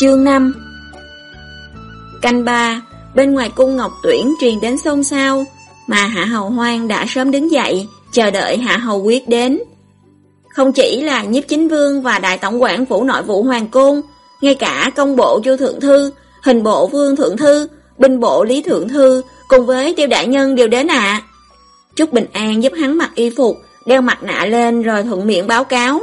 Chương 5 Canh ba, bên ngoài cung Ngọc Tuyển truyền đến xôn xao, mà Hạ Hầu Hoang đã sớm đứng dậy, chờ đợi Hạ Hầu Quyết đến. Không chỉ là nhiếp chính vương và đại tổng quản phủ nội vụ Hoàng Côn, ngay cả công bộ Chu Thượng Thư, hình bộ Vương Thượng Thư, binh bộ Lý Thượng Thư cùng với tiêu đại nhân đều đến ạ. Chúc Bình An giúp hắn mặc y phục, đeo mặt nạ lên rồi thuận miệng báo cáo.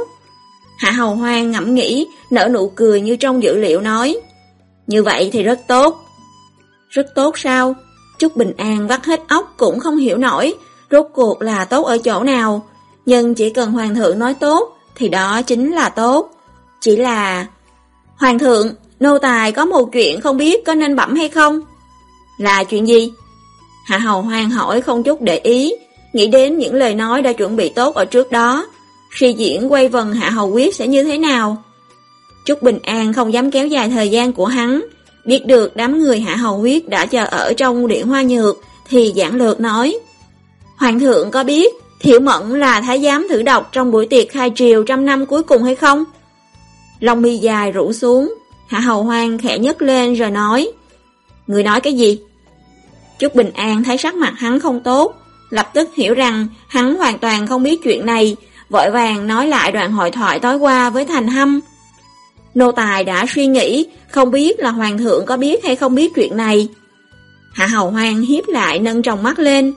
Hạ Hầu Hoang ngẫm nghĩ, nở nụ cười như trong dữ liệu nói. Như vậy thì rất tốt. Rất tốt sao? Chúc Bình An vắt hết óc cũng không hiểu nổi, rốt cuộc là tốt ở chỗ nào. Nhưng chỉ cần Hoàng thượng nói tốt, thì đó chính là tốt. Chỉ là... Hoàng thượng, nô tài có một chuyện không biết có nên bẩm hay không? Là chuyện gì? Hạ Hầu Hoang hỏi không chút để ý, nghĩ đến những lời nói đã chuẩn bị tốt ở trước đó. Khi diễn quay vần Hạ Hầu Quyết sẽ như thế nào? Trúc Bình An không dám kéo dài thời gian của hắn, biết được đám người Hạ Hầu Quyết đã chờ ở trong điện hoa nhược, thì giảng lược nói. Hoàng thượng có biết Thiệu Mẫn là thái giám thử độc trong buổi tiệc khai triều trăm năm cuối cùng hay không? Lòng mi dài rủ xuống, Hạ Hầu Hoang khẽ nhấc lên rồi nói. Người nói cái gì? Trúc Bình An thấy sắc mặt hắn không tốt, lập tức hiểu rằng hắn hoàn toàn không biết chuyện này, vội vàng nói lại đoạn hội thoại tối qua với Thành Hâm. Nô Tài đã suy nghĩ, không biết là Hoàng thượng có biết hay không biết chuyện này. Hạ Hầu hoàng hiếp lại nâng tròng mắt lên.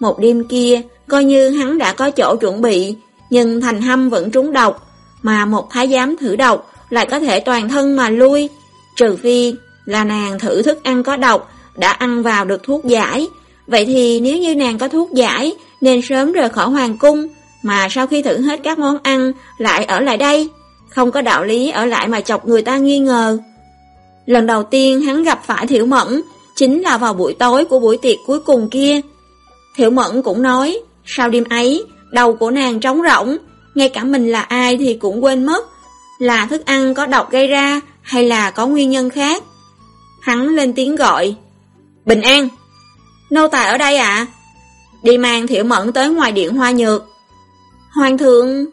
Một đêm kia, coi như hắn đã có chỗ chuẩn bị, nhưng Thành Hâm vẫn trúng độc, mà một thái giám thử độc lại có thể toàn thân mà lui, trừ phi là nàng thử thức ăn có độc, đã ăn vào được thuốc giải. Vậy thì nếu như nàng có thuốc giải, nên sớm rời khỏi hoàng cung, mà sau khi thử hết các món ăn, lại ở lại đây. Không có đạo lý ở lại mà chọc người ta nghi ngờ. Lần đầu tiên hắn gặp phải Thiểu Mẫn, chính là vào buổi tối của buổi tiệc cuối cùng kia. Thiểu Mẫn cũng nói, sau đêm ấy, đầu của nàng trống rỗng, ngay cả mình là ai thì cũng quên mất, là thức ăn có độc gây ra hay là có nguyên nhân khác. Hắn lên tiếng gọi, Bình An, nô tài ở đây ạ. Đi mang Thiệu Mẫn tới ngoài điện hoa nhược. Hoàng thượng...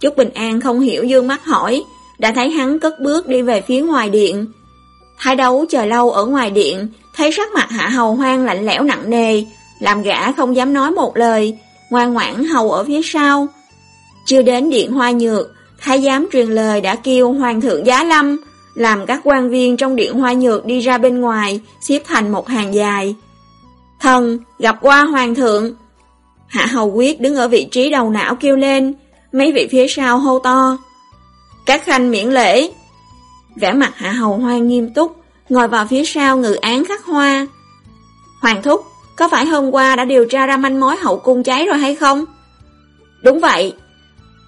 Chúc Bình An không hiểu dương mắt hỏi, đã thấy hắn cất bước đi về phía ngoài điện. Thái đấu chờ lâu ở ngoài điện, thấy sắc mặt hạ hầu hoang lạnh lẽo nặng nề, làm gã không dám nói một lời, ngoan ngoãn hầu ở phía sau. Chưa đến điện hoa nhược, thái giám truyền lời đã kêu hoàng thượng giá lâm, làm các quan viên trong điện hoa nhược đi ra bên ngoài, xếp thành một hàng dài. Thần, gặp qua hoàng thượng. Hạ hầu quyết đứng ở vị trí đầu não kêu lên, mấy vị phía sau hô to. Các khanh miễn lễ. Vẻ mặt hạ hầu hoang nghiêm túc, ngồi vào phía sau ngự án khắc hoa. Hoàng thúc, có phải hôm qua đã điều tra ra manh mối hậu cung cháy rồi hay không? Đúng vậy.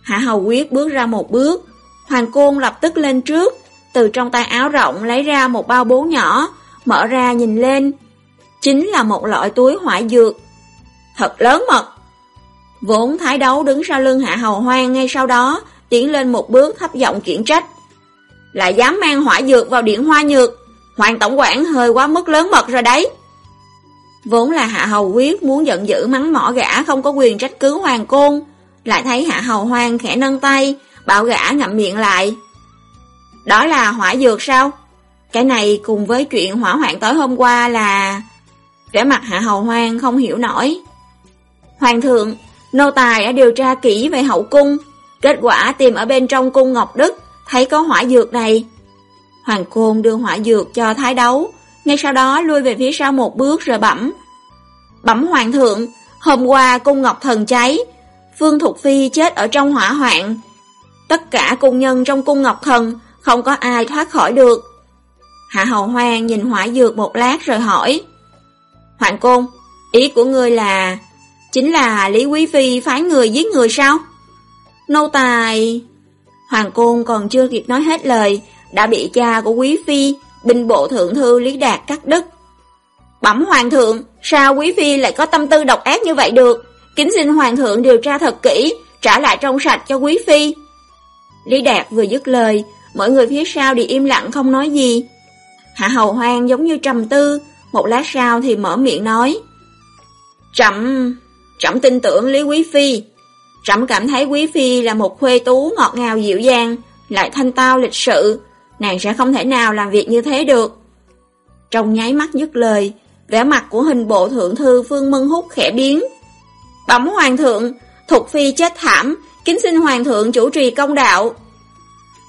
Hạ hầu quyết bước ra một bước, hoàng côn lập tức lên trước, từ trong tay áo rộng lấy ra một bao bố nhỏ, mở ra nhìn lên. Chính là một loại túi hỏa dược. Thật lớn mật. Vốn thái đấu đứng sau lưng hạ hầu hoang ngay sau đó, tiến lên một bước thấp giọng khiển trách. Lại dám mang hỏa dược vào điện hoa nhược, hoàng tổng quản hơi quá mức lớn mật rồi đấy. Vốn là hạ hầu quyết muốn giận dữ mắng mỏ gã không có quyền trách cứ hoàng côn, lại thấy hạ hầu hoang khẽ nâng tay, bảo gã ngậm miệng lại. Đó là hỏa dược sao? Cái này cùng với chuyện hỏa hoạn tối hôm qua là... Vẻ mặt hạ hầu hoang không hiểu nổi. Hoàng thượng, nô tài đã điều tra kỹ về hậu cung. Kết quả tìm ở bên trong cung Ngọc Đức, thấy có hỏa dược này. Hoàng côn đưa hỏa dược cho thái đấu, ngay sau đó lui về phía sau một bước rồi bẩm. Bẩm hoàng thượng, hôm qua cung Ngọc Thần cháy, Phương Thục Phi chết ở trong hỏa hoạn. Tất cả cung nhân trong cung Ngọc Thần không có ai thoát khỏi được. Hạ Hầu Hoang nhìn hỏa dược một lát rồi hỏi. Hoàng Côn, ý của ngươi là... Chính là Lý Quý Phi phái người giết người sao? Nô tài... Hoàng Côn còn chưa kịp nói hết lời, đã bị cha của Quý Phi, binh bộ thượng thư Lý Đạt cắt đứt. Bẩm Hoàng thượng, sao Quý Phi lại có tâm tư độc ác như vậy được? Kính xin Hoàng thượng điều tra thật kỹ, trả lại trong sạch cho Quý Phi. Lý Đạt vừa dứt lời, mọi người phía sau đi im lặng không nói gì. Hạ Hầu Hoang giống như trầm tư, một lát sau thì mở miệng nói. trầm trẫm tin tưởng Lý Quý Phi. Trẫm cảm thấy Quý Phi là một khuê tú ngọt ngào dịu dàng, lại thanh tao lịch sự. nàng sẽ không thể nào làm việc như thế được. Trong nháy mắt dứt lời, vẻ mặt của hình bộ thượng thư Phương Mân Húc khẽ biến. Bẩm hoàng thượng, Thục Phi chết thảm, kính xin hoàng thượng chủ trì công đạo.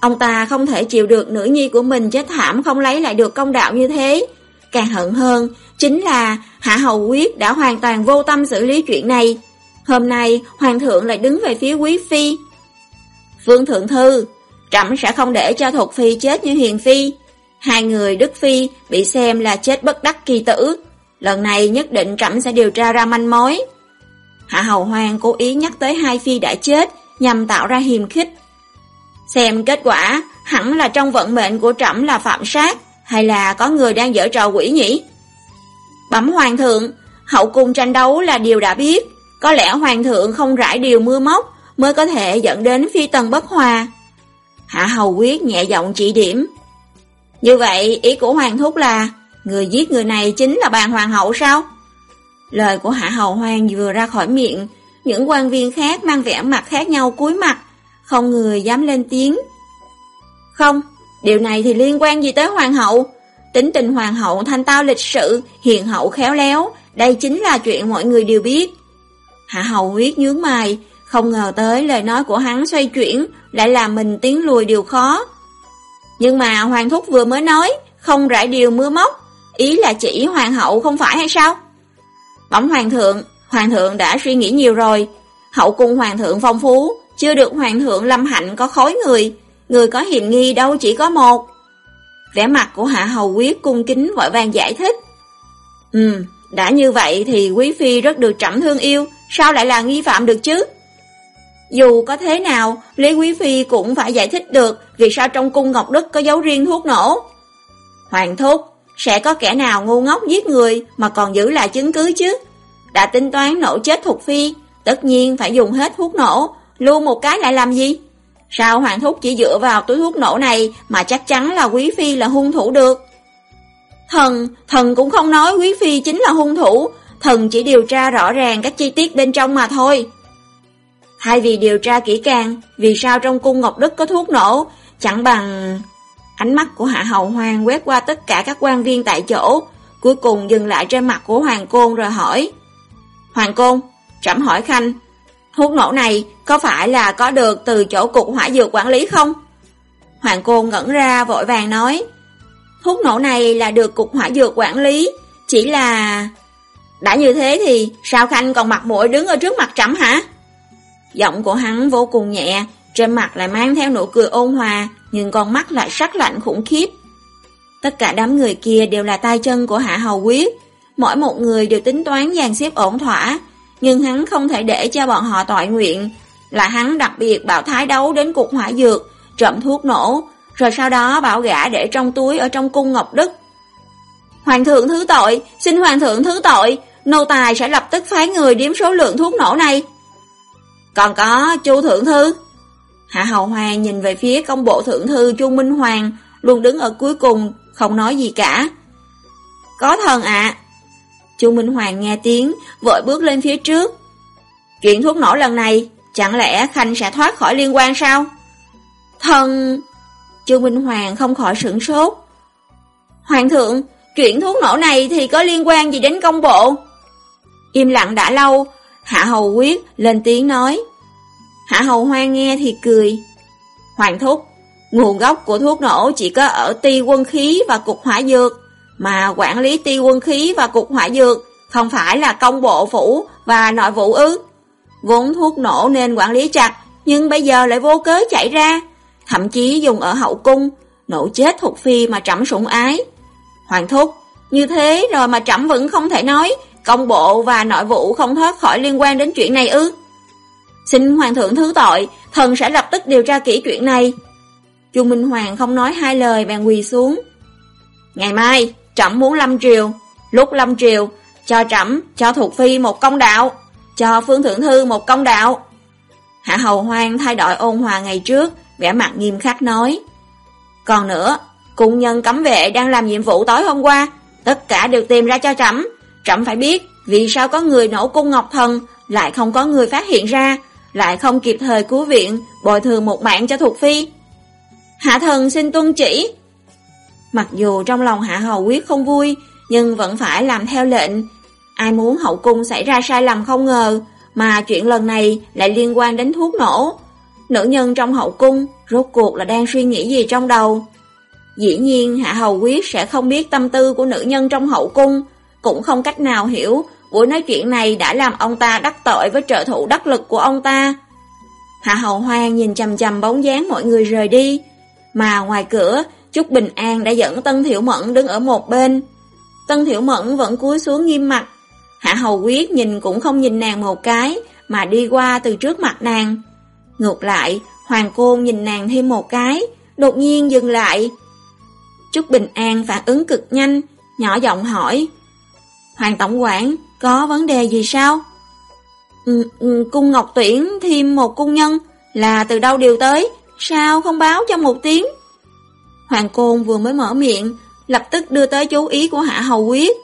Ông ta không thể chịu được nữ nhi của mình chết thảm không lấy lại được công đạo như thế. Càng hận hơn, chính là Hạ Hầu Quyết đã hoàn toàn vô tâm xử lý chuyện này. Hôm nay, Hoàng thượng lại đứng về phía Quý Phi. Vương Thượng Thư, trẫm sẽ không để cho Thục Phi chết như Hiền Phi. Hai người Đức Phi bị xem là chết bất đắc kỳ tử. Lần này nhất định trẫm sẽ điều tra ra manh mối. Hạ Hầu Hoàng cố ý nhắc tới hai Phi đã chết nhằm tạo ra hiềm khích. Xem kết quả, hẳn là trong vận mệnh của trẫm là phạm sát, hay là có người đang dở trò quỷ nhỉ? Bẩm Hoàng thượng, hậu cung tranh đấu là điều đã biết, có lẽ Hoàng thượng không rải điều mưa móc mới có thể dẫn đến phi tần bất hòa. Hạ Hầu Quyết nhẹ giọng chỉ điểm. Như vậy, ý của Hoàng thúc là, người giết người này chính là bàn Hoàng hậu sao? Lời của Hạ Hầu Hoàng vừa ra khỏi miệng, những quan viên khác mang vẻ mặt khác nhau cúi mặt, không người dám lên tiếng. Không, điều này thì liên quan gì tới Hoàng hậu? Tính tình Hoàng hậu thanh tao lịch sự, hiền hậu khéo léo, đây chính là chuyện mọi người đều biết. Hạ hầu huyết nhướng mày, không ngờ tới lời nói của hắn xoay chuyển, lại làm mình tiến lùi điều khó. Nhưng mà Hoàng Thúc vừa mới nói, không rải điều mưa móc, ý là chỉ Hoàng hậu không phải hay sao? Bẩm Hoàng thượng, Hoàng thượng đã suy nghĩ nhiều rồi, hậu cung Hoàng thượng phong phú, chưa được Hoàng thượng lâm hạnh có khối người, người có hiểm nghi đâu chỉ có một. Vẻ mặt của Hạ Hầu Quyết cung kính vội vàng giải thích. Ừ, đã như vậy thì Quý Phi rất được trẫm thương yêu, sao lại là nghi phạm được chứ? Dù có thế nào, Lý Quý Phi cũng phải giải thích được vì sao trong cung Ngọc Đức có dấu riêng thuốc nổ. Hoàng thúc, sẽ có kẻ nào ngu ngốc giết người mà còn giữ lại chứng cứ chứ? Đã tính toán nổ chết Thục Phi, tất nhiên phải dùng hết thuốc nổ, lưu một cái lại làm gì? Sao Hoàng thúc chỉ dựa vào túi thuốc nổ này mà chắc chắn là Quý Phi là hung thủ được? Thần, thần cũng không nói Quý Phi chính là hung thủ, thần chỉ điều tra rõ ràng các chi tiết bên trong mà thôi. Thay vì điều tra kỹ càng, vì sao trong cung Ngọc Đức có thuốc nổ, chẳng bằng... Ánh mắt của Hạ hầu Hoàng quét qua tất cả các quan viên tại chỗ, cuối cùng dừng lại trên mặt của Hoàng Côn rồi hỏi. Hoàng Côn, trẫm hỏi Khanh, thuốc nổ này có phải là có được từ chỗ cục hỏa dược quản lý không? Hoàng Côn ngẩn ra vội vàng nói, thuốc nổ này là được cục hỏa dược quản lý, chỉ là... Đã như thế thì sao Khanh còn mặt mũi đứng ở trước mặt trẫm hả? Giọng của hắn vô cùng nhẹ, trên mặt lại mang theo nụ cười ôn hòa, nhưng con mắt lại sắc lạnh khủng khiếp. Tất cả đám người kia đều là tay chân của Hạ Hầu Quyết, mỗi một người đều tính toán dàn xếp ổn thỏa, nhưng hắn không thể để cho bọn họ tội nguyện, là hắn đặc biệt bảo thái đấu đến cục hỏa dược, trộm thuốc nổ, rồi sau đó bảo gã để trong túi ở trong cung Ngọc Đức. Hoàng thượng thứ tội, xin hoàng thượng thứ tội, nô tài sẽ lập tức phái người điếm số lượng thuốc nổ này. Còn có chu thượng thư. Hạ hậu hoàng nhìn về phía công bộ thượng thư chu Minh Hoàng, luôn đứng ở cuối cùng, không nói gì cả. Có thần ạ. chu Minh Hoàng nghe tiếng, vội bước lên phía trước. Chuyện thuốc nổ lần này, chẳng lẽ Khanh sẽ thoát khỏi liên quan sao? Thần... chu Minh Hoàng không khỏi sửng sốt. Hoàng thượng, chuyện thuốc nổ này thì có liên quan gì đến công bộ? Im lặng đã lâu, Hạ Hầu Quyết lên tiếng nói. Hạ Hầu Hoang nghe thì cười. Hoàng thúc, nguồn gốc của thuốc nổ chỉ có ở ti quân khí và cục hỏa dược, mà quản lý ti quân khí và cục hỏa dược không phải là công bộ phủ và nội vụ ư. Vốn thuốc nổ nên quản lý chặt, nhưng bây giờ lại vô cớ chạy ra, thậm chí dùng ở hậu cung, nổ chết thuộc phi mà trẫm sủng ái. Hoàng thúc, như thế rồi mà trẫm vẫn không thể nói công bộ và nội vụ không thoát khỏi liên quan đến chuyện này ư? Xin hoàng thượng thứ tội, thần sẽ lập tức điều tra kỹ chuyện này. Chu Minh Hoàng không nói hai lời bèn quỳ xuống. Ngày mai, trẫm muốn lâm triều, lúc lâm triều, cho trẫm, cho thuộc phi một công đạo, cho phương thượng thư một công đạo. Hạ hầu hoang thay đổi ôn hòa ngày trước, vẻ mặt nghiêm khắc nói. Còn nữa, cung nhân cấm vệ đang làm nhiệm vụ tối hôm qua, tất cả đều tìm ra cho trẫm, trẫm phải biết vì sao có người nổ cung ngọc thần lại không có người phát hiện ra, lại không kịp thời cứu viện, bồi thường một mạng cho thuộc phi. Hạ thần xin tuân chỉ. Mặc dù trong lòng Hạ Hầu Quyết không vui, nhưng vẫn phải làm theo lệnh. Ai muốn hậu cung xảy ra sai lầm không ngờ, mà chuyện lần này lại liên quan đến thuốc nổ. Nữ nhân trong hậu cung, rốt cuộc là đang suy nghĩ gì trong đầu? Dĩ nhiên Hạ Hầu Quyết sẽ không biết tâm tư của nữ nhân trong hậu cung, cũng không cách nào hiểu buổi nói chuyện này đã làm ông ta đắc tội với trợ thủ đắc lực của ông ta. Hạ Hầu Hoang nhìn chầm chầm bóng dáng mọi người rời đi, mà ngoài cửa, Trúc Bình An đã dẫn Tân Thiểu Mẫn đứng ở một bên. Tân Thiểu Mẫn vẫn cúi xuống nghiêm mặt, Hạ Hầu Quyết nhìn cũng không nhìn nàng một cái, mà đi qua từ trước mặt nàng. Ngược lại, Hoàng Côn nhìn nàng thêm một cái, đột nhiên dừng lại. Trúc Bình An phản ứng cực nhanh, nhỏ giọng hỏi. Hoàng Tổng quản, có vấn đề gì sao? Ừ, ừ cung Ngọc tuyển thêm một cung nhân là từ đâu điều tới, sao không báo cho một tiếng? Hoàng Côn vừa mới mở miệng, lập tức đưa tới chú ý của Hạ Hầu Quyết.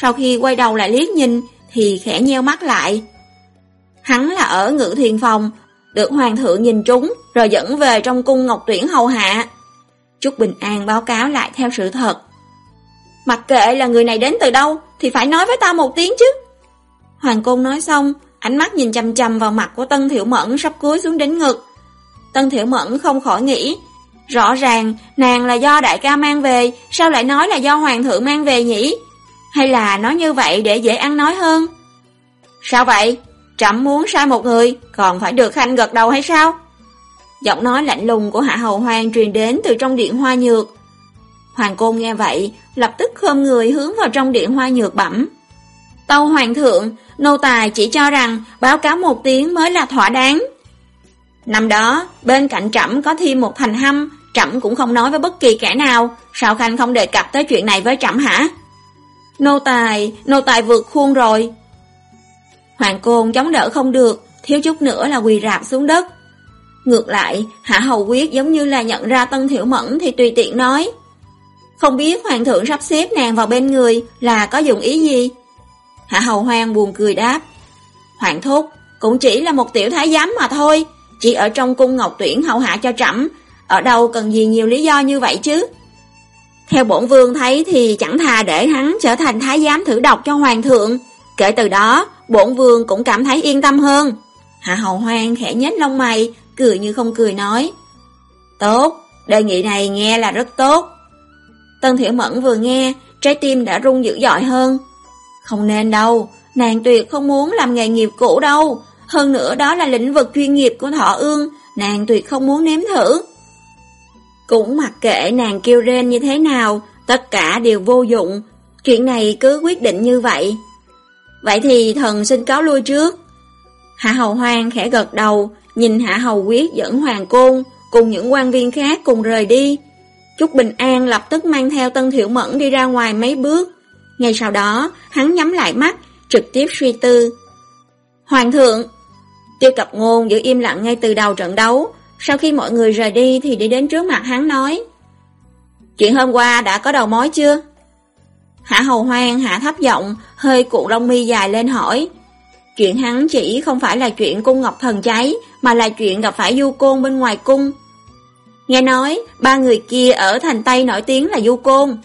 Sau khi quay đầu lại liếc nhìn thì khẽ nheo mắt lại. Hắn là ở ngự thiền phòng, được hoàng thượng nhìn trúng rồi dẫn về trong cung Ngọc Tuyển hầu hạ. Trúc Bình An báo cáo lại theo sự thật. Mặc kệ là người này đến từ đâu thì phải nói với ta một tiếng chứ. Hoàng Cung nói xong, ánh mắt nhìn chầm chầm vào mặt của Tân Thiệu Mẫn sắp cúi xuống đến ngực. Tân Thiệu Mẫn không khỏi nghĩ, rõ ràng nàng là do đại ca mang về, sao lại nói là do hoàng thượng mang về nhỉ? Hay là nói như vậy để dễ ăn nói hơn? Sao vậy? Trẫm muốn sai một người, còn phải được khanh gật đầu hay sao? Giọng nói lạnh lùng của Hạ Hầu Hoang truyền đến từ trong điện hoa nhược. Hoàng Côn nghe vậy, lập tức khom người hướng vào trong điện hoa nhược bẩm. Tâu Hoàng thượng, nô tài chỉ cho rằng báo cáo một tiếng mới là thỏa đáng. Năm đó, bên cạnh trẫm có thêm một thành hâm, trẫm cũng không nói với bất kỳ kẻ nào, sao Khanh không đề cập tới chuyện này với trẫm hả? Nô tài, nô tài vượt khuôn rồi. Hoàng Côn chống đỡ không được, thiếu chút nữa là quỳ rạp xuống đất. Ngược lại, Hạ Hầu Quyết giống như là nhận ra Tân Thiểu Mẫn thì tùy tiện nói. Không biết Hoàng thượng sắp xếp nàng vào bên người là có dụng ý gì? Hạ Hầu Hoang buồn cười đáp. Hoàng thúc, cũng chỉ là một tiểu thái giám mà thôi, chỉ ở trong cung ngọc tuyển hậu hạ cho trẫm ở đâu cần gì nhiều lý do như vậy chứ? Theo bổn vương thấy thì chẳng thà để hắn trở thành thái giám thử độc cho hoàng thượng. Kể từ đó, bổn vương cũng cảm thấy yên tâm hơn. Hạ hầu hoang khẽ nhếch lông mày, cười như không cười nói. Tốt, đề nghị này nghe là rất tốt. Tân Thiểu Mẫn vừa nghe, trái tim đã rung dữ dội hơn. Không nên đâu, nàng tuyệt không muốn làm nghề nghiệp cũ đâu. Hơn nữa đó là lĩnh vực chuyên nghiệp của Thọ Ương, nàng tuyệt không muốn nếm thử. Cũng mặc kệ nàng kêu rên như thế nào, tất cả đều vô dụng. Chuyện này cứ quyết định như vậy. Vậy thì thần xin cáo lui trước. Hạ Hầu Hoang khẽ gật đầu, nhìn Hạ Hầu Quyết dẫn Hoàng Côn cùng những quan viên khác cùng rời đi. Trúc Bình An lập tức mang theo Tân Thiệu Mẫn đi ra ngoài mấy bước. Ngay sau đó, hắn nhắm lại mắt, trực tiếp suy tư. Hoàng thượng! Tiêu cập ngôn giữ im lặng ngay từ đầu trận đấu, sau khi mọi người rời đi thì đi đến trước mặt hắn nói. Chuyện hôm qua đã có đầu mối chưa? Hạ hầu hoang hạ thấp giọng, hơi cụ lông mi dài lên hỏi. Chuyện hắn chỉ không phải là chuyện cung ngọc thần cháy, mà là chuyện gặp phải du côn bên ngoài cung. Nghe nói, ba người kia ở thành Tây nổi tiếng là du côn.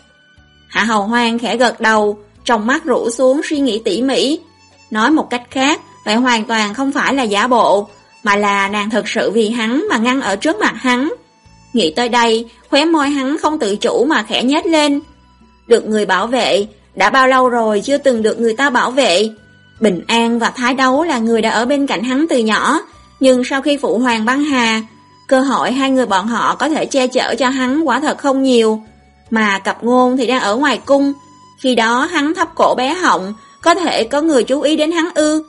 Hạ hầu hoang khẽ gật đầu, trong mắt rũ xuống suy nghĩ tỉ mỉ. Nói một cách khác, vậy hoàn toàn không phải là giả bộ, mà là nàng thật sự vì hắn mà ngăn ở trước mặt hắn. Nghĩ tới đây, khóe môi hắn không tự chủ mà khẽ nhếch lên. Được người bảo vệ, đã bao lâu rồi chưa từng được người ta bảo vệ. Bình An và Thái Đấu là người đã ở bên cạnh hắn từ nhỏ, nhưng sau khi Phụ Hoàng băng hà, cơ hội hai người bọn họ có thể che chở cho hắn quả thật không nhiều. Mà cặp ngôn thì đang ở ngoài cung, khi đó hắn thấp cổ bé họng, có thể có người chú ý đến hắn ư.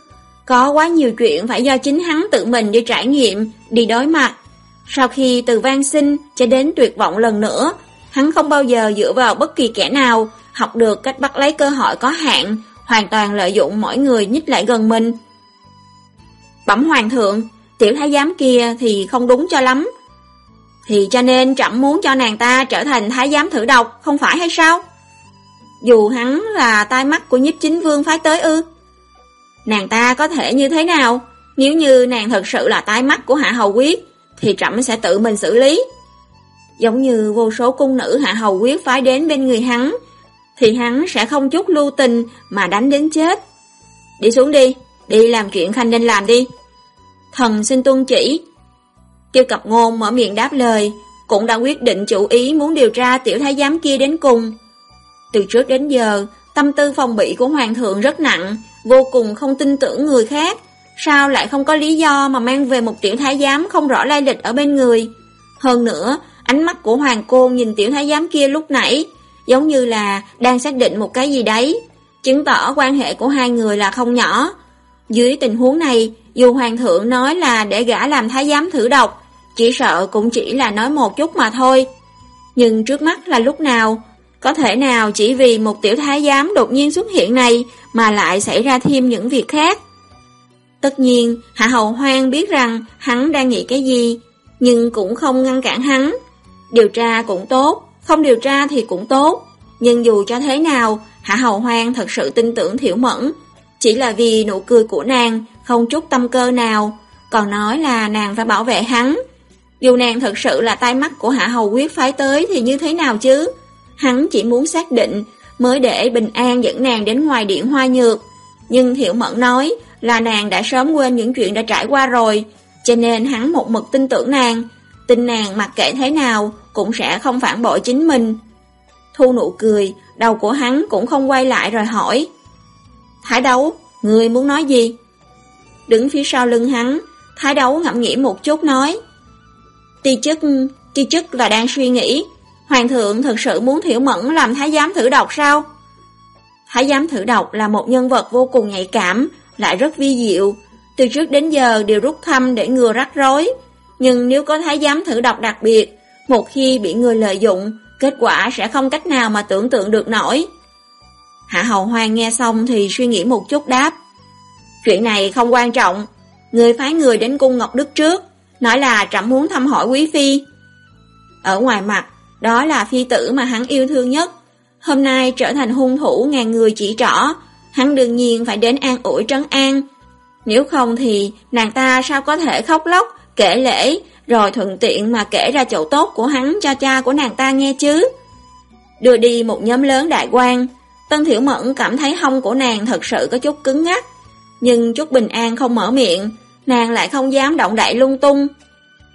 Có quá nhiều chuyện phải do chính hắn tự mình đi trải nghiệm, đi đối mặt. Sau khi từ van sinh cho đến tuyệt vọng lần nữa, hắn không bao giờ dựa vào bất kỳ kẻ nào, học được cách bắt lấy cơ hội có hạn, hoàn toàn lợi dụng mỗi người nhích lại gần mình. Bẩm hoàng thượng, tiểu thái giám kia thì không đúng cho lắm. Thì cho nên trẫm muốn cho nàng ta trở thành thái giám thử độc, không phải hay sao? Dù hắn là tai mắt của nhiếp chính vương phái tới ư. Nàng ta có thể như thế nào? Nếu như nàng thật sự là tai mắt của Hạ Hầu Quyết, thì trẫm sẽ tự mình xử lý. giống như vô số cung nữ hạ hầu quyết phái đến bên người hắn, thì hắn sẽ không chút lưu tình mà đánh đến chết. Đi xuống đi, đi làm chuyện Khanh nên làm đi. Thần xin tuân chỉ. Tiêu cập ngôn mở miệng đáp lời, cũng đã quyết định chủ ý muốn điều tra tiểu thái giám kia đến cùng. Từ trước đến giờ, tâm tư phòng bị của hoàng thượng rất nặng, vô cùng không tin tưởng người khác. Sao lại không có lý do mà mang về một tiểu thái giám không rõ lai lịch ở bên người? Hơn nữa, ánh mắt của hoàng cô nhìn tiểu thái giám kia lúc nãy, giống như là đang xác định một cái gì đấy, chứng tỏ quan hệ của hai người là không nhỏ. Dưới tình huống này, dù hoàng thượng nói là để gã làm thái giám thử độc, chỉ sợ cũng chỉ là nói một chút mà thôi. Nhưng trước mắt là lúc nào, có thể nào chỉ vì một tiểu thái giám đột nhiên xuất hiện này mà lại xảy ra thêm những việc khác? Tất nhiên, Hạ Hầu Hoang biết rằng hắn đang nghĩ cái gì, nhưng cũng không ngăn cản hắn. Điều tra cũng tốt, không điều tra thì cũng tốt. Nhưng dù cho thế nào, Hạ Hầu Hoang thật sự tin tưởng Thiểu Mẫn. Chỉ là vì nụ cười của nàng không chút tâm cơ nào, còn nói là nàng phải bảo vệ hắn. Dù nàng thật sự là tai mắt của Hạ Hầu Quyết phái tới thì như thế nào chứ? Hắn chỉ muốn xác định mới để bình an dẫn nàng đến ngoài điện hoa nhược. Nhưng Thiệu Mẫn nói là nàng đã sớm quên những chuyện đã trải qua rồi, cho nên hắn một mực tin tưởng nàng, tin nàng mặc kệ thế nào cũng sẽ không phản bội chính mình. Thu nụ cười, đầu của hắn cũng không quay lại rồi hỏi. Thái đấu, người muốn nói gì? Đứng phía sau lưng hắn, thái đấu ngẫm nghĩ một chút nói. Ti chức, ti chức là đang suy nghĩ, Hoàng thượng thật sự muốn thiểu mẫn làm thái giám thử độc sao? Thái giám thử độc là một nhân vật vô cùng nhạy cảm, lại rất vi diệu. Từ trước đến giờ đều rút thăm để ngừa rắc rối. Nhưng nếu có thái giám thử độc đặc biệt, một khi bị người lợi dụng, kết quả sẽ không cách nào mà tưởng tượng được nổi. Hạ Hầu Hoàng nghe xong thì suy nghĩ một chút đáp. Chuyện này không quan trọng, người phái người đến cung Ngọc Đức trước, nói là trẫm muốn thăm hỏi quý phi. Ở ngoài mặt, đó là phi tử mà hắn yêu thương nhất. Hôm nay trở thành hung thủ ngàn người chỉ trỏ, hắn đương nhiên phải đến an ủi trấn an. Nếu không thì nàng ta sao có thể khóc lóc, kể lễ, rồi thuận tiện mà kể ra chỗ tốt của hắn cho cha của nàng ta nghe chứ. Đưa đi một nhóm lớn đại quan, Tân Thiểu Mẫn cảm thấy hông của nàng thật sự có chút cứng ngắc nhưng chút bình an không mở miệng, nàng lại không dám động đại lung tung.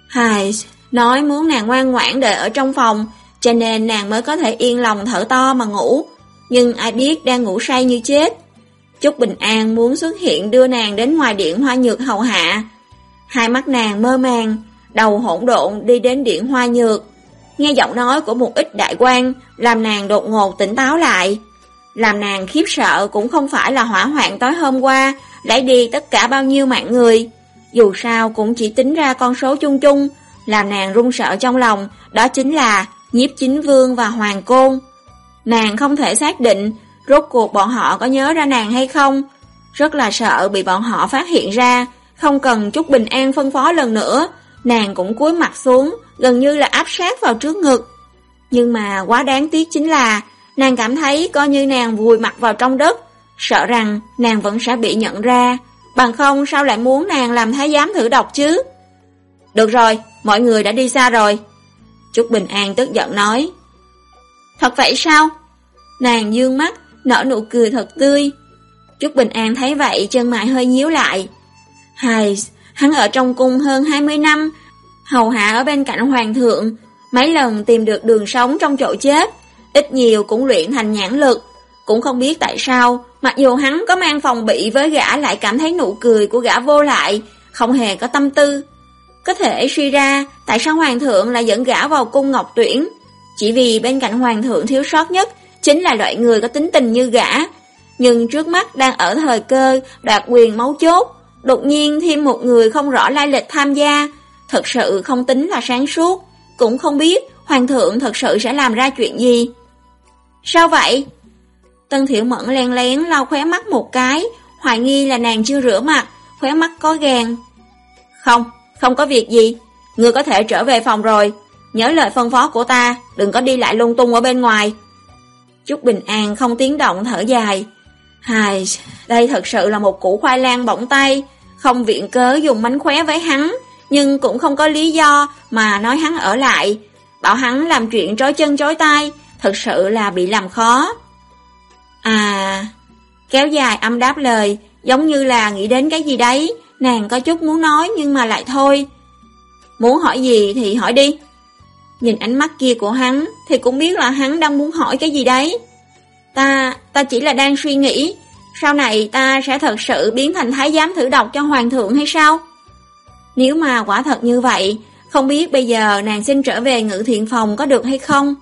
Hài, nói muốn nàng ngoan ngoãn để ở trong phòng, cho nên nàng mới có thể yên lòng thở to mà ngủ. Nhưng ai biết đang ngủ say như chết. Chúc Bình An muốn xuất hiện đưa nàng đến ngoài điện hoa nhược hầu hạ. Hai mắt nàng mơ màng, đầu hỗn độn đi đến điện hoa nhược. Nghe giọng nói của một ít đại quan, làm nàng đột ngột tỉnh táo lại. Làm nàng khiếp sợ cũng không phải là hỏa hoạn tối hôm qua, lấy đi tất cả bao nhiêu mạng người. Dù sao cũng chỉ tính ra con số chung chung, làm nàng run sợ trong lòng, đó chính là nhiếp chính vương và hoàng côn. Nàng không thể xác định rốt cuộc bọn họ có nhớ ra nàng hay không. Rất là sợ bị bọn họ phát hiện ra, không cần chút bình an phân phó lần nữa, nàng cũng cúi mặt xuống, gần như là áp sát vào trước ngực. Nhưng mà quá đáng tiếc chính là, nàng cảm thấy coi như nàng vùi mặt vào trong đất, sợ rằng nàng vẫn sẽ bị nhận ra, bằng không sao lại muốn nàng làm thái giám thử độc chứ. Được rồi, mọi người đã đi xa rồi. Trúc Bình An tức giận nói. Thật vậy sao? Nàng dương mắt, nở nụ cười thật tươi. Trúc Bình An thấy vậy chân mày hơi nhíu lại. Hài, hắn ở trong cung hơn 20 năm, hầu hạ ở bên cạnh hoàng thượng, mấy lần tìm được đường sống trong chỗ chết, ít nhiều cũng luyện thành nhãn lực. Cũng không biết tại sao, mặc dù hắn có mang phòng bị với gã lại cảm thấy nụ cười của gã vô lại, không hề có tâm tư. Có thể suy ra tại sao hoàng thượng lại dẫn gã vào cung ngọc tuyển. Chỉ vì bên cạnh hoàng thượng thiếu sót nhất chính là loại người có tính tình như gã. Nhưng trước mắt đang ở thời cơ đoạt quyền máu chốt, đột nhiên thêm một người không rõ lai lịch tham gia, thật sự không tính là sáng suốt, cũng không biết hoàng thượng thật sự sẽ làm ra chuyện gì. Sao vậy? Tân Thiểu Mẫn len lén lau khóe mắt một cái, hoài nghi là nàng chưa rửa mặt, khóe mắt có gàn. Không, không có việc gì, ngươi có thể trở về phòng rồi. Nhớ lời phân phó của ta, đừng có đi lại lung tung ở bên ngoài. Chúc Bình An không tiếng động thở dài. Hài, đây thật sự là một củ khoai lang bỏng tay, không viện cớ dùng mánh khóe với hắn, nhưng cũng không có lý do mà nói hắn ở lại. bảo hắn làm chuyện trói chân trói tay, thật sự là bị làm khó. À, kéo dài âm đáp lời, giống như là nghĩ đến cái gì đấy, nàng có chút muốn nói nhưng mà lại thôi. Muốn hỏi gì thì hỏi đi. Nhìn ánh mắt kia của hắn thì cũng biết là hắn đang muốn hỏi cái gì đấy. Ta, ta chỉ là đang suy nghĩ, sau này ta sẽ thật sự biến thành thái giám thử độc cho hoàng thượng hay sao? Nếu mà quả thật như vậy, không biết bây giờ nàng xin trở về ngự thiện phòng có được hay không?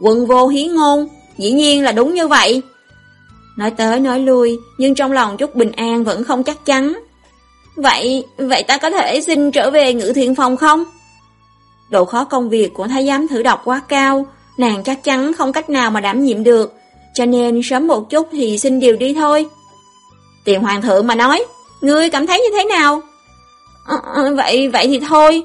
Quận vô hiến ngôn, dĩ nhiên là đúng như vậy. Nói tới nói lui, nhưng trong lòng chút bình an vẫn không chắc chắn. Vậy, vậy ta có thể xin trở về ngự thiện phòng không? Độ khó công việc của thái giám thử đọc quá cao, nàng chắc chắn không cách nào mà đảm nhiệm được, cho nên sớm một chút thì xin điều đi thôi. Tiền hoàng thượng mà nói, ngươi cảm thấy như thế nào? À, vậy, vậy thì thôi.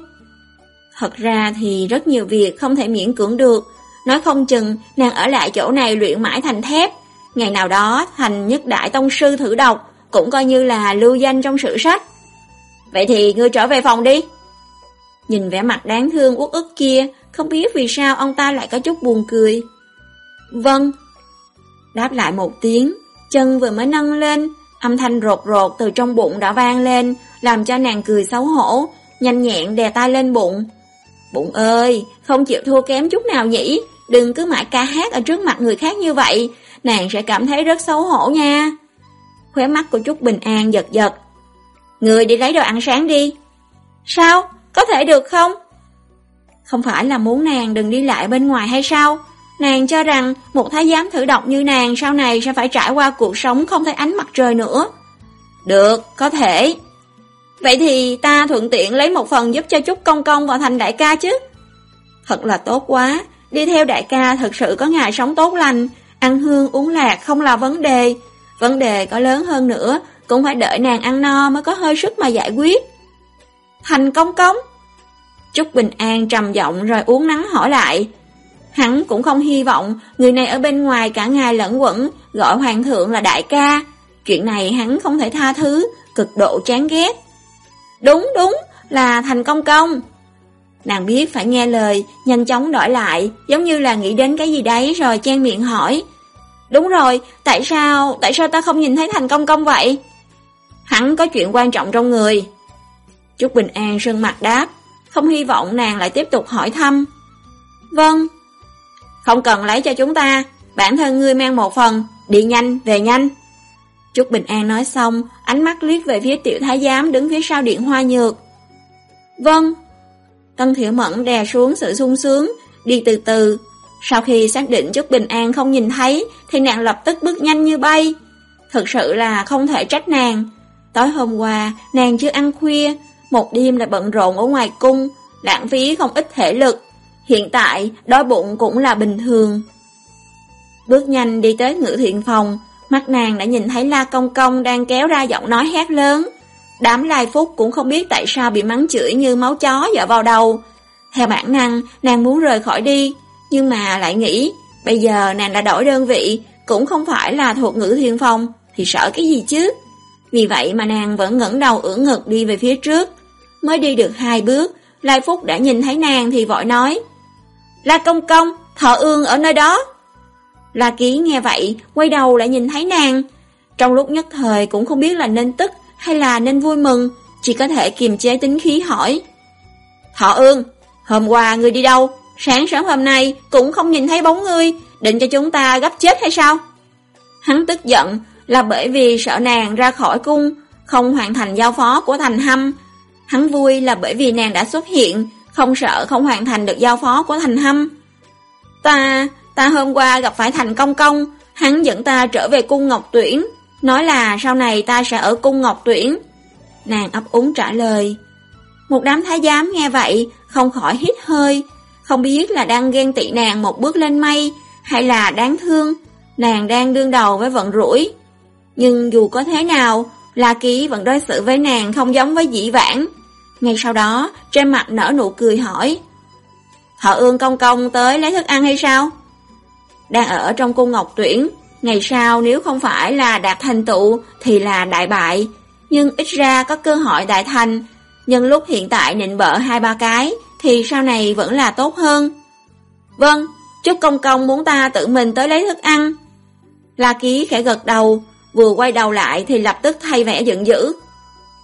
Thật ra thì rất nhiều việc không thể miễn cưỡng được, nói không chừng nàng ở lại chỗ này luyện mãi thành thép, ngày nào đó thành nhất đại tông sư thử độc, cũng coi như là lưu danh trong sử sách. Vậy thì ngươi trở về phòng đi. Nhìn vẻ mặt đáng thương uất ức kia, không biết vì sao ông ta lại có chút buồn cười. Vâng. Đáp lại một tiếng, chân vừa mới nâng lên, âm thanh rột rột từ trong bụng đã vang lên, làm cho nàng cười xấu hổ, nhanh nhẹn đè tay lên bụng. Bụng ơi, không chịu thua kém chút nào nhỉ, đừng cứ mãi ca hát ở trước mặt người khác như vậy, nàng sẽ cảm thấy rất xấu hổ nha. Khóe mắt của trúc bình an giật giật. Người đi lấy đồ ăn sáng đi. Sao? Có thể được không? Không phải là muốn nàng đừng đi lại bên ngoài hay sao? Nàng cho rằng một thái giám thử độc như nàng sau này sẽ phải trải qua cuộc sống không thấy ánh mặt trời nữa. Được, có thể. Vậy thì ta thuận tiện lấy một phần giúp cho chút công công vào thành đại ca chứ. Thật là tốt quá, đi theo đại ca thật sự có ngày sống tốt lành, ăn hương uống lạc không là vấn đề. Vấn đề có lớn hơn nữa, cũng phải đợi nàng ăn no mới có hơi sức mà giải quyết. Thành công công. Trúc Bình An trầm giọng rồi uống nắng hỏi lại. Hắn cũng không hy vọng người này ở bên ngoài cả ngày lẫn quẩn, gọi hoàng thượng là đại ca. Chuyện này hắn không thể tha thứ, cực độ chán ghét. Đúng đúng, là thành công công. Nàng biết phải nghe lời, nhanh chóng đổi lại, giống như là nghĩ đến cái gì đấy rồi chen miệng hỏi. Đúng rồi, tại sao, tại sao ta không nhìn thấy thành công công vậy? Hắn có chuyện quan trọng trong người. Trúc Bình An sơn mặt đáp, không hy vọng nàng lại tiếp tục hỏi thăm. Vâng. Không cần lấy cho chúng ta, bản thân ngươi mang một phần, đi nhanh, về nhanh. Trúc Bình An nói xong, ánh mắt liếc về phía tiểu thái giám đứng phía sau điện hoa nhược. Vâng. Tân Thiệu Mẫn đè xuống sự sung sướng, đi từ từ. Sau khi xác định Trúc Bình An không nhìn thấy, thì nàng lập tức bước nhanh như bay. Thực sự là không thể trách nàng. Tối hôm qua, nàng chưa ăn khuya, một đêm lại bận rộn ở ngoài cung, lãng phí không ít thể lực. Hiện tại, đói bụng cũng là bình thường. Bước nhanh đi tới ngự thiện phòng, mắt nàng đã nhìn thấy La Công Công đang kéo ra giọng nói hét lớn. Đám lai phúc cũng không biết tại sao bị mắng chửi như máu chó dở vào đầu. Theo bản năng, nàng muốn rời khỏi đi, nhưng mà lại nghĩ, bây giờ nàng đã đổi đơn vị, cũng không phải là thuộc ngữ thiên phong, thì sợ cái gì chứ? Vì vậy mà nàng vẫn ngẩng đầu ưỡn ngực đi về phía trước. Mới đi được hai bước, Lai Phúc đã nhìn thấy nàng thì vội nói. La Công Công, thọ ương ở nơi đó. La Ký nghe vậy, quay đầu lại nhìn thấy nàng. Trong lúc nhất thời cũng không biết là nên tức hay là nên vui mừng, chỉ có thể kiềm chế tính khí hỏi. Thọ ương, hôm qua ngươi đi đâu? Sáng sớm hôm nay cũng không nhìn thấy bóng ngươi, định cho chúng ta gấp chết hay sao? Hắn tức giận là bởi vì sợ nàng ra khỏi cung, không hoàn thành giao phó của thành hâm, Hắn vui là bởi vì nàng đã xuất hiện, không sợ không hoàn thành được giao phó của thành hâm. Ta, ta hôm qua gặp phải thành công công, hắn dẫn ta trở về cung Ngọc Tuyển, nói là sau này ta sẽ ở cung Ngọc Tuyển. Nàng ấp úng trả lời. Một đám thái giám nghe vậy, không khỏi hít hơi, không biết là đang ghen tị nàng một bước lên mây, hay là đáng thương, nàng đang đương đầu với vận rủi. Nhưng dù có thế nào, La Ký vẫn đối xử với nàng không giống với dĩ vãng. Ngay sau đó, trên mặt nở nụ cười hỏi. Họ ương công công tới lấy thức ăn hay sao? Đang ở trong cung ngọc tuyển, ngày sau nếu không phải là đạt thành tựu thì là đại bại, nhưng ít ra có cơ hội đại thành, Nhưng lúc hiện tại nịnh bợ hai ba cái thì sau này vẫn là tốt hơn. Vâng, Chúc công công muốn ta tự mình tới lấy thức ăn. La Ký khẽ gật đầu, vừa quay đầu lại thì lập tức thay vẻ giận dữ.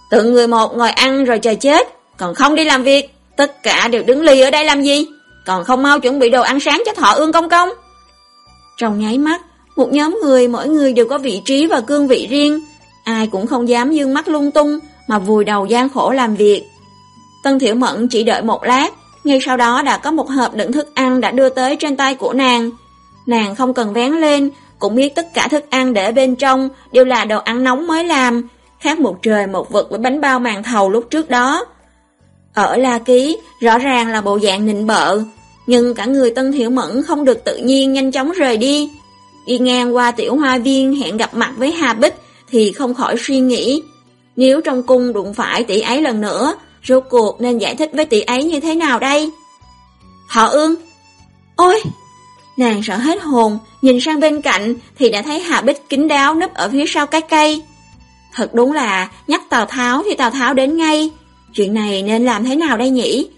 Tự người một ngồi ăn rồi chờ chết, còn không đi làm việc, tất cả đều đứng lì ở đây làm gì? Còn không mau chuẩn bị đồ ăn sáng cho thọ ương công công. Trong nháy mắt, một nhóm người mỗi người đều có vị trí và cương vị riêng, ai cũng không dám dương mắt lung tung mà vùi đầu gian khổ làm việc. Tân Thiểu Mẫn chỉ đợi một lát, ngay sau đó đã có một hộp đựng thức ăn đã đưa tới trên tay của nàng. Nàng không cần vén lên, cũng biết tất cả thức ăn để bên trong đều là đồ ăn nóng mới làm, khác một trời một vực với bánh bao màn thầu lúc trước đó. Ở La Ký, rõ ràng là bộ dạng nịnh bợ, nhưng cả người Tân Thiểu Mẫn không được tự nhiên nhanh chóng rời đi. Đi ngang qua tiểu hoa viên hẹn gặp mặt với Hà Bích thì không khỏi suy nghĩ. Nếu trong cung đụng phải tỷ ấy lần nữa, Rốt cuộc nên giải thích với tỷ ấy như thế nào đây? Họ ương! Ôi! Nàng sợ hết hồn, nhìn sang bên cạnh thì đã thấy Hạ Bích kín đáo nấp ở phía sau cái cây. Thật đúng là nhắc Tào Tháo thì Tào Tháo đến ngay. Chuyện này nên làm thế nào đây nhỉ?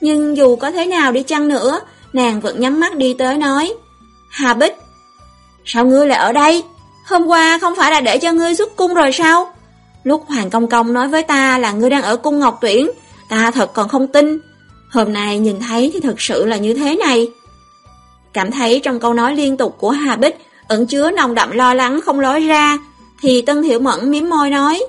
Nhưng dù có thế nào đi chăng nữa, nàng vẫn nhắm mắt đi tới nói. Hà Bích! Sao ngươi lại ở đây? Hôm qua không phải là để cho ngươi xuất cung rồi sao? Lúc Hoàng Công Công nói với ta là ngươi đang ở cung Ngọc Tuyển, ta thật còn không tin. Hôm nay nhìn thấy thì thật sự là như thế này. Cảm thấy trong câu nói liên tục của Hà Bích ẩn chứa nồng đậm lo lắng không lối ra, thì Tân hiểu Mẫn miếm môi nói.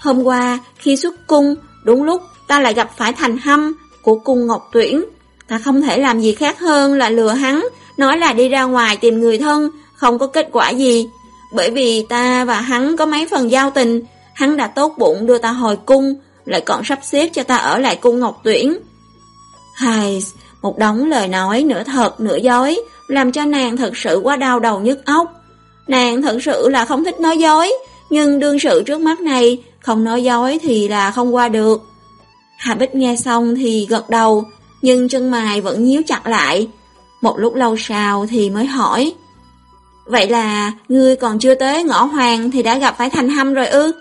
Hôm qua, khi xuất cung, đúng lúc ta lại gặp phải thành hâm của cung Ngọc Tuyển. Ta không thể làm gì khác hơn là lừa hắn, nói là đi ra ngoài tìm người thân, không có kết quả gì. Bởi vì ta và hắn có mấy phần giao tình, hắn đã tốt bụng đưa ta hồi cung, lại còn sắp xếp cho ta ở lại cung Ngọc Tuyển. Hài, một đống lời nói nửa thật nửa dối, làm cho nàng thật sự quá đau đầu nhức óc. Nàng thật sự là không thích nói dối, nhưng đương sự trước mắt này, không nói dối thì là không qua được. Hà Bích nghe xong thì gật đầu, nhưng chân mày vẫn nhíu chặt lại. Một lúc lâu sau thì mới hỏi. Vậy là ngươi còn chưa tới ngõ hoàng thì đã gặp phải thành hâm rồi ư?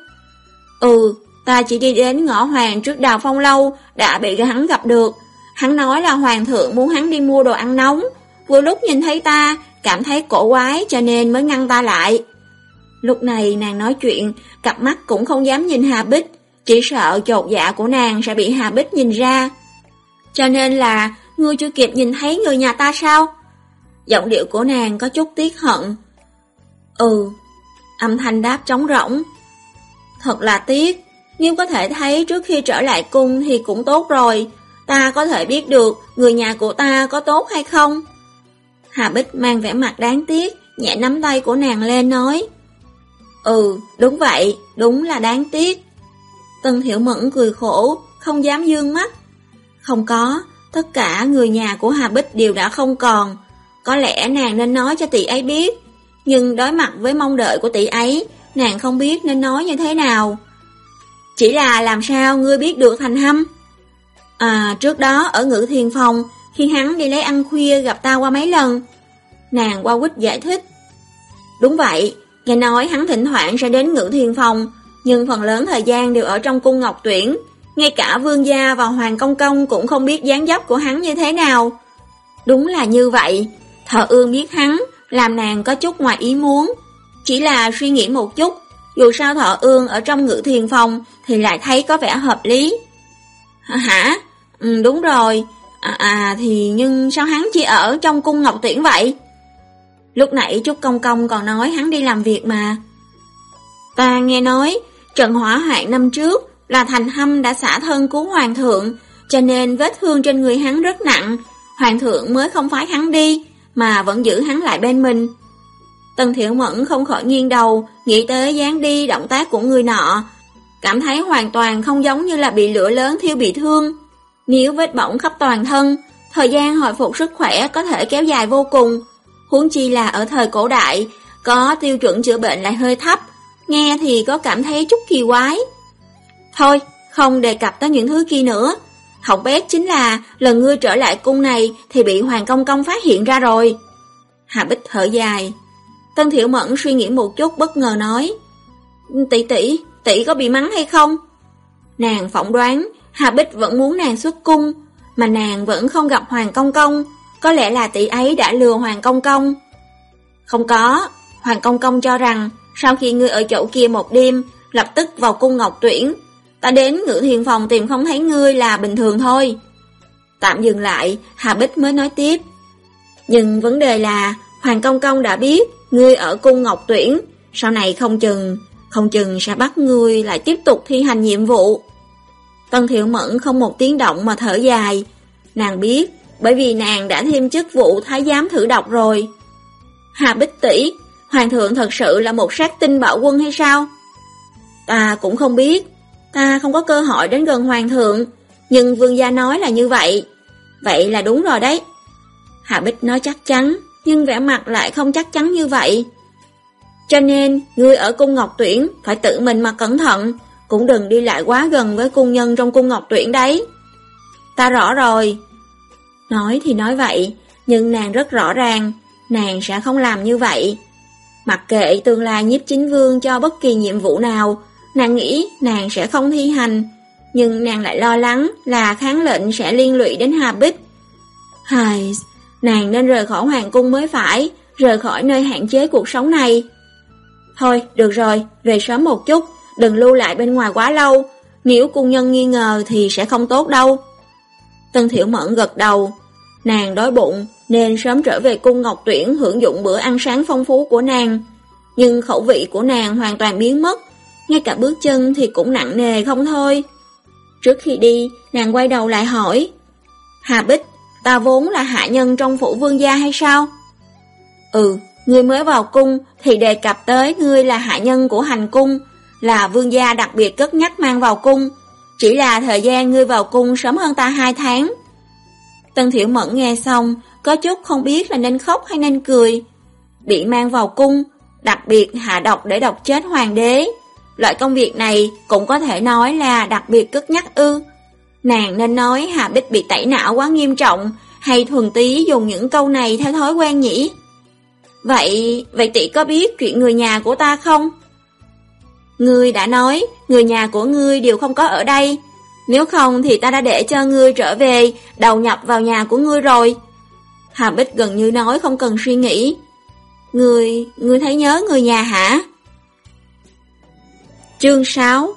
Ừ, ta chỉ đi đến ngõ hoàng trước đào phong lâu đã bị hắn gặp được. Hắn nói là hoàng thượng muốn hắn đi mua đồ ăn nóng. Vừa lúc nhìn thấy ta, cảm thấy cổ quái cho nên mới ngăn ta lại. Lúc này nàng nói chuyện, cặp mắt cũng không dám nhìn Hà Bích, chỉ sợ chột dạ của nàng sẽ bị Hà Bích nhìn ra. Cho nên là, ngươi chưa kịp nhìn thấy người nhà ta sao? Giọng điệu của nàng có chút tiếc hận. Ừ, âm thanh đáp trống rỗng. Thật là tiếc, nhưng có thể thấy trước khi trở lại cung thì cũng tốt rồi. Ta có thể biết được người nhà của ta có tốt hay không? Hà Bích mang vẻ mặt đáng tiếc, nhẹ nắm tay của nàng lên nói. Ừ, đúng vậy, đúng là đáng tiếc. Tân Thiểu Mẫn cười khổ, không dám dương mắt. Không có, tất cả người nhà của Hà Bích đều đã không còn. Có lẽ nàng nên nói cho tỷ ấy biết, nhưng đối mặt với mong đợi của tỷ ấy, nàng không biết nên nói như thế nào. Chỉ là làm sao ngươi biết được thành hâm? À, trước đó ở ngữ thiền phòng, khi hắn đi lấy ăn khuya gặp ta qua mấy lần. Nàng qua quýt giải thích. Đúng vậy, nghe nói hắn thỉnh thoảng sẽ đến ngữ thiền phòng, nhưng phần lớn thời gian đều ở trong cung ngọc tuyển. Ngay cả vương gia và hoàng công công cũng không biết dáng dấp của hắn như thế nào. Đúng là như vậy, thợ ương biết hắn, làm nàng có chút ngoài ý muốn. Chỉ là suy nghĩ một chút, dù sao thọ ương ở trong ngự thiền phòng thì lại thấy có vẻ hợp lý. Hả? Ừ, đúng rồi. À, à thì nhưng sao hắn chỉ ở trong cung Ngọc Tiễn vậy? Lúc nãy Trúc Công Công còn nói hắn đi làm việc mà. Ta nghe nói, trận hỏa hoạn năm trước là Thành Hâm đã xả thân cứu Hoàng thượng, cho nên vết thương trên người hắn rất nặng, Hoàng thượng mới không phái hắn đi, mà vẫn giữ hắn lại bên mình. Tần Thiệu Mẫn không khỏi nghiêng đầu, nghĩ tới dáng đi động tác của người nọ, cảm thấy hoàn toàn không giống như là bị lửa lớn thiêu bị thương. Nếu vết bỏng khắp toàn thân, thời gian hồi phục sức khỏe có thể kéo dài vô cùng. Huống chi là ở thời cổ đại, có tiêu chuẩn chữa bệnh lại hơi thấp, nghe thì có cảm thấy chút kỳ quái. Thôi, không đề cập tới những thứ kia nữa. Học bét chính là lần ngươi trở lại cung này thì bị Hoàng Công Công phát hiện ra rồi. Hà Bích thở dài. Tân Thiệu Mẫn suy nghĩ một chút bất ngờ nói. Tỷ tỷ, tỷ có bị mắng hay không? Nàng phỏng đoán Hà Bích vẫn muốn nàng xuất cung, mà nàng vẫn không gặp Hoàng Công Công. có lẽ là tỷ ấy đã lừa Hoàng Công Công. Không có, Hoàng Công Công cho rằng sau khi ngươi ở chỗ kia một đêm, lập tức vào cung ngọc tuyển. Ta đến ngự thiền phòng tìm không thấy ngươi là bình thường thôi. Tạm dừng lại, Hà Bích mới nói tiếp. Nhưng vấn đề là, Hoàng Công Công đã biết ngươi ở cung ngọc tuyển, sau này không chừng, không chừng sẽ bắt ngươi lại tiếp tục thi hành nhiệm vụ. Tân Thiệu Mẫn không một tiếng động mà thở dài. Nàng biết, bởi vì nàng đã thêm chức vụ thái giám thử độc rồi. Hà Bích tỷ Hoàng thượng thật sự là một sát tinh bạo quân hay sao? Ta cũng không biết, ta không có cơ hội đến gần Hoàng thượng, nhưng vương gia nói là như vậy. Vậy là đúng rồi đấy. Hà Bích nói chắc chắn, nhưng vẻ mặt lại không chắc chắn như vậy. Cho nên, ngươi ở cung Ngọc Tuyển phải tự mình mà cẩn thận, cũng đừng đi lại quá gần với cung nhân trong cung Ngọc Tuyển đấy. Ta rõ rồi. Nói thì nói vậy, nhưng nàng rất rõ ràng, nàng sẽ không làm như vậy. Mặc kệ tương lai nhiếp chính vương cho bất kỳ nhiệm vụ nào, nàng nghĩ nàng sẽ không thi hành, nhưng nàng lại lo lắng là kháng lệnh sẽ liên lụy đến Hà Bích. Hài, nàng nên rời khỏi hoàng cung mới phải, rời khỏi nơi hạn chế cuộc sống này. Thôi, được rồi, về sớm một chút, đừng lưu lại bên ngoài quá lâu, nếu cung nhân nghi ngờ thì sẽ không tốt đâu. Tân Thiểu Mẫn gật đầu, nàng đói bụng nên sớm trở về cung Ngọc Tuyển hưởng dụng bữa ăn sáng phong phú của nàng. Nhưng khẩu vị của nàng hoàn toàn biến mất, ngay cả bước chân thì cũng nặng nề không thôi. Trước khi đi, nàng quay đầu lại hỏi, Hà Bích, ta vốn là hạ nhân trong phủ vương gia hay sao? Ừ, ngươi mới vào cung thì đề cập tới ngươi là hạ nhân của hành cung, là vương gia đặc biệt cất nhắc mang vào cung, chỉ là thời gian ngươi vào cung sớm hơn ta hai tháng. Tân Thiểu Mẫn nghe xong, có chút không biết là nên khóc hay nên cười. Bị mang vào cung, đặc biệt hạ độc để độc chết hoàng đế. Loại công việc này cũng có thể nói là đặc biệt cất nhắc ư. Nàng nên nói Hà Bích bị tẩy não quá nghiêm trọng, hay thuần tí dùng những câu này theo thói quen nhỉ? Vậy, vậy tỷ có biết chuyện người nhà của ta không? Ngươi đã nói, người nhà của ngươi đều không có ở đây. Nếu không thì ta đã để cho ngươi trở về, đầu nhập vào nhà của ngươi rồi. Hà Bích gần như nói không cần suy nghĩ. Ngươi, ngươi thấy nhớ người nhà hả? Chương 6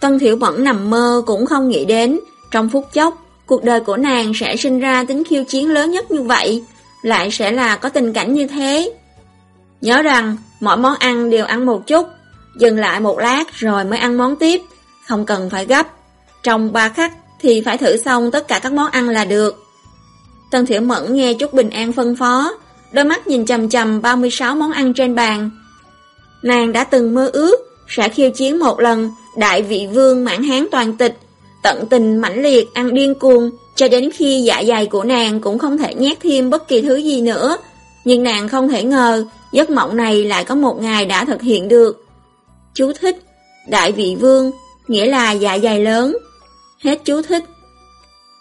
Tân Thiểu Mẫn nằm mơ cũng không nghĩ đến, trong phút chốc, cuộc đời của nàng sẽ sinh ra tính khiêu chiến lớn nhất như vậy, lại sẽ là có tình cảnh như thế. Nhớ rằng, mọi món ăn đều ăn một chút, dừng lại một lát rồi mới ăn món tiếp, không cần phải gấp. Trong ba khắc thì phải thử xong tất cả các món ăn là được. Tân Thiểu Mẫn nghe chút bình an phân phó, đôi mắt nhìn chầm chầm 36 món ăn trên bàn. Nàng đã từng mơ ước sẽ khiêu chiến một lần đại vị vương mãn hán toàn tịch, tận tình mãnh liệt ăn điên cuồng cho đến khi dạ dày của nàng cũng không thể nhét thêm bất kỳ thứ gì nữa. Nhưng nàng không thể ngờ giấc mộng này lại có một ngày đã thực hiện được. Chú thích, Đại vị vương, nghĩa là dạ dày lớn. Hết chú thích.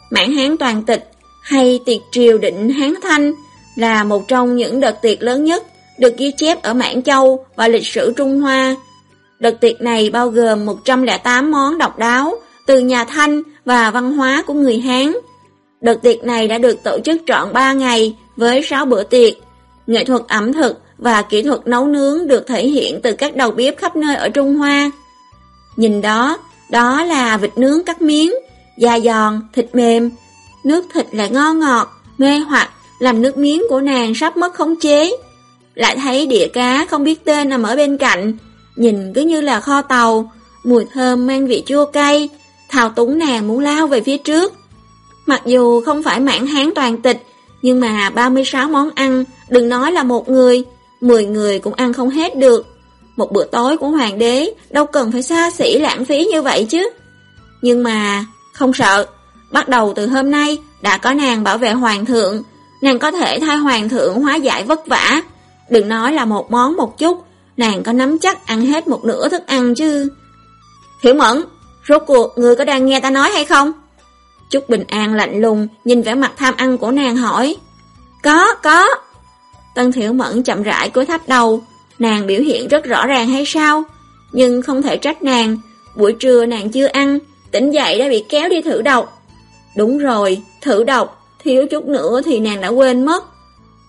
Mãn hán toàn tịch hay tiệc triều định Hán Thanh là một trong những đợt tiệc lớn nhất được ghi chép ở Mãn Châu và lịch sử Trung Hoa. Đợt tiệc này bao gồm 108 món độc đáo từ nhà Thanh và văn hóa của người Hán. Đợt tiệc này đã được tổ chức trọn 3 ngày với 6 bữa tiệc. Nghệ thuật ẩm thực và kỹ thuật nấu nướng được thể hiện từ các đầu bếp khắp nơi ở Trung Hoa. Nhìn đó, đó là vịt nướng cắt miếng, da giòn, thịt mềm, nước thịt lại ngon ngọt, mê hoặc, làm nước miếng của nàng sắp mất khống chế. Lại thấy đĩa cá không biết tên nằm ở bên cạnh, nhìn cứ như là kho tàu, mùi thơm mang vị chua cay, thao túng nàng muốn lao về phía trước. Mặc dù không phải mãn hán toàn tịch, nhưng mà 36 món ăn, đừng nói là một người, 10 người cũng ăn không hết được. Một bữa tối của hoàng đế đâu cần phải xa xỉ lãng phí như vậy chứ. Nhưng mà, không sợ, Bắt đầu từ hôm nay, đã có nàng bảo vệ hoàng thượng, nàng có thể thay hoàng thượng hóa giải vất vả. Đừng nói là một món một chút, nàng có nắm chắc ăn hết một nửa thức ăn chứ. Hiểu mẫn, rốt cuộc người có đang nghe ta nói hay không? Trúc Bình An lạnh lùng, nhìn vẻ mặt tham ăn của nàng hỏi. Có, có. Tân Thiểu Mẫn chậm rãi cúi thấp đầu, nàng biểu hiện rất rõ ràng hay sao? Nhưng không thể trách nàng, buổi trưa nàng chưa ăn, tỉnh dậy đã bị kéo đi thử độc. Đúng rồi, thử độc, thiếu chút nữa thì nàng đã quên mất.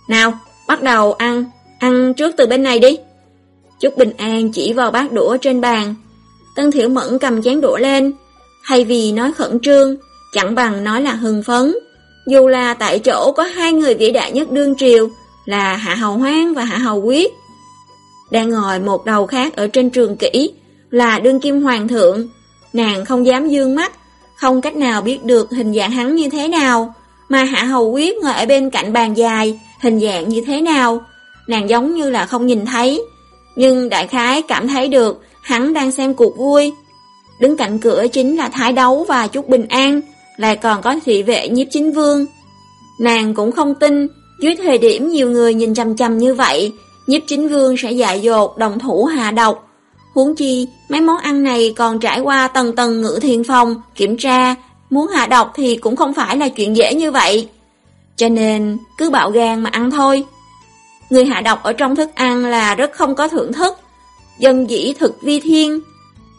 Nào, bắt đầu ăn, ăn trước từ bên này đi. Chúc Bình An chỉ vào bát đũa trên bàn. Tân Thiểu Mẫn cầm chén đũa lên, thay vì nói khẩn trương, chẳng bằng nói là hưng phấn. Dù là tại chỗ có hai người vĩ đại nhất đương triều là Hạ Hầu Hoang và Hạ Hầu Quyết. Đang ngồi một đầu khác ở trên trường kỹ là đương kim hoàng thượng. Nàng không dám dương mắt, không cách nào biết được hình dạng hắn như thế nào, mà Hạ Hầu Quyết ngồi ở bên cạnh bàn dài, hình dạng như thế nào. Nàng giống như là không nhìn thấy, nhưng đại khái cảm thấy được hắn đang xem cuộc vui. Đứng cạnh cửa chính là Thái Đấu và Trúc Bình An, lại còn có thị vệ nhiếp chính vương. Nàng cũng không tin, dưới thời điểm nhiều người nhìn chằm chằm như vậy, nhiếp chính vương sẽ dại dột đồng thủ hạ độc. Huống chi, mấy món ăn này còn trải qua tầng tầng ngự thiền phòng, kiểm tra, muốn hạ độc thì cũng không phải là chuyện dễ như vậy. Cho nên, cứ bạo gan mà ăn thôi. Người hạ độc ở trong thức ăn là rất không có thưởng thức. Dân dĩ thực vi thiên.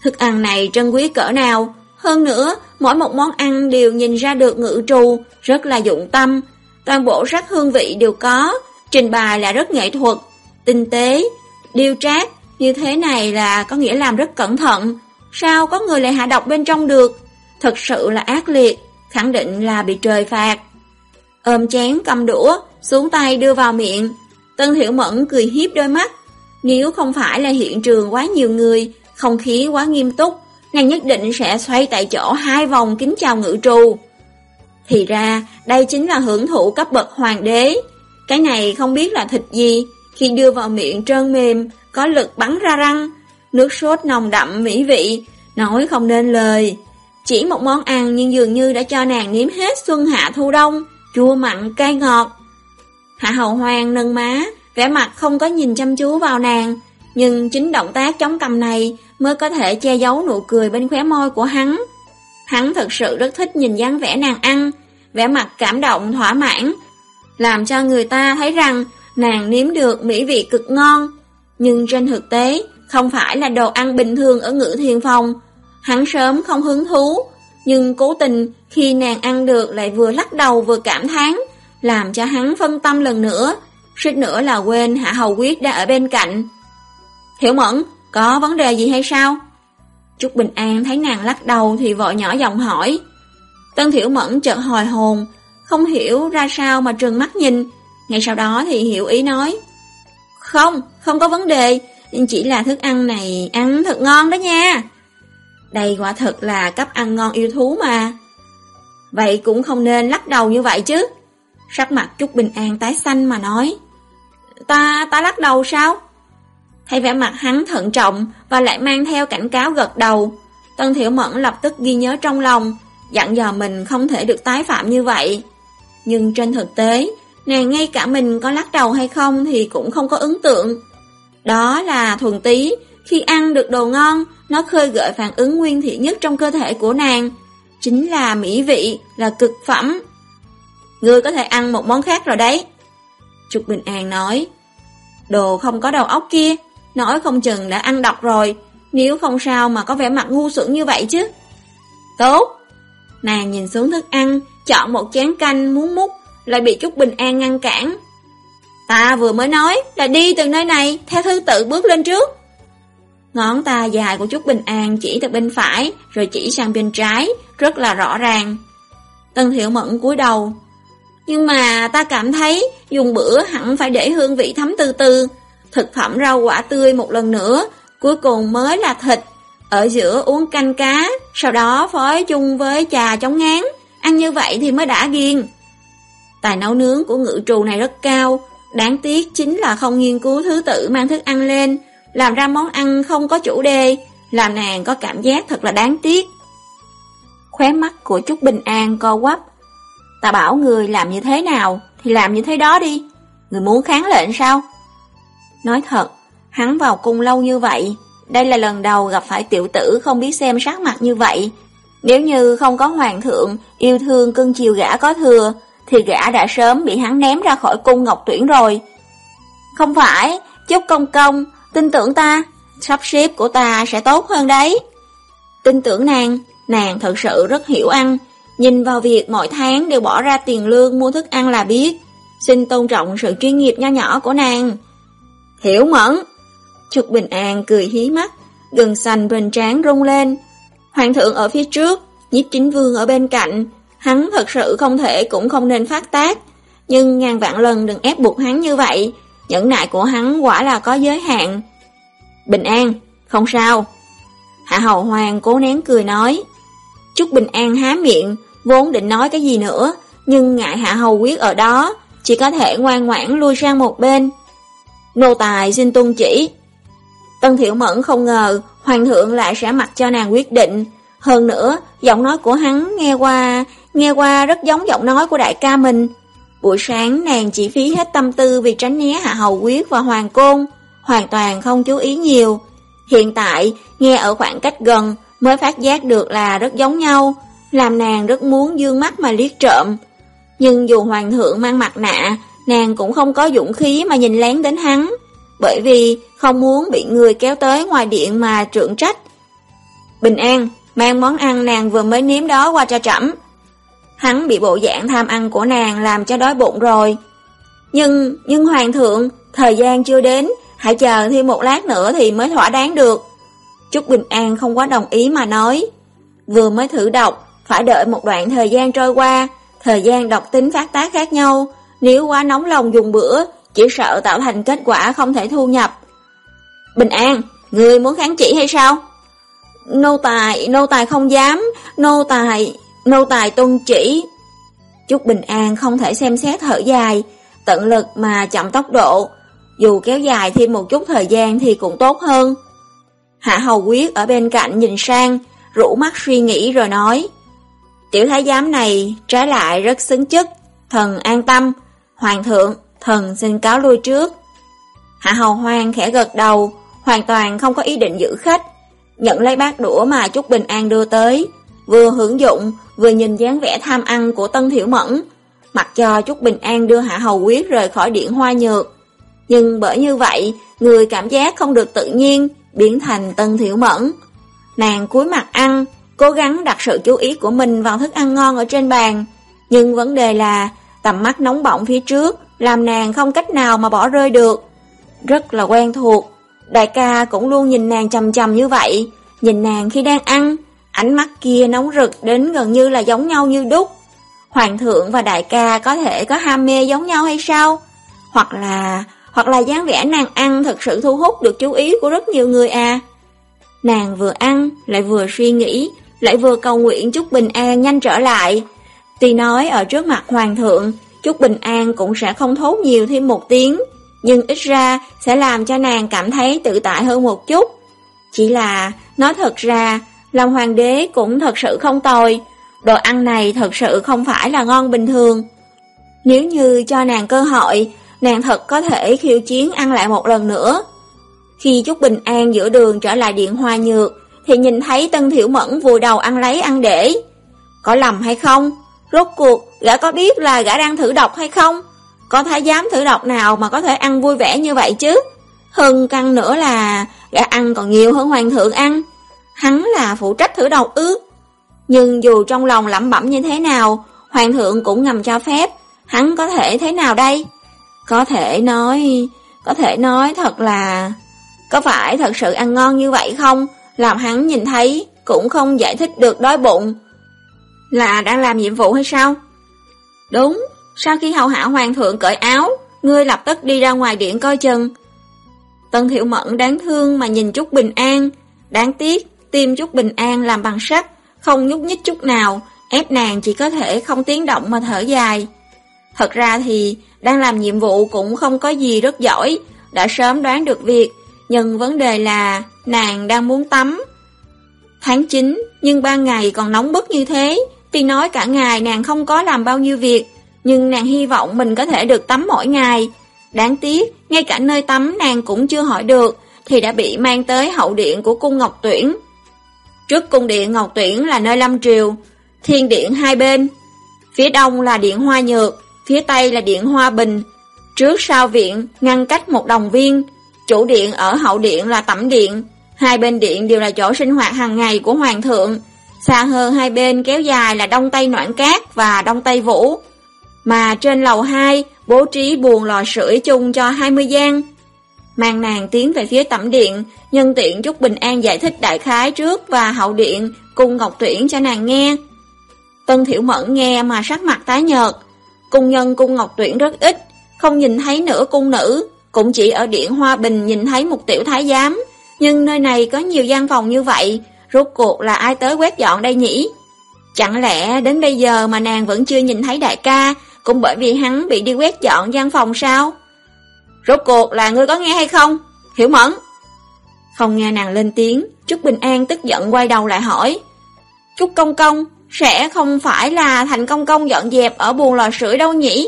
Thức ăn này trân quý cỡ nào. Hơn nữa, mỗi một món ăn đều nhìn ra được ngự trù, rất là dụng tâm. Toàn bộ sắc hương vị đều có, trình bày là rất nghệ thuật, tinh tế, điêu trác. Như thế này là có nghĩa làm rất cẩn thận. Sao có người lại hạ độc bên trong được? Thật sự là ác liệt, khẳng định là bị trời phạt. Ôm chén cầm đũa, xuống tay đưa vào miệng, Tân Thiểu Mẫn cười hiếp đôi mắt. Nếu không phải là hiện trường quá nhiều người, không khí quá nghiêm túc, nàng nhất định sẽ xoay tại chỗ hai vòng kính chào ngự trù. Thì ra, đây chính là hưởng thụ cấp bậc hoàng đế. Cái này không biết là thịt gì, khi đưa vào miệng trơn mềm, có lực bắn ra răng, nước sốt nồng đậm mỹ vị, nói không nên lời. Chỉ một món ăn nhưng dường như đã cho nàng nếm hết xuân hạ thu đông, chua mặn cay ngọt, Hạ hầu hoàng nâng má, vẻ mặt không có nhìn chăm chú vào nàng, nhưng chính động tác chống cầm này mới có thể che giấu nụ cười bên khóe môi của hắn. Hắn thật sự rất thích nhìn dáng vẻ nàng ăn, vẻ mặt cảm động thỏa mãn, làm cho người ta thấy rằng nàng nếm được mỹ vị cực ngon. Nhưng trên thực tế, không phải là đồ ăn bình thường ở ngữ thiền phòng. Hắn sớm không hứng thú, nhưng cố tình khi nàng ăn được lại vừa lắc đầu vừa cảm thán làm cho hắn phân tâm lần nữa, suýt nữa là quên Hạ Hầu Quyết đã ở bên cạnh. Hiểu Mẫn, có vấn đề gì hay sao? Trúc Bình An thấy nàng lắc đầu thì vội nhỏ giọng hỏi. Tân Thiểu Mẫn chợt hồi hồn, không hiểu ra sao mà trừng mắt nhìn, ngay sau đó thì hiểu ý nói. Không, không có vấn đề, chỉ là thức ăn này ăn thật ngon đó nha. Đây quả thật là cấp ăn ngon yêu thú mà. Vậy cũng không nên lắc đầu như vậy chứ. Sắc mặt Trúc Bình An tái xanh mà nói. Ta, ta lắc đầu sao? Thấy vẻ mặt hắn thận trọng và lại mang theo cảnh cáo gật đầu. Tân Thiểu Mẫn lập tức ghi nhớ trong lòng, dặn dò mình không thể được tái phạm như vậy. Nhưng trên thực tế, nàng ngay cả mình có lắc đầu hay không thì cũng không có ấn tượng. Đó là thuần tí, khi ăn được đồ ngon, nó khơi gợi phản ứng nguyên thị nhất trong cơ thể của nàng. Chính là mỹ vị, là cực phẩm. Ngươi có thể ăn một món khác rồi đấy. trục Bình An nói. Đồ không có đầu óc kia, nói không chừng đã ăn độc rồi, nếu không sao mà có vẻ mặt ngu xuẩn như vậy chứ. Tốt. Nàng nhìn xuống thức ăn, chọn một chén canh muốn múc, lại bị Trúc Bình An ngăn cản. Ta vừa mới nói là đi từ nơi này, theo thứ tự bước lên trước. Ngón ta dài của Trúc Bình An chỉ từ bên phải, rồi chỉ sang bên trái, rất là rõ ràng. Tân Thiệu Mẫn cúi đầu, nhưng mà ta cảm thấy dùng bữa hẳn phải để hương vị thấm từ từ. Thực phẩm rau quả tươi một lần nữa, cuối cùng mới là thịt. Ở giữa uống canh cá, sau đó phối chung với trà chống ngán. Ăn như vậy thì mới đã ghiền. Tài nấu nướng của ngự trù này rất cao. Đáng tiếc chính là không nghiên cứu thứ tự mang thức ăn lên, làm ra món ăn không có chủ đề, làm nàng có cảm giác thật là đáng tiếc. Khóe mắt của Trúc Bình An co quắp, Ta bảo người làm như thế nào thì làm như thế đó đi. Người muốn kháng lệnh sao? Nói thật, hắn vào cung lâu như vậy, đây là lần đầu gặp phải tiểu tử không biết xem sắc mặt như vậy. Nếu như không có hoàng thượng yêu thương cưng chiều gã có thừa, thì gã đã sớm bị hắn ném ra khỏi cung ngọc tuyển rồi. Không phải, chúc công công, tin tưởng ta, sắp xếp của ta sẽ tốt hơn đấy. Tin tưởng nàng, nàng thật sự rất hiểu ăn, Nhìn vào việc mỗi tháng đều bỏ ra tiền lương mua thức ăn là biết, xin tôn trọng sự chuyên nghiệp nho nhỏ của nàng. Hiểu mẫn! Trúc Bình An cười hí mắt, gần xanh bên trán rung lên. Hoàng thượng ở phía trước, nhiếp chính vương ở bên cạnh, hắn thật sự không thể cũng không nên phát tác, nhưng ngàn vạn lần đừng ép buộc hắn như vậy, nhẫn nại của hắn quả là có giới hạn. Bình An, không sao. Hạ Hầu Hoàng cố nén cười nói. Trúc Bình An há miệng, vốn định nói cái gì nữa, nhưng ngại Hạ Hầu Quyết ở đó, chỉ có thể ngoan ngoãn lui sang một bên. Nô tài xin tuân chỉ. Tân Thiệu Mẫn không ngờ Hoàng thượng lại sẽ mặc cho nàng quyết định. Hơn nữa, giọng nói của hắn nghe qua, nghe qua rất giống giọng nói của đại ca mình. Buổi sáng nàng chỉ phí hết tâm tư vì tránh né Hạ Hầu Quyết và Hoàng Côn, hoàn toàn không chú ý nhiều. Hiện tại, nghe ở khoảng cách gần mới phát giác được là rất giống nhau, làm nàng rất muốn dương mắt mà liếc trộm. Nhưng dù Hoàng thượng mang mặt nạ, nàng cũng không có dũng khí mà nhìn lén đến hắn, bởi vì không muốn bị người kéo tới ngoài điện mà trượng trách. Bình an, mang món ăn nàng vừa mới nếm đó qua cho trẫm. Hắn bị bộ dạng tham ăn của nàng làm cho đói bụng rồi. Nhưng, nhưng Hoàng thượng, thời gian chưa đến, hãy chờ thêm một lát nữa thì mới thỏa đáng được. Trúc Bình An không quá đồng ý mà nói. Vừa mới thử đọc, phải đợi một đoạn thời gian trôi qua, thời gian đọc tính phát tác khác nhau, nếu quá nóng lòng dùng bữa, chỉ sợ tạo thành kết quả không thể thu nhập. Bình An, người muốn kháng chỉ hay sao? Nô tài, nô tài không dám, nô tài, nô tài tuân chỉ. Chút Bình An không thể xem xét thở dài, tận lực mà chậm tốc độ, dù kéo dài thêm một chút thời gian thì cũng tốt hơn. Hạ Hầu Quyết ở bên cạnh nhìn sang, rủ mắt suy nghĩ rồi nói. Tiểu thái giám này trái lại rất xứng chức, thần an tâm, hoàng thượng, thần xin cáo lui trước. Hạ Hầu Hoang khẽ gật đầu, hoàn toàn không có ý định giữ khách, nhận lấy bát đũa mà Trúc Bình An đưa tới, vừa hưởng dụng, vừa nhìn dáng vẻ tham ăn của Tân Thiểu Mẫn, mặc cho Trúc Bình An đưa Hạ Hầu Quyết rời khỏi điện hoa nhược. Nhưng bởi như vậy, người cảm giác không được tự nhiên, biến thành Tân Thiểu Mẫn. Nàng cúi mặt ăn, cố gắng đặt sự chú ý của mình vào thức ăn ngon ở trên bàn, nhưng vấn đề là tầm mắt nóng bỏng phía trước, làm nàng không cách nào mà bỏ rơi được. Rất là quen thuộc, đại ca cũng luôn nhìn nàng chầm chầm như vậy, nhìn nàng khi đang ăn, ánh mắt kia nóng rực đến gần như là giống nhau như đúc. Hoàng thượng và đại ca có thể có ham mê giống nhau hay sao? Hoặc là, hoặc là dáng vẻ nàng ăn thật sự thu hút được chú ý của rất nhiều người à. Nàng vừa ăn, lại vừa suy nghĩ, lại vừa cầu nguyện chúc bình an nhanh trở lại. Tuy nói ở trước mặt hoàng thượng, Chút bình an cũng sẽ không thốt nhiều thêm một tiếng, nhưng ít ra sẽ làm cho nàng cảm thấy tự tại hơn một chút. Chỉ là, nói thật ra, lòng hoàng đế cũng thật sự không tồi, đồ ăn này thật sự không phải là ngon bình thường. Nếu như cho nàng cơ hội, nàng thật có thể khiêu chiến ăn lại một lần nữa. Khi chút bình an giữa đường trở lại điện hoa nhược, thì nhìn thấy Tân Thiểu Mẫn vùi đầu ăn lấy ăn để. Có lầm hay không? Rốt cuộc, gã có biết là gã đang thử độc hay không? Có thái giám thử độc nào mà có thể ăn vui vẻ như vậy chứ? Hơn căng nữa là gã ăn còn nhiều hơn hoàng thượng ăn. Hắn là phụ trách thử độc ư. Nhưng dù trong lòng lẩm bẩm như thế nào, hoàng thượng cũng ngầm cho phép. Hắn có thể thế nào đây? Có thể nói... Có thể nói thật là... Có phải thật sự ăn ngon như vậy không? Làm hắn nhìn thấy cũng không giải thích được đói bụng. Là đang làm nhiệm vụ hay sao? Đúng, sau khi hầu hạ hoàng thượng cởi áo, ngươi lập tức đi ra ngoài điện coi chừng. Tân Thiệu Mẫn đáng thương mà nhìn chút bình an, đáng tiếc, tim chút bình an làm bằng sắt, không nhúc nhích chút nào, ép nàng chỉ có thể không tiếng động mà thở dài. Thật ra thì, đang làm nhiệm vụ cũng không có gì rất giỏi, đã sớm đoán được việc, nhưng vấn đề là nàng đang muốn tắm. Tháng 9, nhưng ban ngày còn nóng bức như thế, Tuy nói cả ngày nàng không có làm bao nhiêu việc, nhưng nàng hy vọng mình có thể được tắm mỗi ngày. Đáng tiếc, ngay cả nơi tắm nàng cũng chưa hỏi được, thì đã bị mang tới hậu điện của cung Ngọc Tuyển. Trước cung điện Ngọc Tuyển là nơi lâm triều, thiên điện hai bên. Phía đông là điện Hoa Nhược, phía tây là điện Hoa Bình. Trước sau viện ngăn cách một đồng viên, chủ điện ở hậu điện là tẩm điện. Hai bên điện đều là chỗ sinh hoạt hàng ngày của hoàng thượng, Xa hơn hai bên kéo dài là Đông Tây Noãn Cát và Đông Tây Vũ. Mà trên lầu 2 bố trí buồn lò sưởi chung cho 20 gian. Mang nàng tiến về phía tẩm điện, nhân tiện chúc Bình An giải thích đại khái trước và hậu điện cùng Ngọc Tuyển cho nàng nghe. Tân Thiểu Mẫn nghe mà sắc mặt tái nhợt. Cung nhân cung Ngọc Tuyển rất ít, không nhìn thấy nửa cung nữ, cũng chỉ ở điện Hoa Bình nhìn thấy một tiểu thái giám. Nhưng nơi này có nhiều gian phòng như vậy, rốt cuộc là ai tới quét dọn đây nhỉ? Chẳng lẽ đến bây giờ mà nàng vẫn chưa nhìn thấy đại ca, cũng bởi vì hắn bị đi quét dọn gian phòng sao? Rốt cuộc là ngươi có nghe hay không? Hiểu mẫn. Không nghe nàng lên tiếng, Trúc Bình An tức giận quay đầu lại hỏi. Trúc Công Công, sẽ không phải là Thành Công Công dọn dẹp ở buồng lò sưởi đâu nhỉ?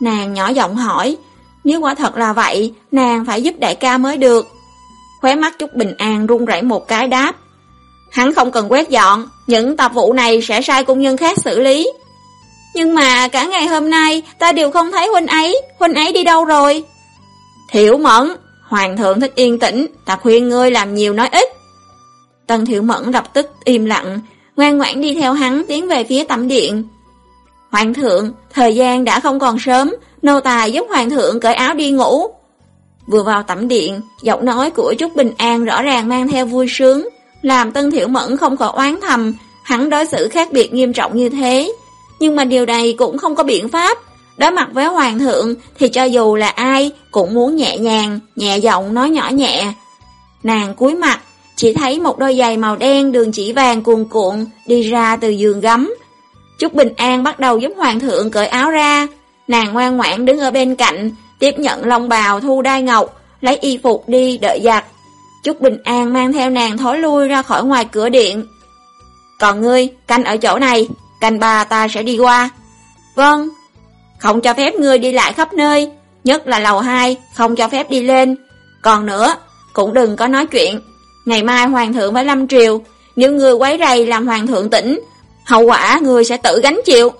Nàng nhỏ giọng hỏi, nếu quả thật là vậy, nàng phải giúp đại ca mới được. Khóe mắt Trúc Bình An run rẩy một cái đáp. Hắn không cần quét dọn, những tạp vụ này sẽ sai công nhân khác xử lý. Nhưng mà cả ngày hôm nay ta đều không thấy huynh ấy, huynh ấy đi đâu rồi? Thiểu mẫn, hoàng thượng thích yên tĩnh, ta khuyên ngươi làm nhiều nói ít. Tần thiểu mẫn lập tức im lặng, ngoan ngoãn đi theo hắn tiến về phía tẩm điện. Hoàng thượng, thời gian đã không còn sớm, nô tài giúp hoàng thượng cởi áo đi ngủ. Vừa vào tẩm điện, giọng nói của Trúc Bình An rõ ràng mang theo vui sướng, làm Tân Thiểu Mẫn không khỏi oán thầm, hắn đối xử khác biệt nghiêm trọng như thế. Nhưng mà điều này cũng không có biện pháp. Đối mặt với hoàng thượng thì cho dù là ai cũng muốn nhẹ nhàng, nhẹ giọng nói nhỏ nhẹ. Nàng cúi mặt, chỉ thấy một đôi giày màu đen đường chỉ vàng cuồn cuộn đi ra từ giường gấm. Trúc Bình An bắt đầu giúp hoàng thượng cởi áo ra. Nàng ngoan ngoãn đứng ở bên cạnh, tiếp nhận long bào thu đai ngọc, lấy y phục đi đợi giặt. Trúc Bình An mang theo nàng thối lui ra khỏi ngoài cửa điện. Còn ngươi, canh ở chỗ này, canh bà ta sẽ đi qua. Vâng, không cho phép ngươi đi lại khắp nơi, nhất là lầu 2, không cho phép đi lên. Còn nữa, cũng đừng có nói chuyện. Ngày mai hoàng thượng phải lâm triều, nếu ngươi quấy rầy làm hoàng thượng tỉnh, hậu quả ngươi sẽ tự gánh chịu.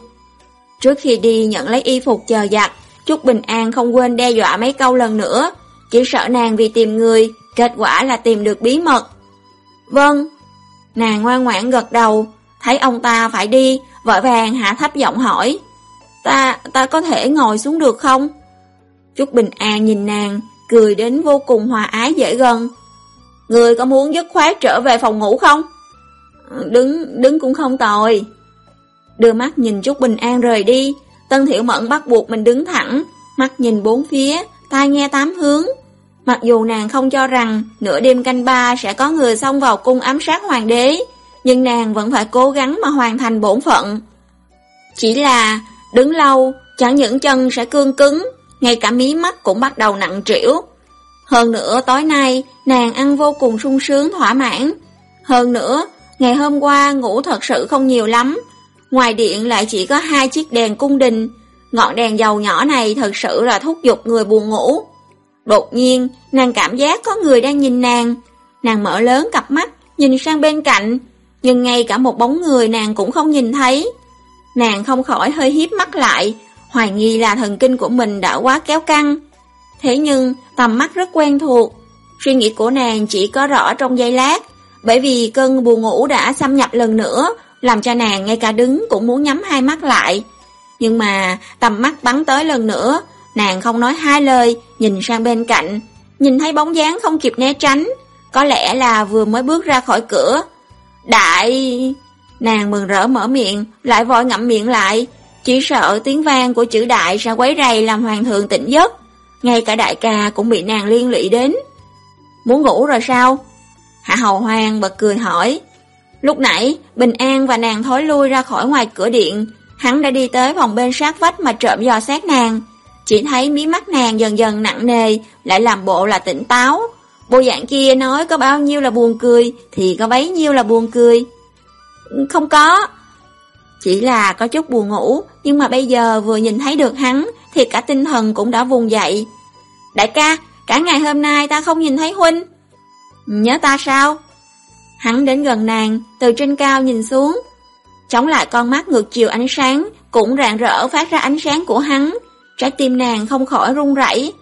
Trước khi đi nhận lấy y phục chờ giặt, Trúc Bình An không quên đe dọa mấy câu lần nữa, chỉ sợ nàng vì tìm người, kết quả là tìm được bí mật. Vâng, nàng ngoan ngoãn gật đầu, thấy ông ta phải đi, vội vàng hạ thấp giọng hỏi. Ta, ta có thể ngồi xuống được không? Trúc Bình An nhìn nàng, cười đến vô cùng hòa ái dễ gần. Người có muốn dứt khoát trở về phòng ngủ không? Đứng, đứng cũng không tồi. Đưa mắt nhìn Trúc Bình An rời đi, Tân Thiệu Mẫn bắt buộc mình đứng thẳng, mắt nhìn bốn phía, tai nghe tám hướng. Mặc dù nàng không cho rằng nửa đêm canh ba sẽ có người xông vào cung ám sát hoàng đế, nhưng nàng vẫn phải cố gắng mà hoàn thành bổn phận. Chỉ là đứng lâu, chẳng những chân sẽ cương cứng, ngay cả mí mắt cũng bắt đầu nặng trĩu. Hơn nữa tối nay, nàng ăn vô cùng sung sướng thỏa mãn. Hơn nữa, ngày hôm qua ngủ thật sự không nhiều lắm. Ngoài điện lại chỉ có hai chiếc đèn cung đình. Ngọn đèn dầu nhỏ này thật sự là thúc giục người buồn ngủ. Đột nhiên, nàng cảm giác có người đang nhìn nàng. Nàng mở lớn cặp mắt, nhìn sang bên cạnh, nhưng ngay cả một bóng người nàng cũng không nhìn thấy. Nàng không khỏi hơi hiếp mắt lại, hoài nghi là thần kinh của mình đã quá kéo căng. Thế nhưng, tầm mắt rất quen thuộc. Suy nghĩ của nàng chỉ có rõ trong giây lát, bởi vì cơn buồn ngủ đã xâm nhập lần nữa, làm cho nàng ngay cả đứng cũng muốn nhắm hai mắt lại. Nhưng mà tầm mắt bắn tới lần nữa, nàng không nói hai lời, nhìn sang bên cạnh, nhìn thấy bóng dáng không kịp né tránh, có lẽ là vừa mới bước ra khỏi cửa. Đại... Nàng mừng rỡ mở miệng, lại vội ngậm miệng lại, chỉ sợ tiếng vang của chữ đại sẽ quấy rầy làm hoàng thượng tỉnh giấc. Ngay cả đại ca cũng bị nàng liên lụy đến. Muốn ngủ rồi sao? Hạ hầu hoàng bật cười hỏi. Lúc nãy, Bình An và nàng thối lui ra khỏi ngoài cửa điện, hắn đã đi tới phòng bên sát vách mà trộm dò xét nàng. Chỉ thấy mí mắt nàng dần dần nặng nề, lại làm bộ là tỉnh táo. Bộ dạng kia nói có bao nhiêu là buồn cười, thì có bấy nhiêu là buồn cười. Không có. Chỉ là có chút buồn ngủ, nhưng mà bây giờ vừa nhìn thấy được hắn, thì cả tinh thần cũng đã vùng dậy. Đại ca, cả ngày hôm nay ta không nhìn thấy Huynh. Nhớ ta sao? Hắn đến gần nàng, từ trên cao nhìn xuống. Chống lại con mắt ngược chiều ánh sáng, cũng rạng rỡ phát ra ánh sáng của hắn. Trái tim nàng không khỏi run rẩy.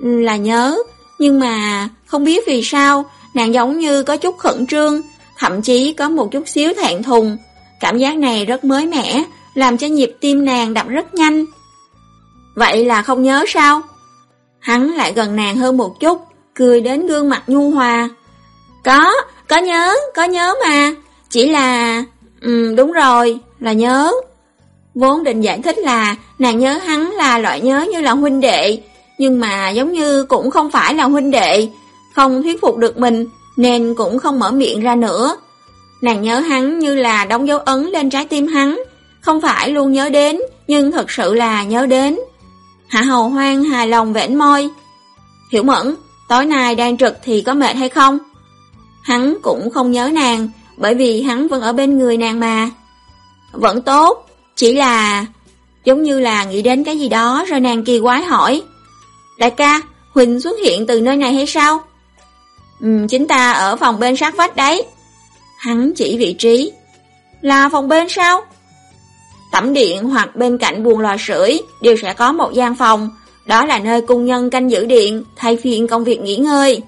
Ừ, là nhớ, nhưng mà không biết vì sao, nàng giống như có chút khẩn trương, thậm chí có một chút xíu thẹn thùng. Cảm giác này rất mới mẻ, làm cho nhịp tim nàng đập rất nhanh. Vậy là không nhớ sao? Hắn lại gần nàng hơn một chút, cười đến gương mặt nhu hòa. Có, có nhớ, có nhớ mà. Chỉ là... Ừ, đúng rồi, là nhớ. Vốn định giải thích là nàng nhớ hắn là loại nhớ như là huynh đệ, nhưng mà giống như cũng không phải là huynh đệ, không thuyết phục được mình nên cũng không mở miệng ra nữa. Nàng nhớ hắn như là đóng dấu ấn lên trái tim hắn, không phải luôn nhớ đến, nhưng thật sự là nhớ đến. Hạ hầu hoang hài lòng vẽn môi. Hiểu mẫn, tối nay đang trực thì có mệt hay không? Hắn cũng không nhớ nàng, bởi vì hắn vẫn ở bên người nàng mà. Vẫn tốt, chỉ là... Giống như là nghĩ đến cái gì đó rồi nàng kỳ quái hỏi. Đại ca, Huỳnh xuất hiện từ nơi này hay sao? Ừ, chính ta ở phòng bên sát vách đấy. Hắn chỉ vị trí. Là phòng bên sao? Tẩm điện hoặc bên cạnh buồng lò sưởi đều sẽ có một gian phòng. Đó là nơi cung nhân canh giữ điện, thay phiên công việc nghỉ ngơi.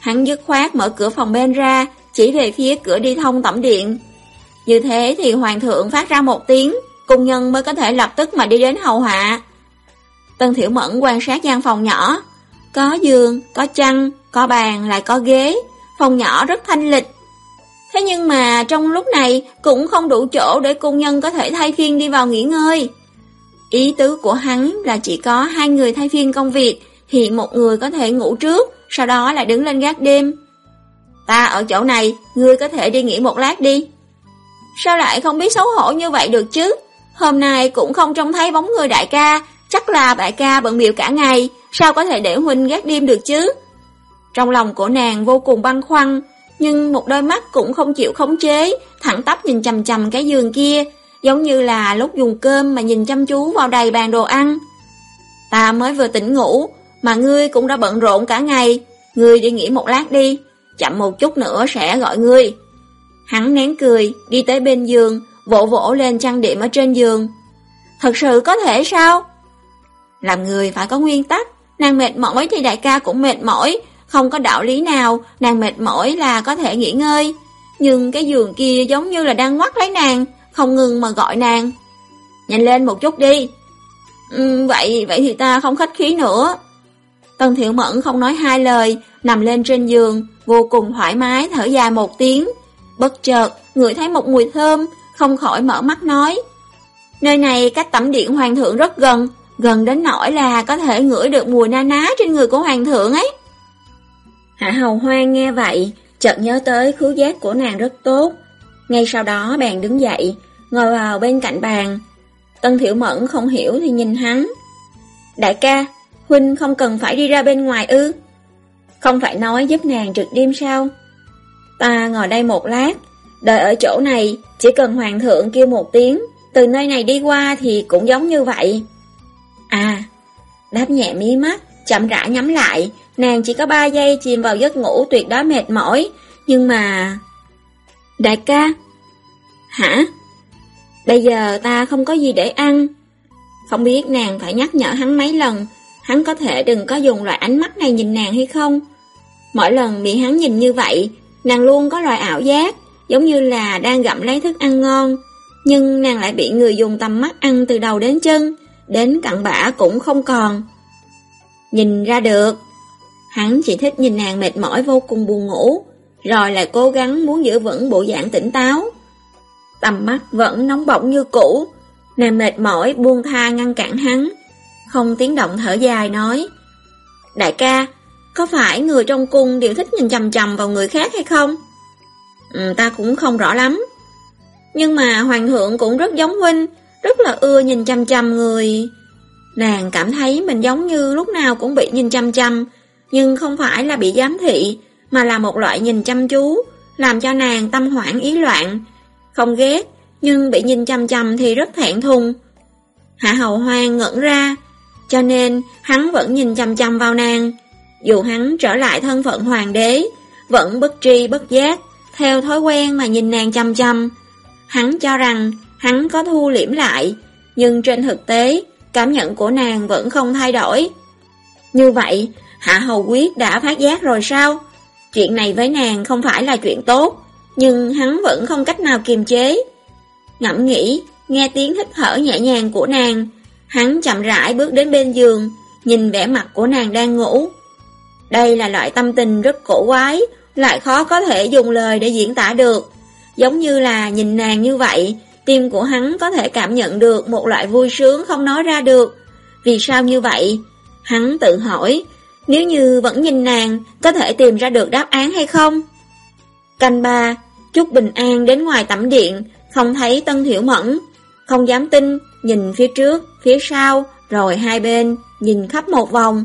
Hắn dứt khoát mở cửa phòng bên ra, chỉ về phía cửa đi thông tẩm điện. Như thế thì hoàng thượng phát ra một tiếng, cung nhân mới có thể lập tức mà đi đến hầu hạ. Tân Thiểu Mẫn quan sát gian phòng nhỏ, có giường, có chăn, có bàn lại có ghế, phòng nhỏ rất thanh lịch. Thế nhưng mà trong lúc này cũng không đủ chỗ để cung nhân có thể thay phiên đi vào nghỉ ngơi. Ý tứ của hắn là chỉ có hai người thay phiên công việc, thì một người có thể ngủ trước, sau đó lại đứng lên gác đêm. Ta ở chỗ này, ngươi có thể đi nghỉ một lát đi. Sao lại không biết xấu hổ như vậy được chứ? Hôm nay cũng không trông thấy bóng người đại ca, chắc là đại ca bận biểu cả ngày, sao có thể để huynh gác đêm được chứ? Trong lòng của nàng vô cùng băn khoăn, nhưng một đôi mắt cũng không chịu khống chế, thẳng tắp nhìn chầm chầm cái giường kia, giống như là lúc dùng cơm mà nhìn chăm chú vào đầy bàn đồ ăn. Ta mới vừa tỉnh ngủ, mà ngươi cũng đã bận rộn cả ngày, ngươi đi nghỉ một lát đi, chậm một chút nữa sẽ gọi ngươi. Hắn nén cười, đi tới bên giường, vỗ vỗ lên trang điểm ở trên giường. Thật sự có thể sao? Làm người phải có nguyên tắc, nàng mệt mỏi thì đại ca cũng mệt mỏi, không có đạo lý nào, nàng mệt mỏi là có thể nghỉ ngơi. Nhưng cái giường kia giống như là đang ngoắt lấy nàng, không ngừng mà gọi nàng. Nhanh lên một chút đi. Ừ, vậy, vậy thì ta không khách khí nữa. tần Thiệu Mẫn không nói hai lời, nằm lên trên giường, vô cùng thoải mái thở dài một tiếng. Bất chợt, người thấy một mùi thơm, không khỏi mở mắt nói. Nơi này cách tẩm điện hoàng thượng rất gần, gần đến nỗi là có thể ngửi được mùi na ná trên người của hoàng thượng ấy. Hạ hầu hoang nghe vậy, chợt nhớ tới khứu giác của nàng rất tốt. Ngay sau đó bèn đứng dậy, ngồi vào bên cạnh bàn. Tân thiểu Mẫn không hiểu thì nhìn hắn. Đại ca, Huynh không cần phải đi ra bên ngoài ư? Không phải nói giúp nàng trực đêm sao? Ta ngồi đây một lát, đợi ở chỗ này, chỉ cần hoàng thượng kêu một tiếng, từ nơi này đi qua thì cũng giống như vậy. À, đáp nhẹ mí mắt, chậm rãi nhắm lại, nàng chỉ có 3 giây chìm vào giấc ngủ tuyệt đối mệt mỏi, nhưng mà... Đại ca? Hả? Bây giờ ta không có gì để ăn. Không biết nàng phải nhắc nhở hắn mấy lần, hắn có thể đừng có dùng loại ánh mắt này nhìn nàng hay không? Mỗi lần bị hắn nhìn như vậy, nàng luôn có loại ảo giác, giống như là đang gặm lấy thức ăn ngon, nhưng nàng lại bị người dùng tầm mắt ăn từ đầu đến chân, đến cặn bã cũng không còn. Nhìn ra được, hắn chỉ thích nhìn nàng mệt mỏi vô cùng buồn ngủ, rồi lại cố gắng muốn giữ vững bộ dạng tỉnh táo. Tầm mắt vẫn nóng bỏng như cũ, nàng mệt mỏi buông tha ngăn cản hắn, không tiếng động thở dài nói. Đại ca, có phải người trong cung đều thích nhìn chầm chầm vào người khác hay không? Ừ, ta cũng không rõ lắm. Nhưng mà hoàng thượng cũng rất giống huynh, rất là ưa nhìn chầm chầm người. Nàng cảm thấy mình giống như lúc nào cũng bị nhìn chăm chăm, nhưng không phải là bị giám thị, mà là một loại nhìn chăm chú, làm cho nàng tâm hoảng ý loạn. Không ghét, nhưng bị nhìn chăm chăm thì rất thẹn thùng. Hạ hầu hoang ngẩn ra, cho nên hắn vẫn nhìn chăm chăm vào nàng. Dù hắn trở lại thân phận hoàng đế, vẫn bất tri bất giác, theo thói quen mà nhìn nàng chăm chăm. Hắn cho rằng hắn có thu liễm lại, nhưng trên thực tế, cảm nhận của nàng vẫn không thay đổi. Như vậy, Hạ Hầu Quyết đã phát giác rồi sao? Chuyện này với nàng không phải là chuyện tốt, nhưng hắn vẫn không cách nào kiềm chế. Ngẫm nghĩ, nghe tiếng hít thở nhẹ nhàng của nàng, hắn chậm rãi bước đến bên giường, nhìn vẻ mặt của nàng đang ngủ. Đây là loại tâm tình rất cổ quái, lại khó có thể dùng lời để diễn tả được. Giống như là nhìn nàng như vậy, tim của hắn có thể cảm nhận được một loại vui sướng không nói ra được. Vì sao như vậy? Hắn tự hỏi, nếu như vẫn nhìn nàng, có thể tìm ra được đáp án hay không? Canh ba, Trúc Bình An đến ngoài tẩm điện, không thấy Tân Thiểu Mẫn. Không dám tin, nhìn phía trước, phía sau, rồi hai bên, nhìn khắp một vòng.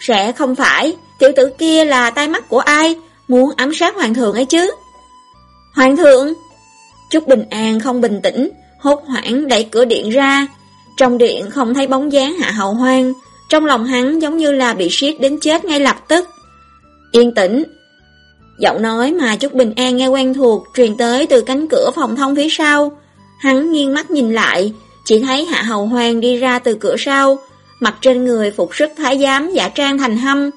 Sẽ không phải, tiểu tử kia là tai mắt của ai, muốn ám sát hoàng thượng ấy chứ? Hoàng thượng! Trúc Bình An không bình tĩnh, hốt hoảng đẩy cửa điện ra. Trong điện không thấy bóng dáng hạ hậu hoang, trong lòng hắn giống như là bị siết đến chết ngay lập tức. Yên tĩnh. Giọng nói mà Trúc Bình An nghe quen thuộc truyền tới từ cánh cửa phòng thông phía sau. Hắn nghiêng mắt nhìn lại, chỉ thấy Hạ Hầu hoang đi ra từ cửa sau, mặt trên người phục sức thái giám giả trang thành hâm.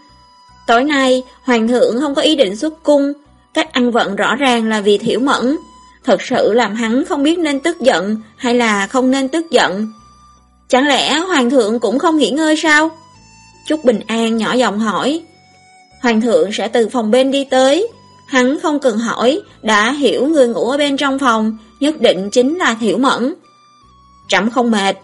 Tối nay, Hoàng thượng không có ý định xuất cung, cách ăn vận rõ ràng là vì thiểu mẫn. Thật sự làm hắn không biết nên tức giận hay là không nên tức giận. Chẳng lẽ Hoàng thượng cũng không nghỉ ngơi sao? Trúc Bình An nhỏ giọng hỏi. Hoàng thượng sẽ từ phòng bên đi tới. Hắn không cần hỏi, đã hiểu người ngủ ở bên trong phòng, nhất định chính là Thiểu Mẫn. Trẫm không mệt.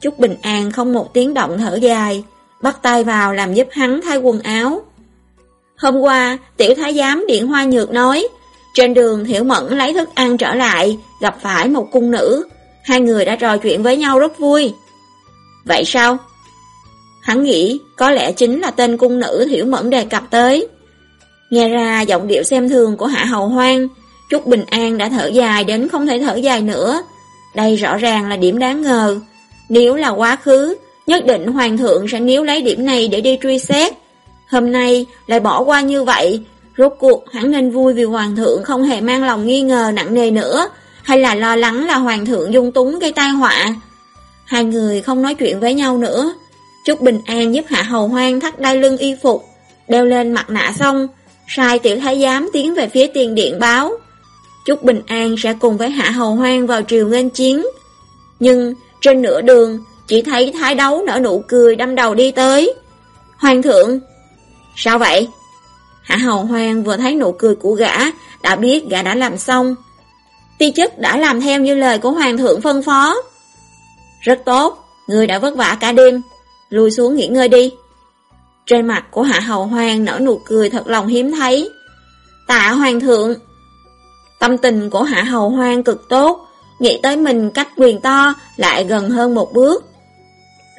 Trúc Bình An không một tiếng động thở dài, bắt tay vào làm giúp hắn thay quần áo. Hôm qua, tiểu thái giám Điện Hoa Nhược nói, trên đường Thiểu Mẫn lấy thức ăn trở lại, gặp phải một cung nữ, Hai người đã trò chuyện với nhau rất vui. Vậy sao? Hắn nghĩ có lẽ chính là tên cung nữ Thiểu Mẫn đề cập tới. Nghe ra giọng điệu xem thường của Hạ Hầu Hoang, Trúc Bình An đã thở dài đến không thể thở dài nữa. Đây rõ ràng là điểm đáng ngờ. Nếu là quá khứ, nhất định Hoàng thượng sẽ níu lấy điểm này để đi truy xét. Hôm nay lại bỏ qua như vậy, rốt cuộc hắn nên vui vì Hoàng thượng không hề mang lòng nghi ngờ nặng nề nữa, hay là lo lắng là hoàng thượng dung túng gây tai họa. Hai người không nói chuyện với nhau nữa. Trúc Bình An giúp Hạ Hầu Hoang thắt đai lưng y phục, đeo lên mặt nạ xong, sai tiểu thái giám tiến về phía tiền điện báo. Trúc Bình An sẽ cùng với Hạ Hầu Hoang vào triều lên chiến. Nhưng trên nửa đường, chỉ thấy thái đấu nở nụ cười đâm đầu đi tới. Hoàng thượng! Sao vậy? Hạ Hầu Hoang vừa thấy nụ cười của gã, đã biết gã đã làm xong. Ti chức đã làm theo như lời của Hoàng thượng phân phó. Rất tốt, người đã vất vả cả đêm, lùi xuống nghỉ ngơi đi. Trên mặt của Hạ Hầu Hoàng nở nụ cười thật lòng hiếm thấy. Tạ Hoàng thượng Tâm tình của Hạ Hầu Hoàng cực tốt, nghĩ tới mình cách quyền to lại gần hơn một bước.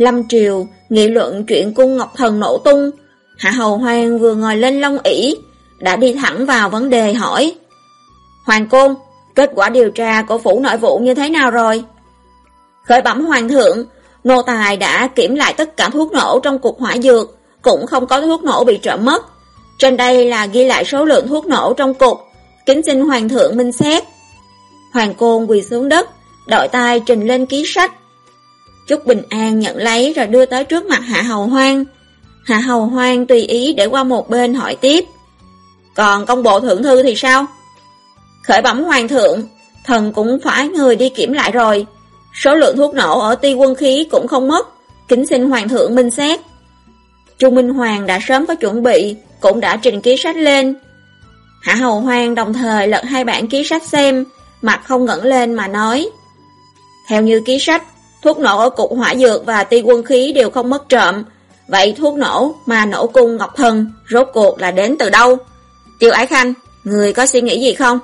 Lâm Triều nghị luận chuyện cung Ngọc Thần nổ tung, Hạ Hầu Hoàng vừa ngồi lên long ỷ đã đi thẳng vào vấn đề hỏi. Hoàng Côn, Kết quả điều tra của phủ nội vụ như thế nào rồi? Khởi bẩm hoàng thượng, nô tài đã kiểm lại tất cả thuốc nổ trong cục hỏa dược, cũng không có thuốc nổ bị trộm mất. Trên đây là ghi lại số lượng thuốc nổ trong cục, kính xin hoàng thượng minh xét. Hoàng côn quỳ xuống đất, đội tay trình lên ký sách. Trúc Bình An nhận lấy rồi đưa tới trước mặt Hạ Hầu Hoang. Hạ Hầu Hoang tùy ý để qua một bên hỏi tiếp. Còn công bộ thượng thư thì sao? Khởi bẩm hoàng thượng, thần cũng phải người đi kiểm lại rồi. Số lượng thuốc nổ ở ti quân khí cũng không mất, kính xin hoàng thượng minh xét. Trung Minh Hoàng đã sớm có chuẩn bị, cũng đã trình ký sách lên. Hạ Hầu Hoang đồng thời lật hai bản ký sách xem, mặt không ngẩng lên mà nói. Theo như ký sách, thuốc nổ ở cục hỏa dược và ti quân khí đều không mất trộm. Vậy thuốc nổ mà nổ cung Ngọc Thần rốt cuộc là đến từ đâu? Tiêu Ái Khanh, người có suy nghĩ gì không?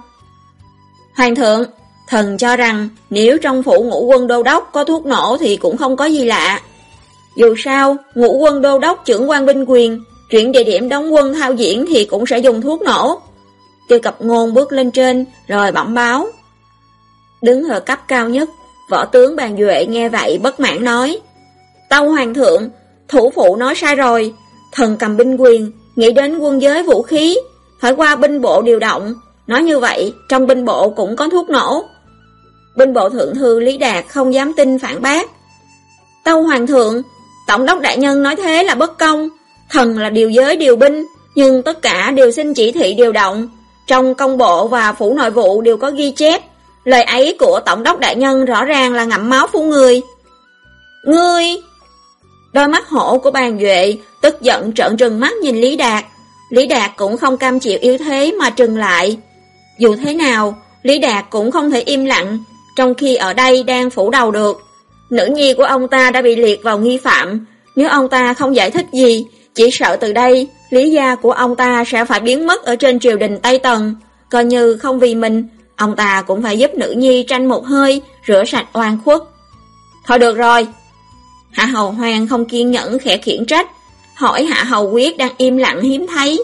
Hoàng thượng, thần cho rằng nếu trong phủ ngũ quân đô đốc có thuốc nổ thì cũng không có gì lạ. Dù sao, ngũ quân đô đốc trưởng quan binh quyền, chuyển địa điểm đóng quân thao diễn thì cũng sẽ dùng thuốc nổ. Tiêu cập ngôn bước lên trên, rồi bẩm báo. Đứng ở cấp cao nhất, võ tướng bàn duệ nghe vậy bất mãn nói. Tâu hoàng thượng, thủ phụ nói sai rồi, thần cầm binh quyền, nghĩ đến quân giới vũ khí, phải qua binh bộ điều động, Nói như vậy, trong binh bộ cũng có thuốc nổ. Binh bộ thượng thư Lý Đạt không dám tin phản bác. Tâu Hoàng thượng, Tổng đốc đại nhân nói thế là bất công. Thần là điều giới điều binh, nhưng tất cả đều xin chỉ thị điều động. Trong công bộ và phủ nội vụ đều có ghi chép, lời ấy của Tổng đốc Đại Nhân rõ ràng là ngậm máu phun người. Ngươi! Đôi mắt hổ của bàn Duệ tức giận trợn trừng mắt nhìn Lý Đạt. Lý Đạt cũng không cam chịu yếu thế mà trừng lại. Dù thế nào, Lý Đạt cũng không thể im lặng, trong khi ở đây đang phủ đầu được. Nữ nhi của ông ta đã bị liệt vào nghi phạm, nếu ông ta không giải thích gì, chỉ sợ từ đây, lý gia của ông ta sẽ phải biến mất ở trên triều đình Tây Tần. Coi như không vì mình, ông ta cũng phải giúp nữ nhi tranh một hơi, rửa sạch oan khuất. Thôi được rồi. Hạ Hầu Hoàng không kiên nhẫn khẽ khiển trách, hỏi Hạ Hầu Quyết đang im lặng hiếm thấy.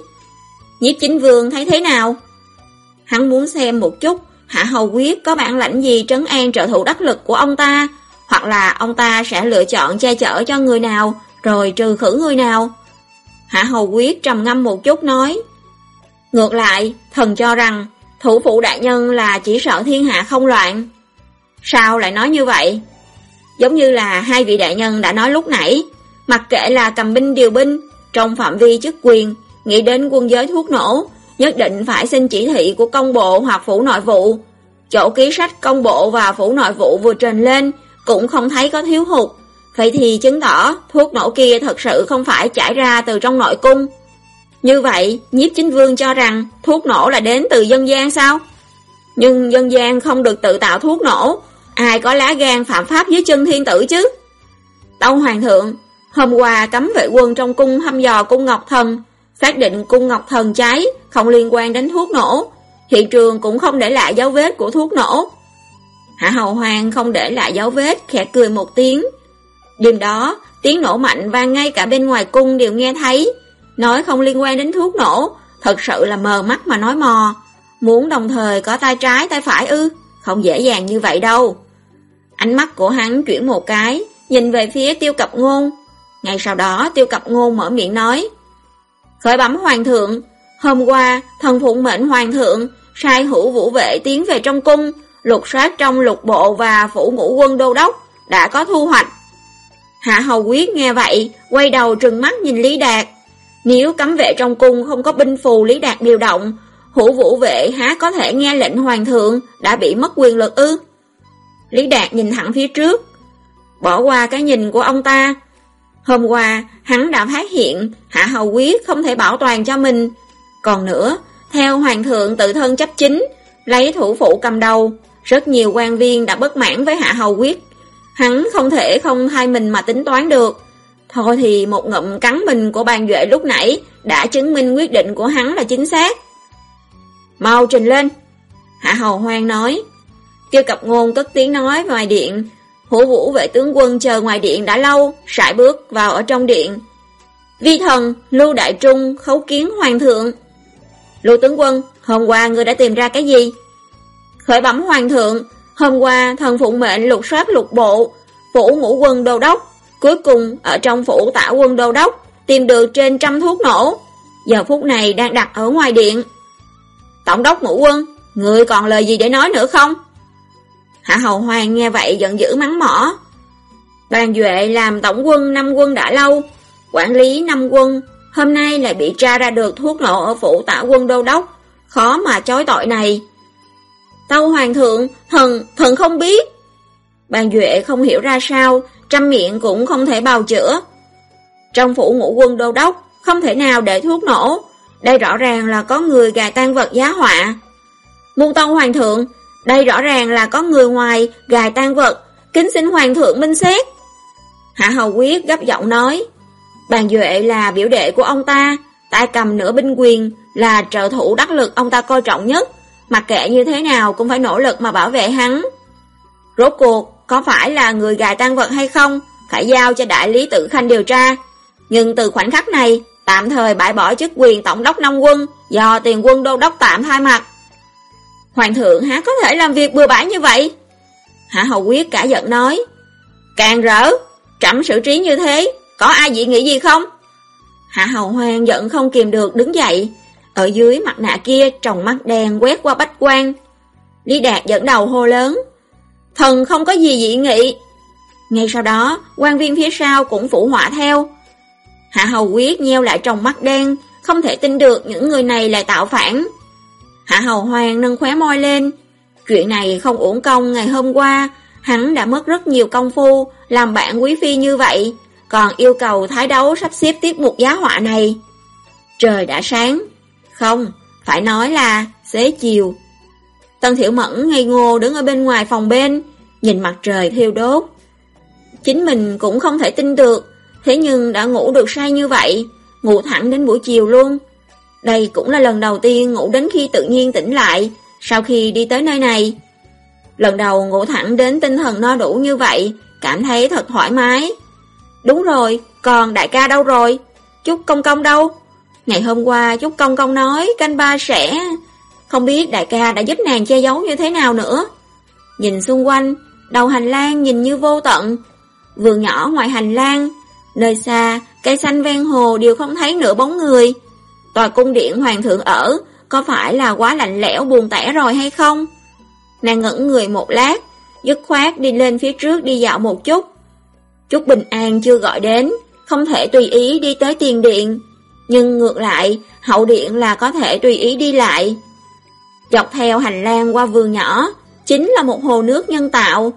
Nhiếp chính vương thấy thế nào? Hắn muốn xem một chút Hạ Hầu Quyết có bản lãnh gì trấn an trợ thủ đắc lực của ông ta, hoặc là ông ta sẽ lựa chọn che chở cho người nào, rồi trừ khử người nào. Hạ Hầu Quyết trầm ngâm một chút nói, Ngược lại, thần cho rằng thủ phụ đại nhân là chỉ sợ thiên hạ không loạn. Sao lại nói như vậy? Giống như là hai vị đại nhân đã nói lúc nãy, mặc kệ là cầm binh điều binh, trong phạm vi chức quyền, nghĩ đến quân giới thuốc nổ, nhất định phải xin chỉ thị của công bộ hoặc phủ nội vụ. Chỗ ký sách công bộ và phủ nội vụ vừa trình lên cũng không thấy có thiếu hụt. Vậy thì chứng tỏ thuốc nổ kia thật sự không phải chảy ra từ trong nội cung. Như vậy, nhiếp chính vương cho rằng thuốc nổ là đến từ dân gian sao? Nhưng dân gian không được tự tạo thuốc nổ, ai có lá gan phạm pháp dưới chân thiên tử chứ? Tâu Hoàng thượng, hôm qua cấm vệ quân trong cung thăm dò cung Ngọc Thần, xác định cung Ngọc Thần cháy, không liên quan đến thuốc nổ. Hiện trường cũng không để lại dấu vết của thuốc nổ. Hạ Hầu Hoàng không để lại dấu vết, khẽ cười một tiếng. Đêm đó, tiếng nổ mạnh vang ngay cả bên ngoài cung đều nghe thấy. Nói không liên quan đến thuốc nổ, thật sự là mờ mắt mà nói mò. Muốn đồng thời có tay trái tay phải ư, không dễ dàng như vậy đâu. Ánh mắt của hắn chuyển một cái, nhìn về phía tiêu cập ngôn. Ngay sau đó tiêu cập ngôn mở miệng nói. Khởi bấm hoàng thượng, hôm qua thần phụng mệnh hoàng thượng sai hữu vũ vệ tiến về trong cung, lục soát trong lục bộ và phủ ngũ quân đô đốc, đã có thu hoạch. Hạ Hầu Quyết nghe vậy, quay đầu trừng mắt nhìn Lý Đạt. Nếu cấm vệ trong cung không có binh phù Lý Đạt điều động, hữu vũ vệ há có thể nghe lệnh hoàng thượng đã bị mất quyền lực ư. Lý Đạt nhìn thẳng phía trước, bỏ qua cái nhìn của ông ta, Hôm qua, hắn đã phát hiện Hạ Hầu Quyết không thể bảo toàn cho mình. Còn nữa, theo Hoàng thượng tự thân chấp chính, lấy thủ phụ cầm đầu, rất nhiều quan viên đã bất mãn với Hạ Hầu Quyết. Hắn không thể không thay mình mà tính toán được. Thôi thì một ngụm cắn mình của bàn duệ lúc nãy đã chứng minh quyết định của hắn là chính xác. Mau trình lên. Hạ Hầu Hoang nói. Kêu cặp ngôn cất tiếng nói ngoài điện, Hữu vũ vệ tướng quân chờ ngoài điện đã lâu, sải bước vào ở trong điện. Vi thần, Lưu Đại Trung, khấu kiến hoàng thượng. Lưu tướng quân, hôm qua ngươi đã tìm ra cái gì? Khởi bẩm hoàng thượng, hôm qua thần phụng mệnh lục soát lục bộ, phủ ngũ quân đô đốc, cuối cùng ở trong phủ tả quân đô đốc, tìm được trên trăm thuốc nổ. Giờ phút này đang đặt ở ngoài điện. Tổng đốc ngũ quân, người còn lời gì để nói nữa không? Hạ Hầu Hoàng nghe vậy giận dữ mắng mỏ. Đoàn Duệ làm tổng quân năm quân đã lâu, quản lý năm quân, hôm nay lại bị tra ra được thuốc nổ ở phủ tả quân đô đốc, khó mà chối tội này. Tâu Hoàng thượng, thần, thần không biết. Bàn Duệ không hiểu ra sao, trăm miệng cũng không thể bào chữa. Trong phủ ngũ quân đô đốc, không thể nào để thuốc nổ, đây rõ ràng là có người gài tan vật giá họa. Muôn Tông Hoàng thượng, đây rõ ràng là có người ngoài gài tan vật, kính xin hoàng thượng minh xét. Hạ Hầu Quyết gấp giọng nói, bàn Duệ là biểu đệ của ông ta, tay cầm nửa binh quyền là trợ thủ đắc lực ông ta coi trọng nhất, mặc kệ như thế nào cũng phải nỗ lực mà bảo vệ hắn. Rốt cuộc, có phải là người gài tan vật hay không, phải giao cho đại lý tự khanh điều tra. Nhưng từ khoảnh khắc này, tạm thời bãi bỏ chức quyền tổng đốc nông quân do tiền quân đô đốc tạm thay mặt. Hoàng thượng há có thể làm việc bừa bãi như vậy? Hạ Hầu Quyết cả giận nói. Càng rỡ, trẫm xử trí như thế, có ai dị nghị gì không? Hạ Hầu Hoang giận không kìm được đứng dậy. Ở dưới mặt nạ kia tròng mắt đen quét qua bách quan. Lý Đạt dẫn đầu hô lớn. Thần không có gì dị nghị. Ngay sau đó, quan viên phía sau cũng phụ họa theo. Hạ Hầu Quyết nheo lại trong mắt đen, không thể tin được những người này lại tạo phản. Hạ Hầu Hoàng nâng khóe môi lên. Chuyện này không uổng công ngày hôm qua, hắn đã mất rất nhiều công phu làm bạn quý phi như vậy, còn yêu cầu thái đấu sắp xếp tiết mục giá họa này. Trời đã sáng. Không, phải nói là xế chiều. Tân Thiểu Mẫn ngây ngô đứng ở bên ngoài phòng bên, nhìn mặt trời thiêu đốt. Chính mình cũng không thể tin được, thế nhưng đã ngủ được say như vậy, ngủ thẳng đến buổi chiều luôn. Đây cũng là lần đầu tiên ngủ đến khi tự nhiên tỉnh lại, sau khi đi tới nơi này. Lần đầu ngủ thẳng đến tinh thần no đủ như vậy, cảm thấy thật thoải mái. Đúng rồi, còn đại ca đâu rồi? Chúc công công đâu? Ngày hôm qua Chúc công công nói canh ba sẽ... Không biết đại ca đã giúp nàng che giấu như thế nào nữa. Nhìn xung quanh, đầu hành lang nhìn như vô tận. Vườn nhỏ ngoài hành lang, nơi xa, cây xanh ven hồ đều không thấy nửa bóng người. Tòa cung điện hoàng thượng ở, có phải là quá lạnh lẽo buồn tẻ rồi hay không? Nàng ngẩn người một lát, dứt khoát đi lên phía trước đi dạo một chút. Chút bình an chưa gọi đến, không thể tùy ý đi tới tiền điện. Nhưng ngược lại, hậu điện là có thể tùy ý đi lại. Dọc theo hành lang qua vườn nhỏ, chính là một hồ nước nhân tạo.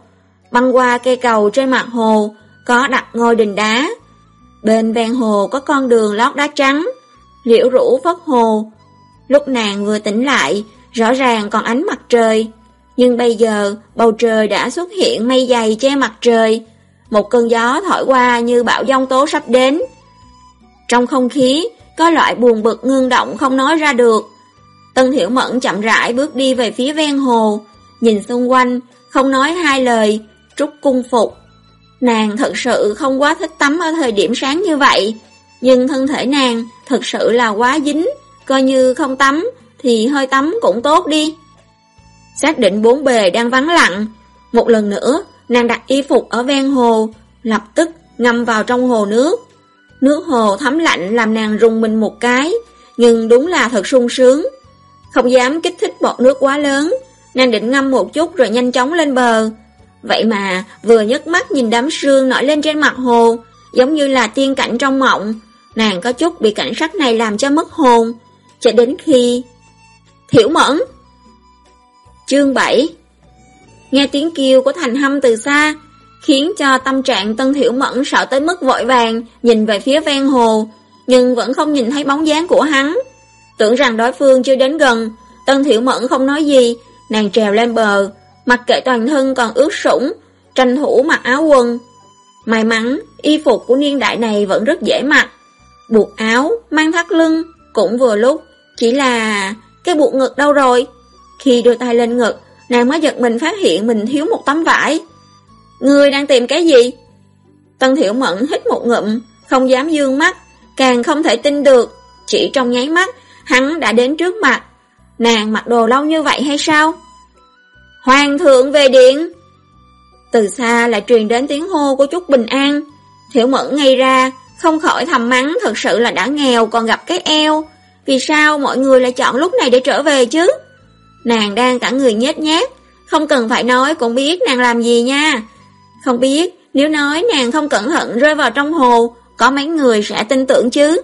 Băng qua cây cầu trên mặt hồ, có đặt ngôi đình đá. Bên ven hồ có con đường lót đá trắng, liễu rũ phất hồ. Lúc nàng vừa tỉnh lại, rõ ràng còn ánh mặt trời. Nhưng bây giờ, bầu trời đã xuất hiện mây dày che mặt trời. Một cơn gió thổi qua như bão giông tố sắp đến. Trong không khí, có loại buồn bực ngưng động không nói ra được. Tân hiểu Mẫn chậm rãi bước đi về phía ven hồ, nhìn xung quanh, không nói hai lời, trúc cung phục. Nàng thật sự không quá thích tắm ở thời điểm sáng như vậy, nhưng thân thể nàng thật sự là quá dính, coi như không tắm thì hơi tắm cũng tốt đi. Xác định bốn bề đang vắng lặng, một lần nữa nàng đặt y phục ở ven hồ, lập tức ngâm vào trong hồ nước. Nước hồ thấm lạnh làm nàng rung mình một cái, nhưng đúng là thật sung sướng. Không dám kích thích bọt nước quá lớn, nàng định ngâm một chút rồi nhanh chóng lên bờ. Vậy mà vừa nhấc mắt nhìn đám sương nổi lên trên mặt hồ, giống như là tiên cảnh trong mộng. Nàng có chút bị cảnh sắc này làm cho mất hồn, cho đến khi... Thiểu mẫn! Chương 7 Nghe tiếng kêu của thành hâm từ xa, khiến cho tâm trạng Tân Thiểu Mẫn sợ tới mức vội vàng, nhìn về phía ven hồ, nhưng vẫn không nhìn thấy bóng dáng của hắn. Tưởng rằng đối phương chưa đến gần, Tân Thiểu Mẫn không nói gì, nàng trèo lên bờ, mặc kệ toàn thân còn ướt sũng, tranh thủ mặc áo quần. May mắn, y phục của niên đại này vẫn rất dễ mặc. Buộc áo, mang thắt lưng, cũng vừa lúc, chỉ là... cái buộc ngực đâu rồi? Khi đưa tay lên ngực, nàng mới giật mình phát hiện mình thiếu một tấm vải. Người đang tìm cái gì? Tân Thiểu Mẫn hít một ngụm, không dám dương mắt, càng không thể tin được. Chỉ trong nháy mắt, hắn đã đến trước mặt. Nàng mặc đồ lâu như vậy hay sao? Hoàng thượng về điện! Từ xa lại truyền đến tiếng hô của chút bình an. Thiểu Mẫn ngay ra, không khỏi thầm mắng thật sự là đã nghèo còn gặp cái eo. Vì sao mọi người lại chọn lúc này để trở về chứ? Nàng đang cả người nhét nhát, không cần phải nói cũng biết nàng làm gì nha. Không biết, nếu nói nàng không cẩn thận rơi vào trong hồ, có mấy người sẽ tin tưởng chứ.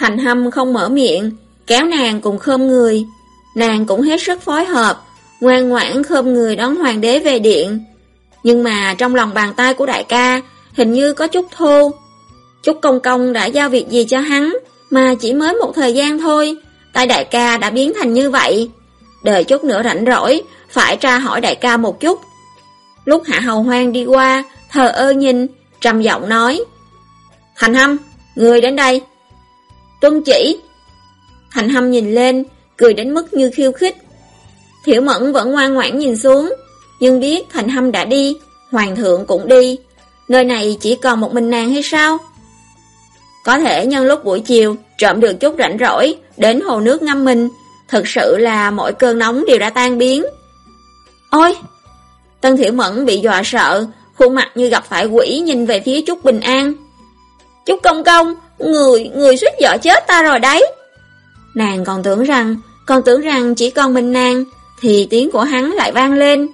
Thành hâm không mở miệng, kéo nàng cùng khơm người. Nàng cũng hết sức phối hợp, ngoan ngoãn khơm người đón hoàng đế về điện. Nhưng mà trong lòng bàn tay của đại ca, hình như có chút thô. Chút công công đã giao việc gì cho hắn, mà chỉ mới một thời gian thôi, tay đại ca đã biến thành như vậy. Đợi chút nữa rảnh rỗi, phải tra hỏi đại ca một chút. Lúc Hạ Hầu Hoang đi qua, thờ ơ nhìn, trầm giọng nói. Thành Hâm, người đến đây. Tuân chỉ. Thành Hâm nhìn lên, cười đến mức như khiêu khích. Thiểu Mẫn vẫn ngoan ngoãn nhìn xuống, nhưng biết Thành Hâm đã đi, Hoàng thượng cũng đi. Nơi này chỉ còn một mình nàng hay sao? Có thể nhân lúc buổi chiều, trộm được chút rảnh rỗi, đến hồ nước ngâm mình, Thực sự là mọi cơn nóng đều đã tan biến. Ôi! Tân Thiểu Mẫn bị dọa sợ, khuôn mặt như gặp phải quỷ nhìn về phía Trúc Bình An. Trúc Công Công, người, người suýt dọa chết ta rồi đấy. Nàng còn tưởng rằng, còn tưởng rằng chỉ còn mình nàng, thì tiếng của hắn lại vang lên.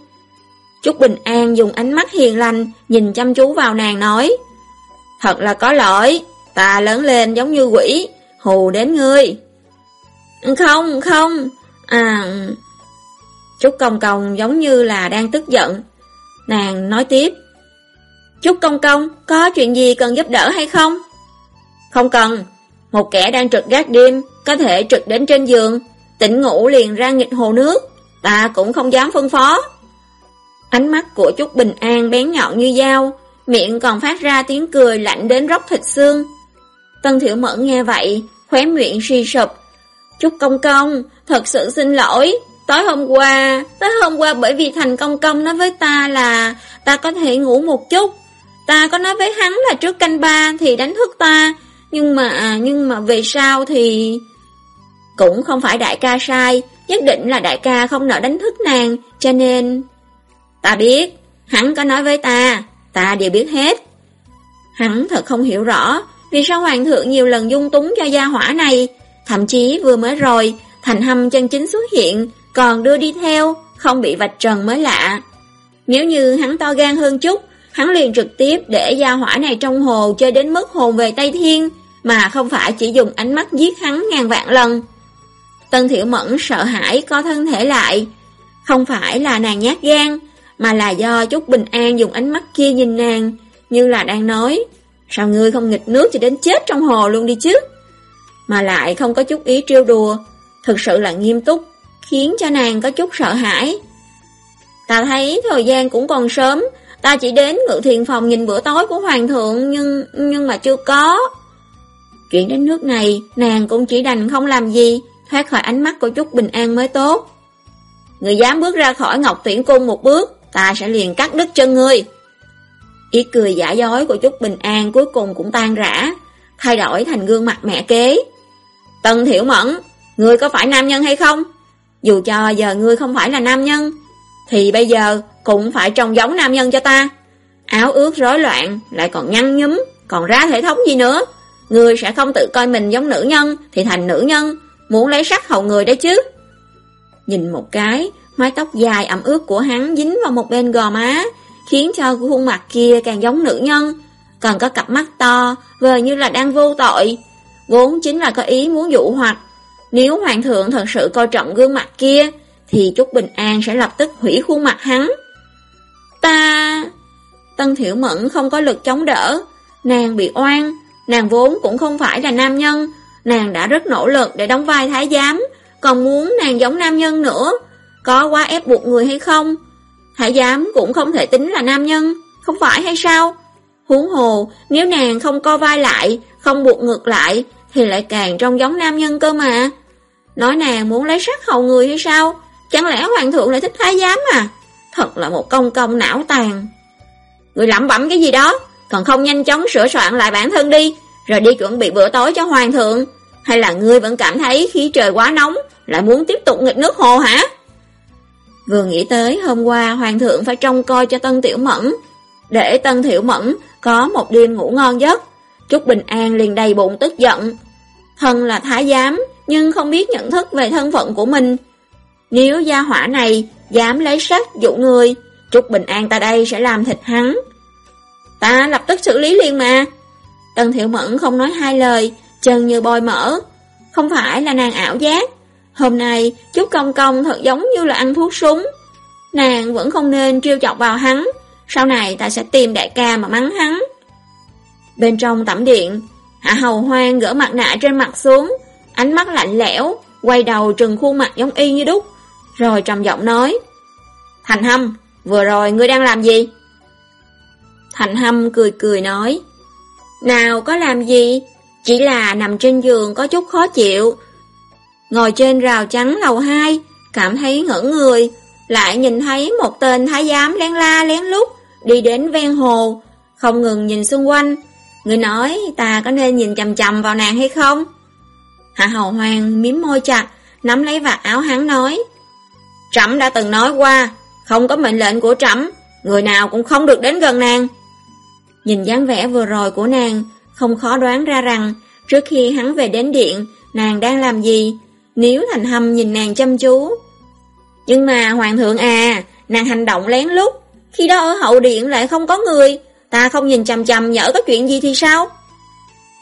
Trúc Bình An dùng ánh mắt hiền lành nhìn chăm chú vào nàng nói Thật là có lỗi, ta lớn lên giống như quỷ, hù đến ngươi. Không, không, À... Trúc Công Công giống như là đang tức giận. Nàng nói tiếp. Trúc Công Công, có chuyện gì cần giúp đỡ hay không? Không cần. Một kẻ đang trực gác đêm, có thể trực đến trên giường, tỉnh ngủ liền ra nghịch hồ nước. Ta cũng không dám phân phó. Ánh mắt của Trúc Bình An bén nhọn như dao, miệng còn phát ra tiếng cười lạnh đến róc thịt xương. Tân Thiểu Mẫn nghe vậy, khóe miệng suy sụp. Trúc Công Công, thật sự xin lỗi, tối hôm qua, tối hôm qua bởi vì Thành Công Công nói với ta là ta có thể ngủ một chút. Ta có nói với hắn là trước canh ba thì đánh thức ta, nhưng mà, nhưng mà về sau thì... Cũng không phải đại ca sai, nhất định là đại ca không nỡ đánh thức nàng, cho nên... Ta biết, hắn có nói với ta, ta đều biết hết. Hắn thật không hiểu rõ, vì sao hoàng thượng nhiều lần dung túng cho gia hỏa này, thậm chí vừa mới rồi, thành hâm chân chính xuất hiện, còn đưa đi theo, không bị vạch trần mới lạ. Nếu như hắn to gan hơn chút, hắn liền trực tiếp để gia hỏa này trong hồ chơi đến mức hồn về Tây Thiên, mà không phải chỉ dùng ánh mắt giết hắn ngàn vạn lần. Tân Thiểu Mẫn sợ hãi có thân thể lại, không phải là nàng nhát gan, mà là do chút bình an dùng ánh mắt kia nhìn nàng, như là đang nói, sao ngươi không nghịch nước cho đến chết trong hồ luôn đi chứ? Mà lại không có chút ý trêu đùa, thực sự là nghiêm túc, khiến cho nàng có chút sợ hãi. Ta thấy thời gian cũng còn sớm, ta chỉ đến ngự thiền phòng nhìn bữa tối của hoàng thượng nhưng nhưng mà chưa có. Chuyện đến nước này, nàng cũng chỉ đành không làm gì, thoát khỏi ánh mắt của chút bình an mới tốt. Người dám bước ra khỏi Ngọc Tuyển Cung một bước, ta sẽ liền cắt đứt chân ngươi. Ý cười giả dối của chút bình an cuối cùng cũng tan rã, thay đổi thành gương mặt mẹ kế. Tần Thiểu Mẫn, ngươi có phải nam nhân hay không? Dù cho giờ ngươi không phải là nam nhân, thì bây giờ cũng phải trông giống nam nhân cho ta. Áo ướt rối loạn, lại còn nhăn nhúm, còn ra thể thống gì nữa người sẽ không tự coi mình giống nữ nhân, thì thành nữ nhân, muốn lấy sắc hầu người đấy chứ. Nhìn một cái, mái tóc dài ẩm ướt của hắn dính vào một bên gò má, khiến cho khuôn mặt kia càng giống nữ nhân, còn có cặp mắt to, vờ như là đang vô tội. Vốn chính là có ý muốn dụ hoặc, nếu hoàng thượng thật sự coi trọng gương mặt kia, thì Trúc Bình An sẽ lập tức hủy khuôn mặt hắn. Ta... Tân Thiểu Mẫn không có lực chống đỡ, nàng bị oan, nàng vốn cũng không phải là nam nhân, nàng đã rất nỗ lực để đóng vai thái giám, còn muốn nàng giống nam nhân nữa, có quá ép buộc người hay không? Thái giám cũng không thể tính là nam nhân, không phải hay sao? Huống hồ, nếu nàng không co vai lại, không buộc ngược lại, thì lại càng trông giống nam nhân cơ mà. Nói nàng muốn lấy sắc hầu người hay sao? Chẳng lẽ hoàng thượng lại thích thái giám à? Thật là một công công não tàn. Người lẩm bẩm cái gì đó, còn không nhanh chóng sửa soạn lại bản thân đi, rồi đi chuẩn bị bữa tối cho hoàng thượng. Hay là ngươi vẫn cảm thấy khí trời quá nóng, lại muốn tiếp tục nghịch nước hồ hả? Vừa nghĩ tới hôm qua hoàng thượng phải trông coi cho Tân Tiểu Mẫn, để Tân Tiểu Mẫn có một đêm ngủ ngon giấc. Trúc Bình An liền đầy bụng tức giận. Thân là thái giám, nhưng không biết nhận thức về thân phận của mình. Nếu gia hỏa này dám lấy sách dụ người, Trúc Bình An ta đây sẽ làm thịt hắn. Ta lập tức xử lý liền mà. Tần Thiệu Mẫn không nói hai lời, chân như bôi mỡ. Không phải là nàng ảo giác. Hôm nay, chút công công thật giống như là ăn thuốc súng. Nàng vẫn không nên trêu chọc vào hắn. Sau này ta sẽ tìm đại ca mà mắng hắn. Bên trong tẩm điện, Hạ Hầu Hoang gỡ mặt nạ trên mặt xuống, ánh mắt lạnh lẽo, quay đầu trừng khuôn mặt giống y như đúc, rồi trầm giọng nói. Thành Hâm, vừa rồi ngươi đang làm gì? Thành Hâm cười cười nói. Nào có làm gì, chỉ là nằm trên giường có chút khó chịu. Ngồi trên rào trắng lầu 2, cảm thấy ngẩn người, lại nhìn thấy một tên thái giám lén la lén lút đi đến ven hồ, không ngừng nhìn xung quanh. Người nói ta có nên nhìn chầm chầm vào nàng hay không? Hạ hầu hoàng miếm môi chặt, nắm lấy vạt áo hắn nói. Trẫm đã từng nói qua, không có mệnh lệnh của trẫm, người nào cũng không được đến gần nàng. Nhìn dáng vẻ vừa rồi của nàng, không khó đoán ra rằng, trước khi hắn về đến điện, nàng đang làm gì, nếu thành hâm nhìn nàng chăm chú. Nhưng mà hoàng thượng à, nàng hành động lén lút, khi đó ở hậu điện lại không có người, ta không nhìn chầm chầm nhỡ có chuyện gì thì sao?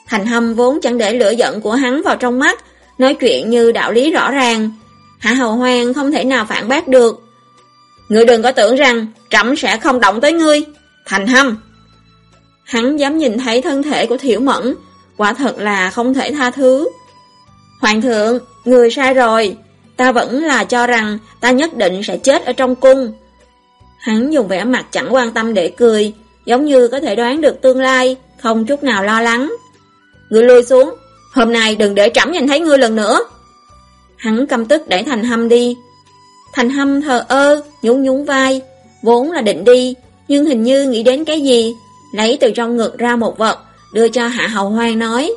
Thành hâm vốn chẳng để lửa giận của hắn vào trong mắt, nói chuyện như đạo lý rõ ràng. Hạ Hầu Hoang không thể nào phản bác được. Ngươi đừng có tưởng rằng trẫm sẽ không động tới ngươi. Thành hâm. Hắn dám nhìn thấy thân thể của Thiểu Mẫn, quả thật là không thể tha thứ. Hoàng thượng, người sai rồi. Ta vẫn là cho rằng ta nhất định sẽ chết ở trong cung. Hắn dùng vẻ mặt chẳng quan tâm để cười, giống như có thể đoán được tương lai, không chút nào lo lắng. Ngươi lui xuống, hôm nay đừng để trẫm nhìn thấy ngươi lần nữa. Hắn căm tức để Thành Hâm đi. Thành Hâm thờ ơ, nhún nhún vai, vốn là định đi, nhưng hình như nghĩ đến cái gì, lấy từ trong ngực ra một vật, đưa cho Hạ Hầu Hoang nói.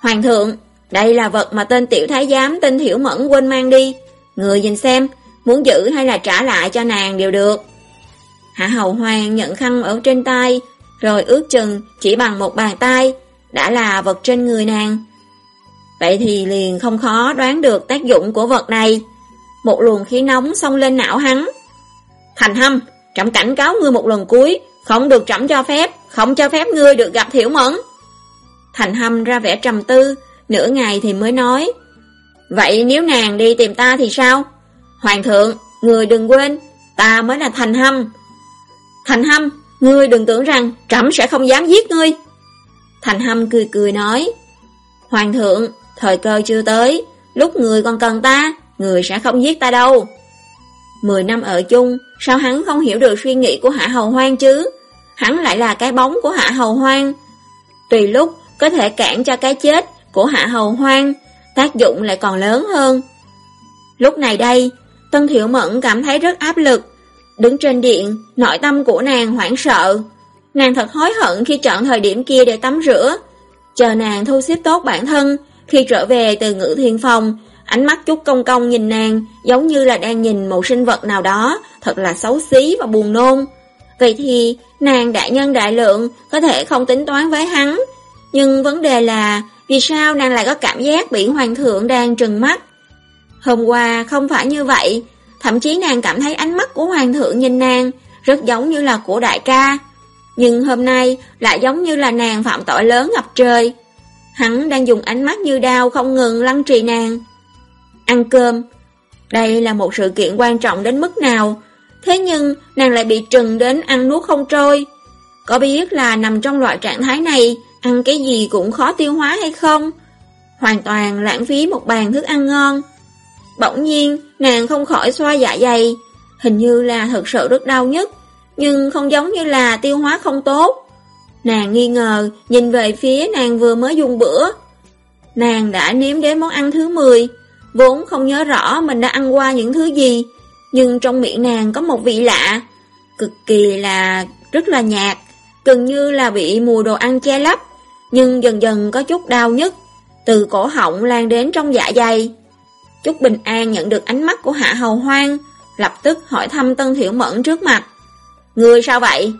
Hoàng thượng, đây là vật mà tên tiểu thái giám tên Thiểu Mẫn quên mang đi. Người nhìn xem, muốn giữ hay là trả lại cho nàng đều được. Hạ Hầu Hoàng nhận khăn ở trên tay, rồi ước chừng chỉ bằng một bàn tay, đã là vật trên người nàng. Vậy thì liền không khó đoán được tác dụng của vật này. Một luồng khí nóng xông lên não hắn. Thành hâm, trọng cảnh cáo ngươi một lần cuối, không được trẫm cho phép, không cho phép ngươi được gặp thiểu mẫn. Thành hâm ra vẻ trầm tư, nửa ngày thì mới nói. Vậy nếu nàng đi tìm ta thì sao? Hoàng thượng, người đừng quên, ta mới là thành hâm. Thành hâm, ngươi đừng tưởng rằng trẫm sẽ không dám giết ngươi. Thành hâm cười cười nói. Hoàng thượng, thời cơ chưa tới, lúc người còn cần ta, người sẽ không giết ta đâu. Mười năm ở chung, sao hắn không hiểu được suy nghĩ của Hạ Hầu Hoang chứ? Hắn lại là cái bóng của Hạ Hầu Hoang. Tùy lúc có thể cản cho cái chết của Hạ Hầu Hoang, tác dụng lại còn lớn hơn. Lúc này đây, Tân Thiệu Mẫn cảm thấy rất áp lực. Đứng trên điện, nội tâm của nàng hoảng sợ. Nàng thật hối hận khi chọn thời điểm kia để tắm rửa. Chờ nàng thu xếp tốt bản thân, khi trở về từ ngữ thiên phòng, ánh mắt chút công công nhìn nàng giống như là đang nhìn một sinh vật nào đó, thật là xấu xí và buồn nôn. Vậy thì, nàng đại nhân đại lượng có thể không tính toán với hắn. Nhưng vấn đề là, vì sao nàng lại có cảm giác bị hoàng thượng đang trừng mắt? Hôm qua không phải như vậy, thậm chí nàng cảm thấy ánh mắt của hoàng thượng nhìn nàng rất giống như là của đại ca. Nhưng hôm nay lại giống như là nàng phạm tội lớn ngập trời. Hắn đang dùng ánh mắt như đao không ngừng lăng trì nàng. Ăn cơm. Đây là một sự kiện quan trọng đến mức nào. Thế nhưng nàng lại bị trừng đến ăn nuốt không trôi. Có biết là nằm trong loại trạng thái này, ăn cái gì cũng khó tiêu hóa hay không? Hoàn toàn lãng phí một bàn thức ăn ngon. Bỗng nhiên, nàng không khỏi xoa dạ dày. Hình như là thật sự rất đau nhất, nhưng không giống như là tiêu hóa không tốt. Nàng nghi ngờ, nhìn về phía nàng vừa mới dùng bữa. Nàng đã nếm đến món ăn thứ 10, vốn không nhớ rõ mình đã ăn qua những thứ gì, nhưng trong miệng nàng có một vị lạ, cực kỳ là rất là nhạt, gần như là bị mùi đồ ăn che lấp, nhưng dần dần có chút đau nhức, từ cổ họng lan đến trong dạ dày. Chúc Bình An nhận được ánh mắt của Hạ Hầu Hoang, lập tức hỏi thăm Tân Thiểu Mẫn trước mặt. Người sao vậy?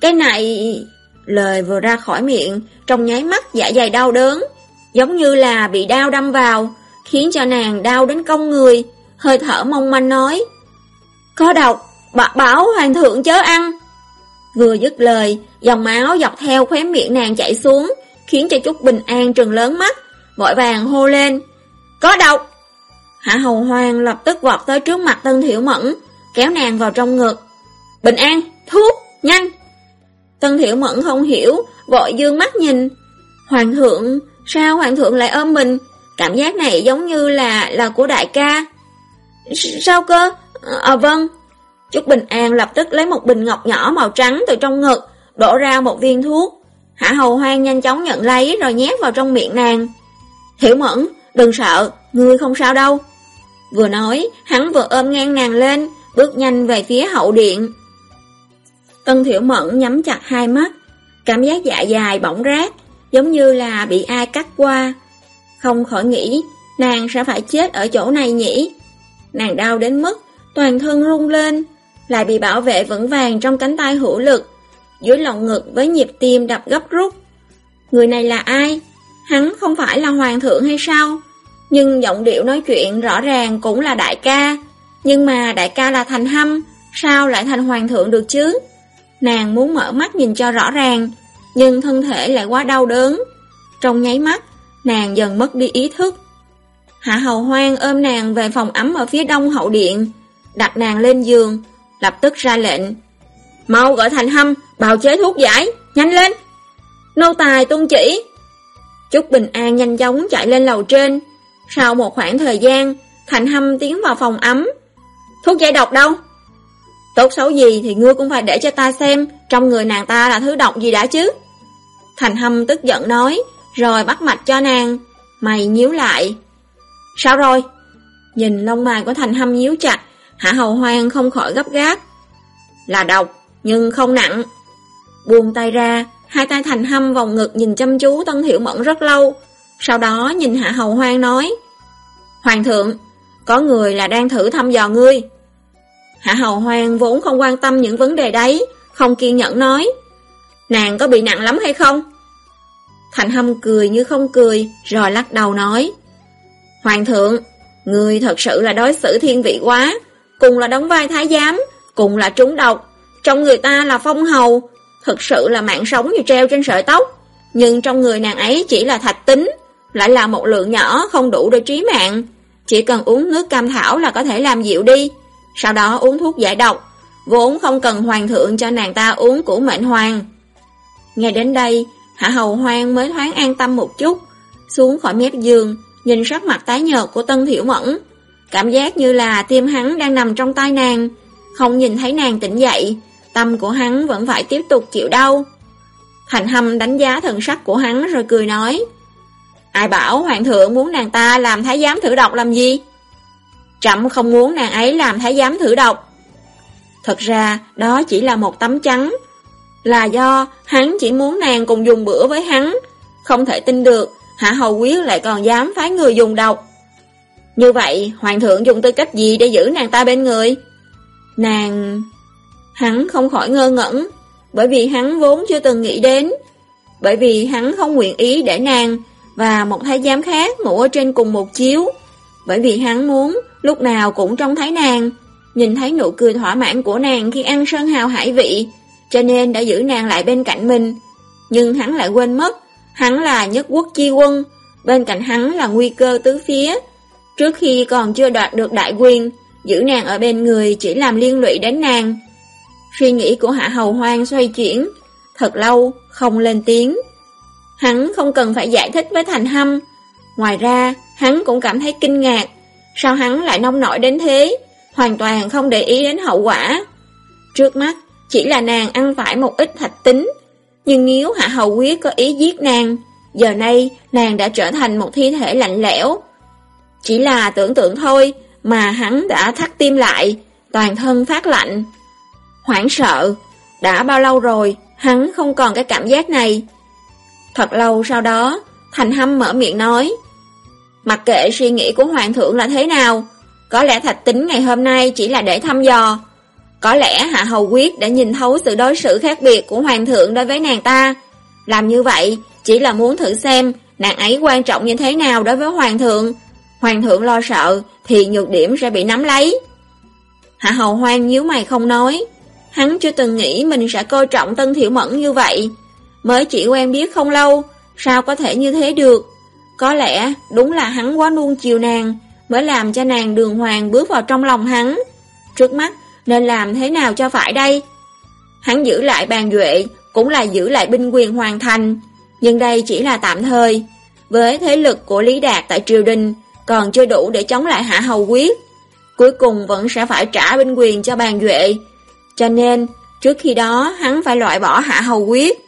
Cái này... Lời vừa ra khỏi miệng, trong nháy mắt dạ dày đau đớn, giống như là bị đau đâm vào, khiến cho nàng đau đến cong người, hơi thở mong manh nói. Có độc, bạc bảo hoàng thượng chớ ăn. Vừa dứt lời, dòng máu dọc theo khóe miệng nàng chảy xuống, khiến cho chút bình an trừng lớn mắt, vội vàng hô lên. Có độc! Hạ hầu hoàng lập tức vọt tới trước mặt tân thiểu mẫn, kéo nàng vào trong ngực. Bình an, thuốc, nhanh! Tân Thiểu Mẫn không hiểu, vội dương mắt nhìn. Hoàng thượng, sao hoàng thượng lại ôm mình? Cảm giác này giống như là là của đại ca. Sao cơ? À vâng. Trúc Bình An lập tức lấy một bình ngọc nhỏ màu trắng từ trong ngực, đổ ra một viên thuốc. Hạ Hầu Hoang nhanh chóng nhận lấy rồi nhét vào trong miệng nàng. Thiểu Mẫn, đừng sợ, ngươi không sao đâu. Vừa nói, hắn vừa ôm ngang nàng lên, bước nhanh về phía hậu điện. Tân Thiểu Mẫn nhắm chặt hai mắt, cảm giác dạ dài bỏng rát, giống như là bị ai cắt qua. Không khỏi nghĩ, nàng sẽ phải chết ở chỗ này nhỉ. Nàng đau đến mức, toàn thân run lên, lại bị bảo vệ vững vàng trong cánh tay hữu lực, dưới lòng ngực với nhịp tim đập gấp rút. Người này là ai? Hắn không phải là hoàng thượng hay sao? Nhưng giọng điệu nói chuyện rõ ràng cũng là đại ca. Nhưng mà đại ca là thành hâm, sao lại thành hoàng thượng được chứ? Nàng muốn mở mắt nhìn cho rõ ràng, nhưng thân thể lại quá đau đớn. Trong nháy mắt, nàng dần mất đi ý thức. Hạ Hầu Hoang ôm nàng về phòng ấm ở phía đông hậu điện, đặt nàng lên giường, lập tức ra lệnh. Mau gọi thành hâm, bào chế thuốc giải, nhanh lên! Nô tài tuân chỉ! trúc Bình An nhanh chóng chạy lên lầu trên. Sau một khoảng thời gian, Thành Hâm tiến vào phòng ấm. Thuốc giải độc đâu? Tốt xấu gì thì ngươi cũng phải để cho ta xem trong người nàng ta là thứ độc gì đã chứ. Thành Hâm tức giận nói, rồi bắt mạch cho nàng. Mày nhíu lại. Sao rồi? Nhìn lông mày của Thành Hâm nhíu chặt, Hạ Hầu Hoang không khỏi gấp gáp. Là độc, nhưng không nặng. Buông tay ra, hai tay Thành Hâm vòng ngực nhìn chăm chú Tân Hiểu Mẫn rất lâu. Sau đó nhìn Hạ Hầu Hoang nói. Hoàng thượng, có người là đang thử thăm dò ngươi. Hạ Hầu Hoang vốn không quan tâm những vấn đề đấy, không kiên nhẫn nói. Nàng có bị nặng lắm hay không? Thành Hâm cười như không cười, rồi lắc đầu nói. Hoàng thượng, người thật sự là đối xử thiên vị quá, cùng là đóng vai thái giám, cùng là trúng độc, trong người ta là phong hầu, thật sự là mạng sống như treo trên sợi tóc, nhưng trong người nàng ấy chỉ là thạch tính, lại là một lượng nhỏ không đủ để trí mạng, chỉ cần uống nước cam thảo là có thể làm dịu đi, sau đó uống thuốc giải độc, vốn không cần hoàng thượng cho nàng ta uống của mệnh hoàng. Nghe đến đây, Hạ Hầu Hoang mới thoáng an tâm một chút, xuống khỏi mép giường, nhìn sắc mặt tái nhợt của Tân Thiểu Mẫn. Cảm giác như là tim hắn đang nằm trong tay nàng, không nhìn thấy nàng tỉnh dậy, tâm của hắn vẫn phải tiếp tục chịu đau. Thành Hâm đánh giá thần sắc của hắn rồi cười nói, Ai bảo hoàng thượng muốn nàng ta làm thái giám thử độc làm gì? Trẫm không muốn nàng ấy làm thái giám thử độc. Thật ra, đó chỉ là một tấm trắng. Là do hắn chỉ muốn nàng cùng dùng bữa với hắn. Không thể tin được, Hạ Hầu Quyết lại còn dám phái người dùng độc. Như vậy, Hoàng thượng dùng tư cách gì để giữ nàng ta bên người? Nàng... Hắn không khỏi ngơ ngẩn, bởi vì hắn vốn chưa từng nghĩ đến. Bởi vì hắn không nguyện ý để nàng và một thái giám khác ngủ ở trên cùng một chiếu. Bởi vì hắn muốn lúc nào cũng trông thấy nàng, nhìn thấy nụ cười thỏa mãn của nàng khi ăn sơn hào hải vị, cho nên đã giữ nàng lại bên cạnh mình. Nhưng hắn lại quên mất, hắn là nhất quốc chi quân, bên cạnh hắn là nguy cơ tứ phía. Trước khi còn chưa đoạt được đại quyền, giữ nàng ở bên người chỉ làm liên lụy đến nàng. Suy nghĩ của Hạ Hầu Hoang xoay chuyển, thật lâu, không lên tiếng. Hắn không cần phải giải thích với Thành Hâm. Ngoài ra, hắn cũng cảm thấy kinh ngạc. Sao hắn lại nông nổi đến thế? Hoàn toàn không để ý đến hậu quả. Trước mắt, chỉ là nàng ăn phải một ít thạch tính. Nhưng nếu Hạ Hầu Quyết có ý giết nàng, giờ nay nàng đã trở thành một thi thể lạnh lẽo. Chỉ là tưởng tượng thôi mà hắn đã thắt tim lại, toàn thân phát lạnh. Hoảng sợ, đã bao lâu rồi hắn không còn cái cảm giác này. Thật lâu sau đó, Thành Hâm mở miệng nói. Mặc kệ suy nghĩ của Hoàng thượng là thế nào, có lẽ thạch tính ngày hôm nay chỉ là để thăm dò. Có lẽ Hạ Hầu Quyết đã nhìn thấu sự đối xử khác biệt của Hoàng thượng đối với nàng ta. Làm như vậy chỉ là muốn thử xem nàng ấy quan trọng như thế nào đối với Hoàng thượng. Hoàng thượng lo sợ thì nhược điểm sẽ bị nắm lấy. Hạ Hầu Hoang nhíu mày không nói. Hắn chưa từng nghĩ mình sẽ coi trọng Tân Thiểu Mẫn như vậy. Mới chỉ quen biết không lâu, sao có thể như thế được? Có lẽ đúng là hắn quá nuông chiều nàng, mới làm cho nàng đường hoàng bước vào trong lòng hắn. Trước mắt, nên làm thế nào cho phải đây? Hắn giữ lại bàn duệ, cũng là giữ lại binh quyền hoàn thành, nhưng đây chỉ là tạm thời. Với thế lực của Lý Đạt tại triều đình, còn chưa đủ để chống lại Hạ Hầu Quyết. Cuối cùng vẫn sẽ phải trả binh quyền cho bàn duệ. Cho nên, trước khi đó hắn phải loại bỏ Hạ Hầu Quyết.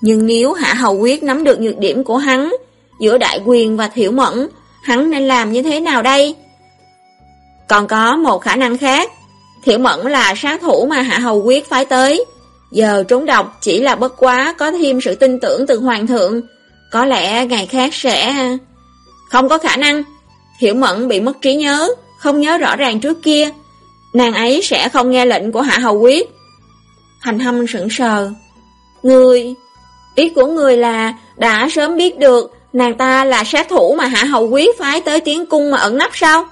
Nhưng nếu Hạ Hầu Quyết nắm được nhược điểm của hắn, giữa đại quyền và thiểu mẫn, hắn nên làm như thế nào đây? Còn có một khả năng khác, thiểu mẫn là sát thủ mà Hạ Hầu Quyết phái tới. Giờ trốn độc chỉ là bất quá có thêm sự tin tưởng từ Hoàng thượng. Có lẽ ngày khác sẽ... Không có khả năng. Hiểu Mẫn bị mất trí nhớ, không nhớ rõ ràng trước kia. Nàng ấy sẽ không nghe lệnh của Hạ Hầu Quyết. Thành Hâm sững sờ. Người... Ý của người là đã sớm biết được nàng ta là sát thủ mà Hạ Hầu Quyết phái tới tiến cung mà ẩn nấp sao?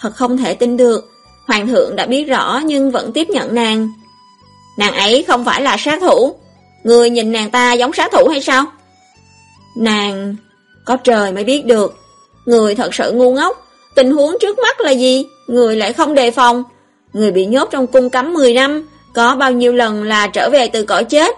Thật không thể tin được, Hoàng thượng đã biết rõ nhưng vẫn tiếp nhận nàng. Nàng ấy không phải là sát thủ, người nhìn nàng ta giống sát thủ hay sao? Nàng... có trời mới biết được. Người thật sự ngu ngốc, tình huống trước mắt là gì? Người lại không đề phòng. Người bị nhốt trong cung cấm 10 năm, có bao nhiêu lần là trở về từ cõi chết.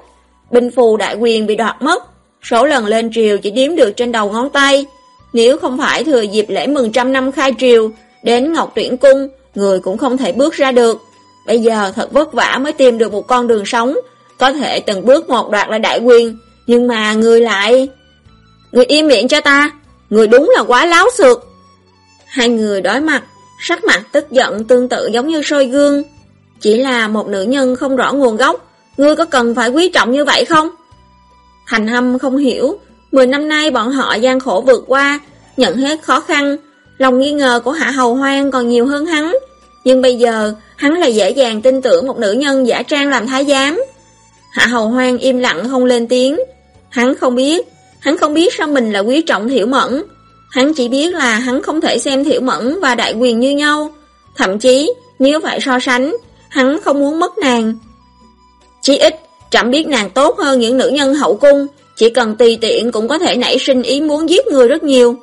Binh phù đại quyền bị đoạt mất, số lần lên triều chỉ đếm được trên đầu ngón tay. Nếu không phải thừa dịp lễ mừng trăm năm khai triều, đến Ngọc Tuyển Cung, người cũng không thể bước ra được. Bây giờ thật vất vả mới tìm được một con đường sống, có thể từng bước một đoạt lại đại quyền, nhưng mà người lại... Người im miệng cho ta, người đúng là quá láo xược. Hai người đối mặt, sắc mặt tức giận tương tự giống như soi gương. Chỉ là một nữ nhân không rõ nguồn gốc, ngươi có cần phải quý trọng như vậy không? Thành hâm không hiểu, mười năm nay bọn họ gian khổ vượt qua, nhận hết khó khăn, lòng nghi ngờ của Hạ Hầu Hoang còn nhiều hơn hắn. Nhưng bây giờ, hắn lại dễ dàng tin tưởng một nữ nhân giả trang làm thái giám. Hạ Hầu Hoang im lặng không lên tiếng. Hắn không biết, hắn không biết sao mình là quý trọng Thiểu Mẫn. Hắn chỉ biết là hắn không thể xem Thiểu Mẫn và Đại Quyền như nhau. Thậm chí, nếu phải so sánh, hắn không muốn mất nàng. Chỉ ít, chẳng biết nàng tốt hơn những nữ nhân hậu cung, chỉ cần tùy tiện cũng có thể nảy sinh ý muốn giết người rất nhiều.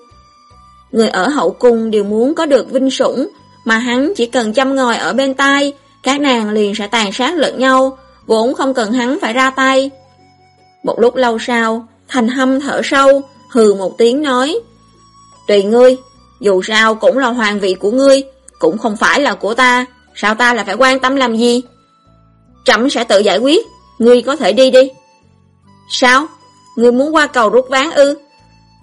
Người ở hậu cung đều muốn có được vinh sủng, mà hắn chỉ cần chăm ngồi ở bên tai, các nàng liền sẽ tàn sát lẫn nhau, vốn không cần hắn phải ra tay. Một lúc lâu sau, thành hâm thở sâu, hừ một tiếng nói, Tùy ngươi, dù sao cũng là hoàng vị của ngươi, cũng không phải là của ta, sao ta lại phải quan tâm làm gì? Trẫm sẽ tự giải quyết, ngươi có thể đi đi. Sao? Ngươi muốn qua cầu rút ván ư?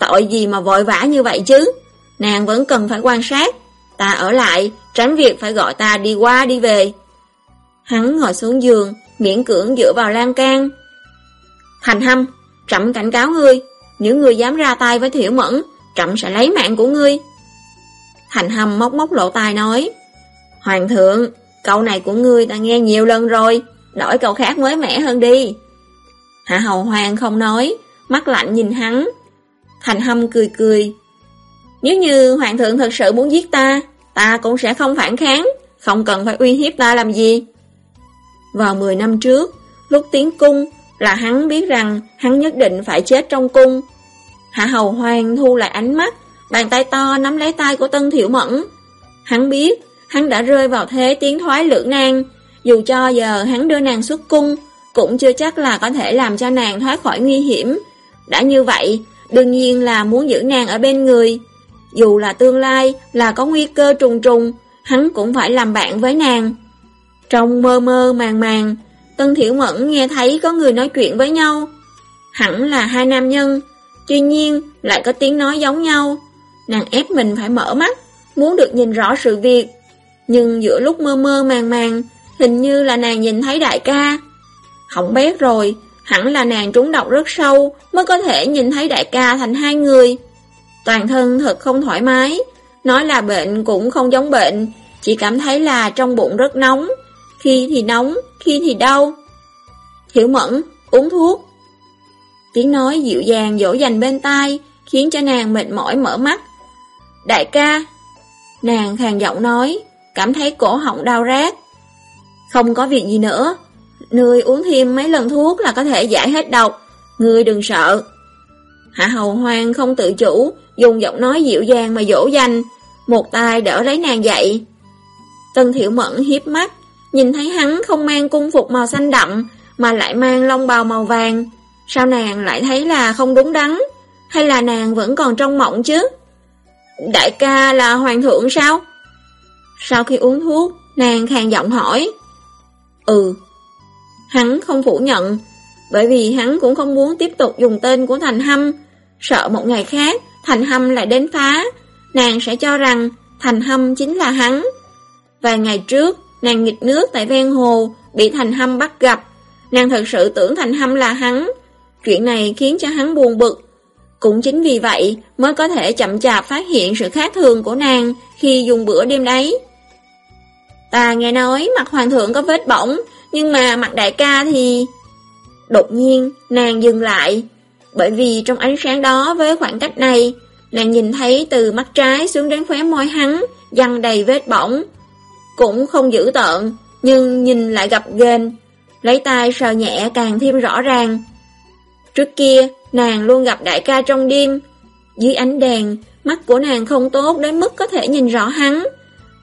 Tội gì mà vội vã như vậy chứ? Nàng vẫn cần phải quan sát. Ta ở lại, tránh việc phải gọi ta đi qua đi về. Hắn ngồi xuống giường, miễn cưỡng dựa vào lan can. Thành hâm, trẫm cảnh cáo ngươi, những người dám ra tay với thiểu mẫn, trẫm sẽ lấy mạng của ngươi. Thành hâm móc móc lộ tai nói, Hoàng thượng, câu này của ngươi ta nghe nhiều lần rồi, đổi câu khác mới mẻ hơn đi. Hạ hầu hoàng không nói, mắt lạnh nhìn hắn. Thành hâm cười cười. Nếu như hoàng thượng thật sự muốn giết ta, ta cũng sẽ không phản kháng, không cần phải uy hiếp ta làm gì. Vào 10 năm trước, lúc tiến cung, là hắn biết rằng hắn nhất định phải chết trong cung. Hạ hầu hoàng thu lại ánh mắt, bàn tay to nắm lấy tay của Tân Thiệu Mẫn. Hắn biết, hắn đã rơi vào thế tiến thoái lưỡng nan, dù cho giờ hắn đưa nàng xuất cung, cũng chưa chắc là có thể làm cho nàng thoát khỏi nguy hiểm. Đã như vậy, đương nhiên là muốn giữ nàng ở bên người. Dù là tương lai, là có nguy cơ trùng trùng, hắn cũng phải làm bạn với nàng. Trong mơ mơ màng màng, Tân Thiểu Mẫn nghe thấy có người nói chuyện với nhau. Hẳn là hai nam nhân, tuy nhiên lại có tiếng nói giống nhau. Nàng ép mình phải mở mắt, muốn được nhìn rõ sự việc. Nhưng giữa lúc mơ mơ màng màng, hình như là nàng nhìn thấy đại ca. Hỏng bét rồi, hẳn là nàng trúng độc rất sâu mới có thể nhìn thấy đại ca thành hai người. Toàn thân thật không thoải mái, nói là bệnh cũng không giống bệnh, chỉ cảm thấy là trong bụng rất nóng, khi thì nóng, khi thì đau. Hiểu mẫn, uống thuốc. Tiếng nói dịu dàng dỗ dành bên tai, khiến cho nàng mệt mỏi mở mắt. Đại ca, nàng khàn giọng nói, cảm thấy cổ họng đau rát. Không có việc gì nữa, Ngươi uống thêm mấy lần thuốc là có thể giải hết độc, ngươi đừng sợ. Hạ hầu hoang không tự chủ, dùng giọng nói dịu dàng mà dỗ dành, một tay đỡ lấy nàng dậy. Tân thiệu mẫn hiếp mắt, nhìn thấy hắn không mang cung phục màu xanh đậm, mà lại mang lông bào màu vàng. Sao nàng lại thấy là không đúng đắn? Hay là nàng vẫn còn trong mộng chứ? Đại ca là hoàng thượng sao? Sau khi uống thuốc, nàng khàn giọng hỏi. Ừ, Hắn không phủ nhận, bởi vì hắn cũng không muốn tiếp tục dùng tên của Thành Hâm, sợ một ngày khác Thành Hâm lại đến phá, nàng sẽ cho rằng Thành Hâm chính là hắn. Vài ngày trước, nàng nghịch nước tại ven hồ, bị Thành Hâm bắt gặp, nàng thật sự tưởng Thành Hâm là hắn. Chuyện này khiến cho hắn buồn bực. Cũng chính vì vậy mới có thể chậm chạp phát hiện sự khác thường của nàng khi dùng bữa đêm đấy. Ta nghe nói mặt hoàng thượng có vết bỏng, nhưng mà mặt đại ca thì... Đột nhiên, nàng dừng lại, bởi vì trong ánh sáng đó với khoảng cách này, nàng nhìn thấy từ mắt trái xuống đến khóe môi hắn, dằn đầy vết bỏng. Cũng không dữ tợn, nhưng nhìn lại gặp ghên, lấy tay sờ nhẹ càng thêm rõ ràng. Trước kia, nàng luôn gặp đại ca trong đêm, dưới ánh đèn, Mắt của nàng không tốt đến mức có thể nhìn rõ hắn.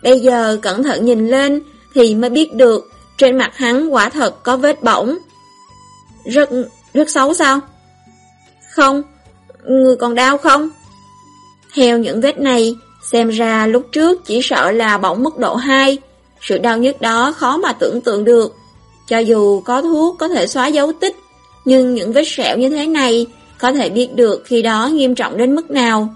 Bây giờ cẩn thận nhìn lên thì mới biết được trên mặt hắn quả thật có vết bỏng. Rất, rất xấu sao? Không, người còn đau không? Theo những vết này, xem ra lúc trước chỉ sợ là bỏng mức độ 2. Sự đau nhức đó khó mà tưởng tượng được. Cho dù có thuốc có thể xóa dấu tích, nhưng những vết sẹo như thế này có thể biết được khi đó nghiêm trọng đến mức nào.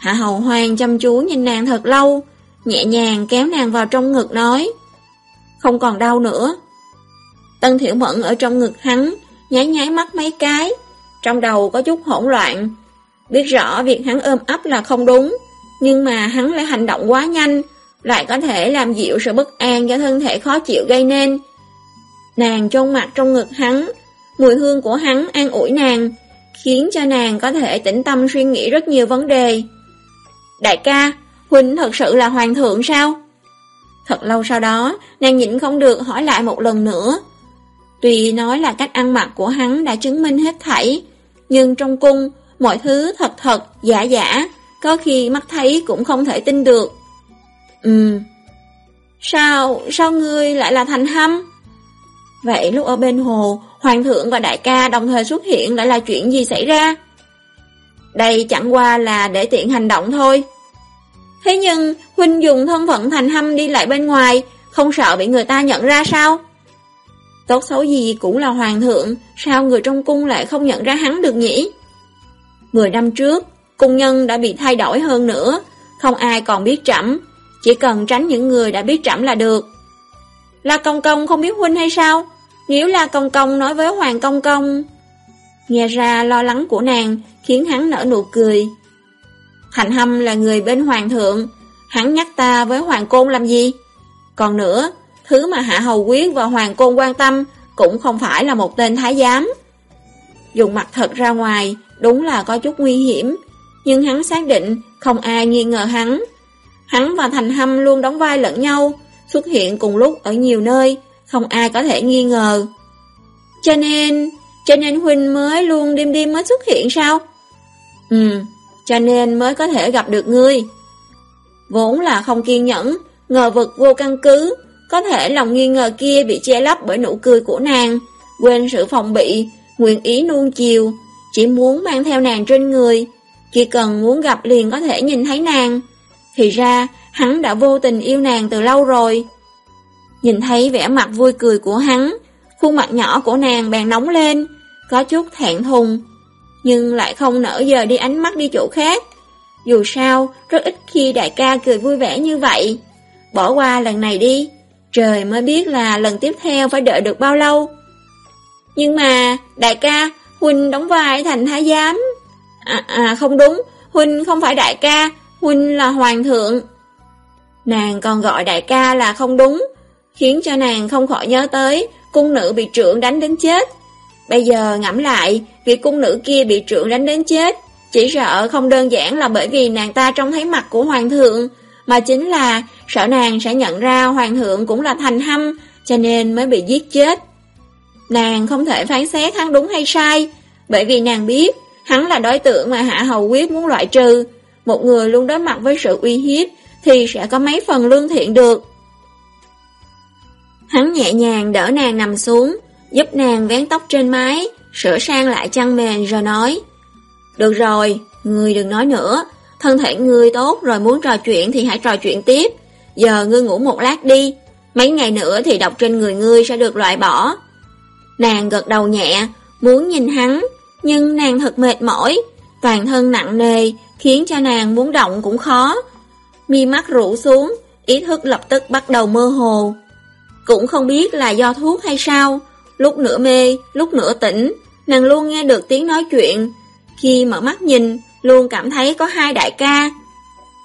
Hạ hầu hoàng chăm chú nhìn nàng thật lâu, nhẹ nhàng kéo nàng vào trong ngực nói. Không còn đau nữa. Tân Thiểu Mẫn ở trong ngực hắn, nháy nháy mắt mấy cái, trong đầu có chút hỗn loạn. Biết rõ việc hắn ôm ấp là không đúng, nhưng mà hắn lại hành động quá nhanh, lại có thể làm dịu sự bất an do thân thể khó chịu gây nên. Nàng chôn mặt trong ngực hắn, mùi hương của hắn an ủi nàng, khiến cho nàng có thể tĩnh tâm suy nghĩ rất nhiều vấn đề. Đại ca, Huynh thật sự là hoàng thượng sao? Thật lâu sau đó, nàng nhịn không được hỏi lại một lần nữa. Tuy nói là cách ăn mặc của hắn đã chứng minh hết thảy, nhưng trong cung, mọi thứ thật thật, giả giả, có khi mắt thấy cũng không thể tin được. Ừm, sao, sao ngươi lại là thành hâm? Vậy lúc ở bên hồ, hoàng thượng và đại ca đồng thời xuất hiện lại là chuyện gì xảy ra? Đây chẳng qua là để tiện hành động thôi. Thế nhưng, Huynh dùng thân phận thành hâm đi lại bên ngoài, không sợ bị người ta nhận ra sao? Tốt xấu gì cũng là hoàng thượng, sao người trong cung lại không nhận ra hắn được nhỉ? Mười năm trước, cung nhân đã bị thay đổi hơn nữa, không ai còn biết trẫm, chỉ cần tránh những người đã biết trẫm là được. La Công Công không biết huynh hay sao? Nếu La Công Công nói với Hoàng Công Công... Nghe ra lo lắng của nàng khiến hắn nở nụ cười. Thành Hâm là người bên Hoàng thượng, hắn nhắc ta với Hoàng Côn làm gì? Còn nữa, thứ mà Hạ Hầu Quyết và Hoàng Côn quan tâm cũng không phải là một tên thái giám. Dùng mặt thật ra ngoài, đúng là có chút nguy hiểm, nhưng hắn xác định không ai nghi ngờ hắn. Hắn và Thành Hâm luôn đóng vai lẫn nhau, xuất hiện cùng lúc ở nhiều nơi, không ai có thể nghi ngờ. Cho nên, cho nên Huynh mới luôn đêm đêm mới xuất hiện sao? Ừ, cho nên mới có thể gặp được ngươi. Vốn là không kiên nhẫn, ngờ vực vô căn cứ, có thể lòng nghi ngờ kia bị che lấp bởi nụ cười của nàng, quên sự phòng bị, nguyện ý nuông chiều, chỉ muốn mang theo nàng trên người, chỉ cần muốn gặp liền có thể nhìn thấy nàng. Thì ra, hắn đã vô tình yêu nàng từ lâu rồi. Nhìn thấy vẻ mặt vui cười của hắn, khuôn mặt nhỏ của nàng bèn nóng lên, có chút thẹn thùng, nhưng lại không nỡ giờ đi ánh mắt đi chỗ khác. Dù sao, rất ít khi đại ca cười vui vẻ như vậy. Bỏ qua lần này đi, trời mới biết là lần tiếp theo phải đợi được bao lâu. Nhưng mà, đại ca, Huynh đóng vai thành thái giám. À, à không đúng, Huynh không phải đại ca, Huynh là hoàng thượng. Nàng còn gọi đại ca là không đúng, khiến cho nàng không khỏi nhớ tới cung nữ bị trưởng đánh đến chết. Bây giờ ngẫm lại, việc cung nữ kia bị trưởng đánh đến chết, chỉ sợ không đơn giản là bởi vì nàng ta trông thấy mặt của hoàng thượng, mà chính là sợ nàng sẽ nhận ra hoàng thượng cũng là thành hâm, cho nên mới bị giết chết. Nàng không thể phán xét hắn đúng hay sai, bởi vì nàng biết hắn là đối tượng mà Hạ Hầu Quyết muốn loại trừ. Một người luôn đối mặt với sự uy hiếp thì sẽ có mấy phần lương thiện được. Hắn nhẹ nhàng đỡ nàng nằm xuống, giúp nàng vén tóc trên mái, sửa sang lại chăn mền rồi nói. Được rồi, người đừng nói nữa, thân thể người tốt rồi muốn trò chuyện thì hãy trò chuyện tiếp. Giờ ngươi ngủ một lát đi, mấy ngày nữa thì độc trên người ngươi sẽ được loại bỏ. Nàng gật đầu nhẹ, muốn nhìn hắn, nhưng nàng thật mệt mỏi, toàn thân nặng nề, khiến cho nàng muốn động cũng khó. Mi mắt rũ xuống, ý thức lập tức bắt đầu mơ hồ. Cũng không biết là do thuốc hay sao, lúc nửa mê, lúc nửa tỉnh, nàng luôn nghe được tiếng nói chuyện. Khi mở mắt nhìn, luôn cảm thấy có hai đại ca.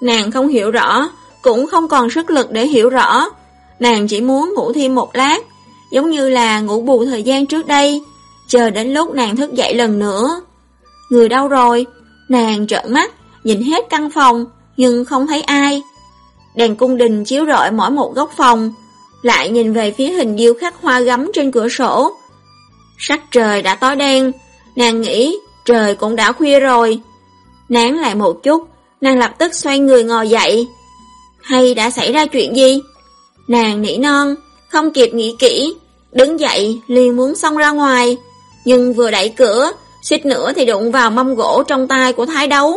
Nàng không hiểu rõ, cũng không còn sức lực để hiểu rõ. Nàng chỉ muốn ngủ thêm một lát, giống như là ngủ bù thời gian trước đây, chờ đến lúc nàng thức dậy lần nữa. Người đâu rồi? Nàng trợn mắt, nhìn hết căn phòng, nhưng không thấy ai. Đèn cung đình chiếu rọi mỗi một góc phòng, lại nhìn về phía hình điêu khắc hoa gấm trên cửa sổ. Sắc trời đã tối đen, nàng nghĩ trời cũng đã khuya rồi. Nán lại một chút, nàng lập tức xoay người ngồi dậy. Hay đã xảy ra chuyện gì? Nàng nỉ non, không kịp nghĩ kỹ, đứng dậy liền muốn xông ra ngoài, nhưng vừa đẩy cửa, suýt nữa thì đụng vào mâm gỗ trong tay của thái đấu.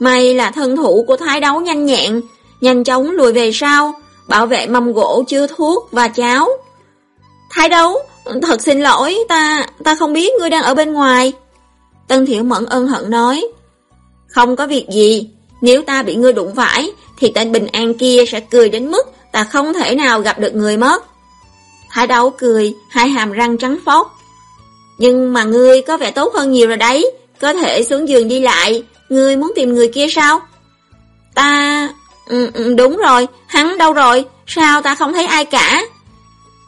May là thân thủ của thái đấu nhanh nhẹn, nhanh chóng lùi về sau, bảo vệ mâm gỗ chứa thuốc và cháo. Thái đấu, thật xin lỗi, ta ta không biết ngươi đang ở bên ngoài. Tân Thiểu Mẫn ân hận nói. Không có việc gì, nếu ta bị ngươi đụng phải, thì tên bình an kia sẽ cười đến mức ta không thể nào gặp được người mất. Thái đấu cười, hai hàm răng trắng phóc. Nhưng mà ngươi có vẻ tốt hơn nhiều rồi đấy, có thể xuống giường đi lại, ngươi muốn tìm người kia sao? Ta... Ừ, ừ đúng rồi, hắn đâu rồi, sao ta không thấy ai cả?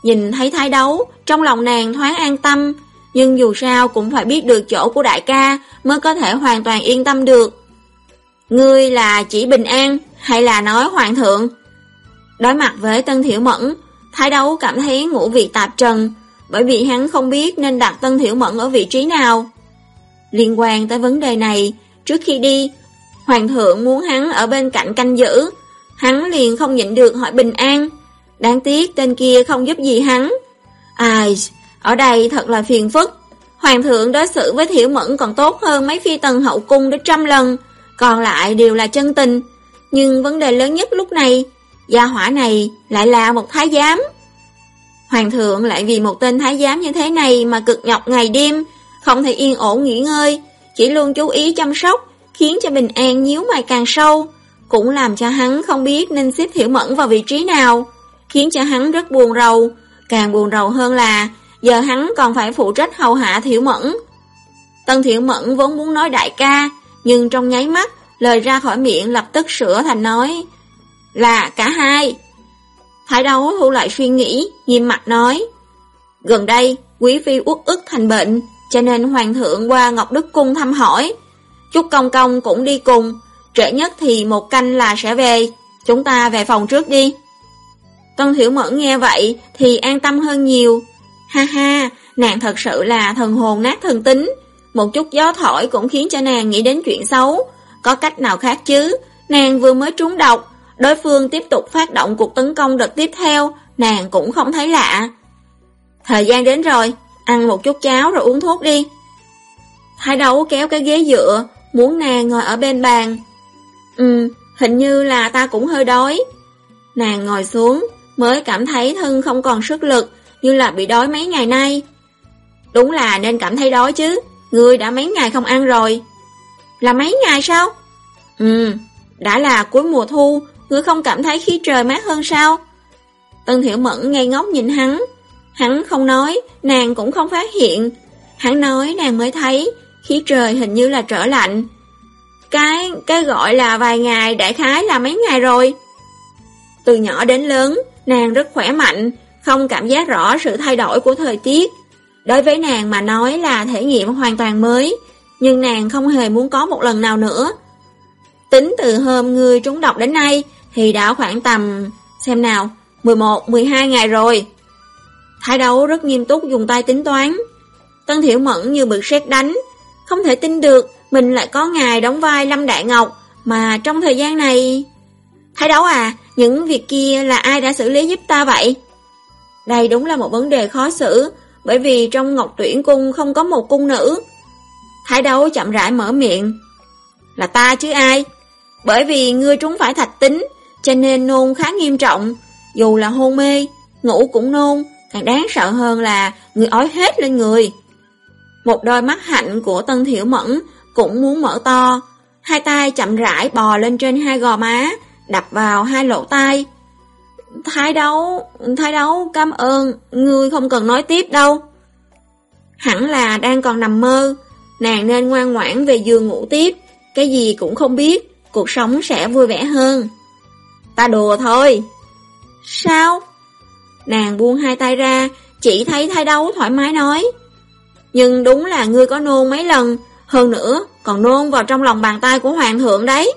Nhìn thấy thái đấu, trong lòng nàng thoáng an tâm, nhưng dù sao cũng phải biết được chỗ của đại ca mới có thể hoàn toàn yên tâm được. Ngươi là chỉ bình an hay là nói hoàng thượng? Đối mặt với Tân Thiểu Mẫn, Thái đấu cảm thấy ngũ vị tạp trần, bởi vì hắn không biết nên đặt Tân Thiểu Mẫn ở vị trí nào. Liên quan tới vấn đề này, trước khi đi, Hoàng thượng muốn hắn ở bên cạnh canh giữ, hắn liền không nhịn được hỏi bình an. Đáng tiếc tên kia không giúp gì hắn. Ai, ở đây thật là phiền phức. Hoàng thượng đối xử với Thiểu Mẫn còn tốt hơn mấy phi tần hậu cung đến trăm lần, còn lại đều là chân tình. Nhưng vấn đề lớn nhất lúc này, gia hỏa này lại là một thái giám. Hoàng thượng lại vì một tên thái giám như thế này mà cực nhọc ngày đêm, không thể yên ổn nghỉ ngơi, chỉ luôn chú ý chăm sóc, khiến cho bình an nhíu mày càng sâu, cũng làm cho hắn không biết nên xếp Thiểu Mẫn vào vị trí nào, khiến cho hắn rất buồn rầu, càng buồn rầu hơn là giờ hắn còn phải phụ trách hầu hạ Thiểu Mẫn. Tân Thiểu Mẫn vốn muốn nói đại ca, nhưng trong nháy mắt, lời ra khỏi miệng lập tức sửa thành nói là cả hai. Thái đấu thu lại suy nghĩ, nghiêm mặt nói. Gần đây, quý phi uất ức thành bệnh, cho nên hoàng thượng qua Ngọc Đức Cung thăm hỏi. Chúc công công cũng đi cùng, trễ nhất thì một canh là sẽ về, chúng ta về phòng trước đi. Tân Thiểu Mẫn nghe vậy thì an tâm hơn nhiều. Ha ha, nàng thật sự là thần hồn nát thần tính, một chút gió thổi cũng khiến cho nàng nghĩ đến chuyện xấu. Có cách nào khác chứ, nàng vừa mới trúng độc, đối phương tiếp tục phát động cuộc tấn công đợt tiếp theo, nàng cũng không thấy lạ. Thời gian đến rồi, ăn một chút cháo rồi uống thuốc đi. Thái đấu kéo cái ghế dựa, muốn nàng ngồi ở bên bàn. Ừ, hình như là ta cũng hơi đói. Nàng ngồi xuống, mới cảm thấy thân không còn sức lực, như là bị đói mấy ngày nay. Đúng là nên cảm thấy đói chứ, ngươi đã mấy ngày không ăn rồi. Là mấy ngày sao? Ừ, đã là cuối mùa thu, ngươi không cảm thấy khí trời mát hơn sao? Tân Thiểu Mẫn ngây ngốc nhìn hắn. Hắn không nói, nàng cũng không phát hiện. Hắn nói nàng mới thấy, khí trời hình như là trở lạnh. Cái, cái gọi là vài ngày đại khái là mấy ngày rồi. Từ nhỏ đến lớn, nàng rất khỏe mạnh, không cảm giác rõ sự thay đổi của thời tiết. Đối với nàng mà nói là thể nghiệm hoàn toàn mới, nhưng nàng không hề muốn có một lần nào nữa. Tính từ hôm ngươi trúng độc đến nay, thì đã khoảng tầm, xem nào, 11, 12 ngày rồi. Thái đấu rất nghiêm túc dùng tay tính toán. Tân Thiểu Mẫn như bực sét đánh, không thể tin được mình lại có ngày đóng vai Lâm Đại Ngọc, mà trong thời gian này... Thái đấu à, những việc kia là ai đã xử lý giúp ta vậy? Đây đúng là một vấn đề khó xử, bởi vì trong Ngọc Tuyển Cung không có một cung nữ. Thái đấu chậm rãi mở miệng. Là ta chứ ai? Bởi vì ngươi trúng phải thạch tính, cho nên nôn khá nghiêm trọng. Dù là hôn mê, ngủ cũng nôn, càng đáng sợ hơn là người ói hết lên người. Một đôi mắt hạnh của Tân Thiểu Mẫn cũng muốn mở to, hai tay chậm rãi bò lên trên hai gò má, đập vào hai lỗ tai. Thái đấu, thái đấu, cảm ơn, ngươi không cần nói tiếp đâu. Hẳn là đang còn nằm mơ, nàng nên ngoan ngoãn về giường ngủ tiếp, cái gì cũng không biết, cuộc sống sẽ vui vẻ hơn. Ta đùa thôi. Sao? Nàng buông hai tay ra, chỉ thấy thái đấu thoải mái nói. Nhưng đúng là ngươi có nôn mấy lần, hơn nữa còn nôn vào trong lòng bàn tay của hoàng thượng đấy.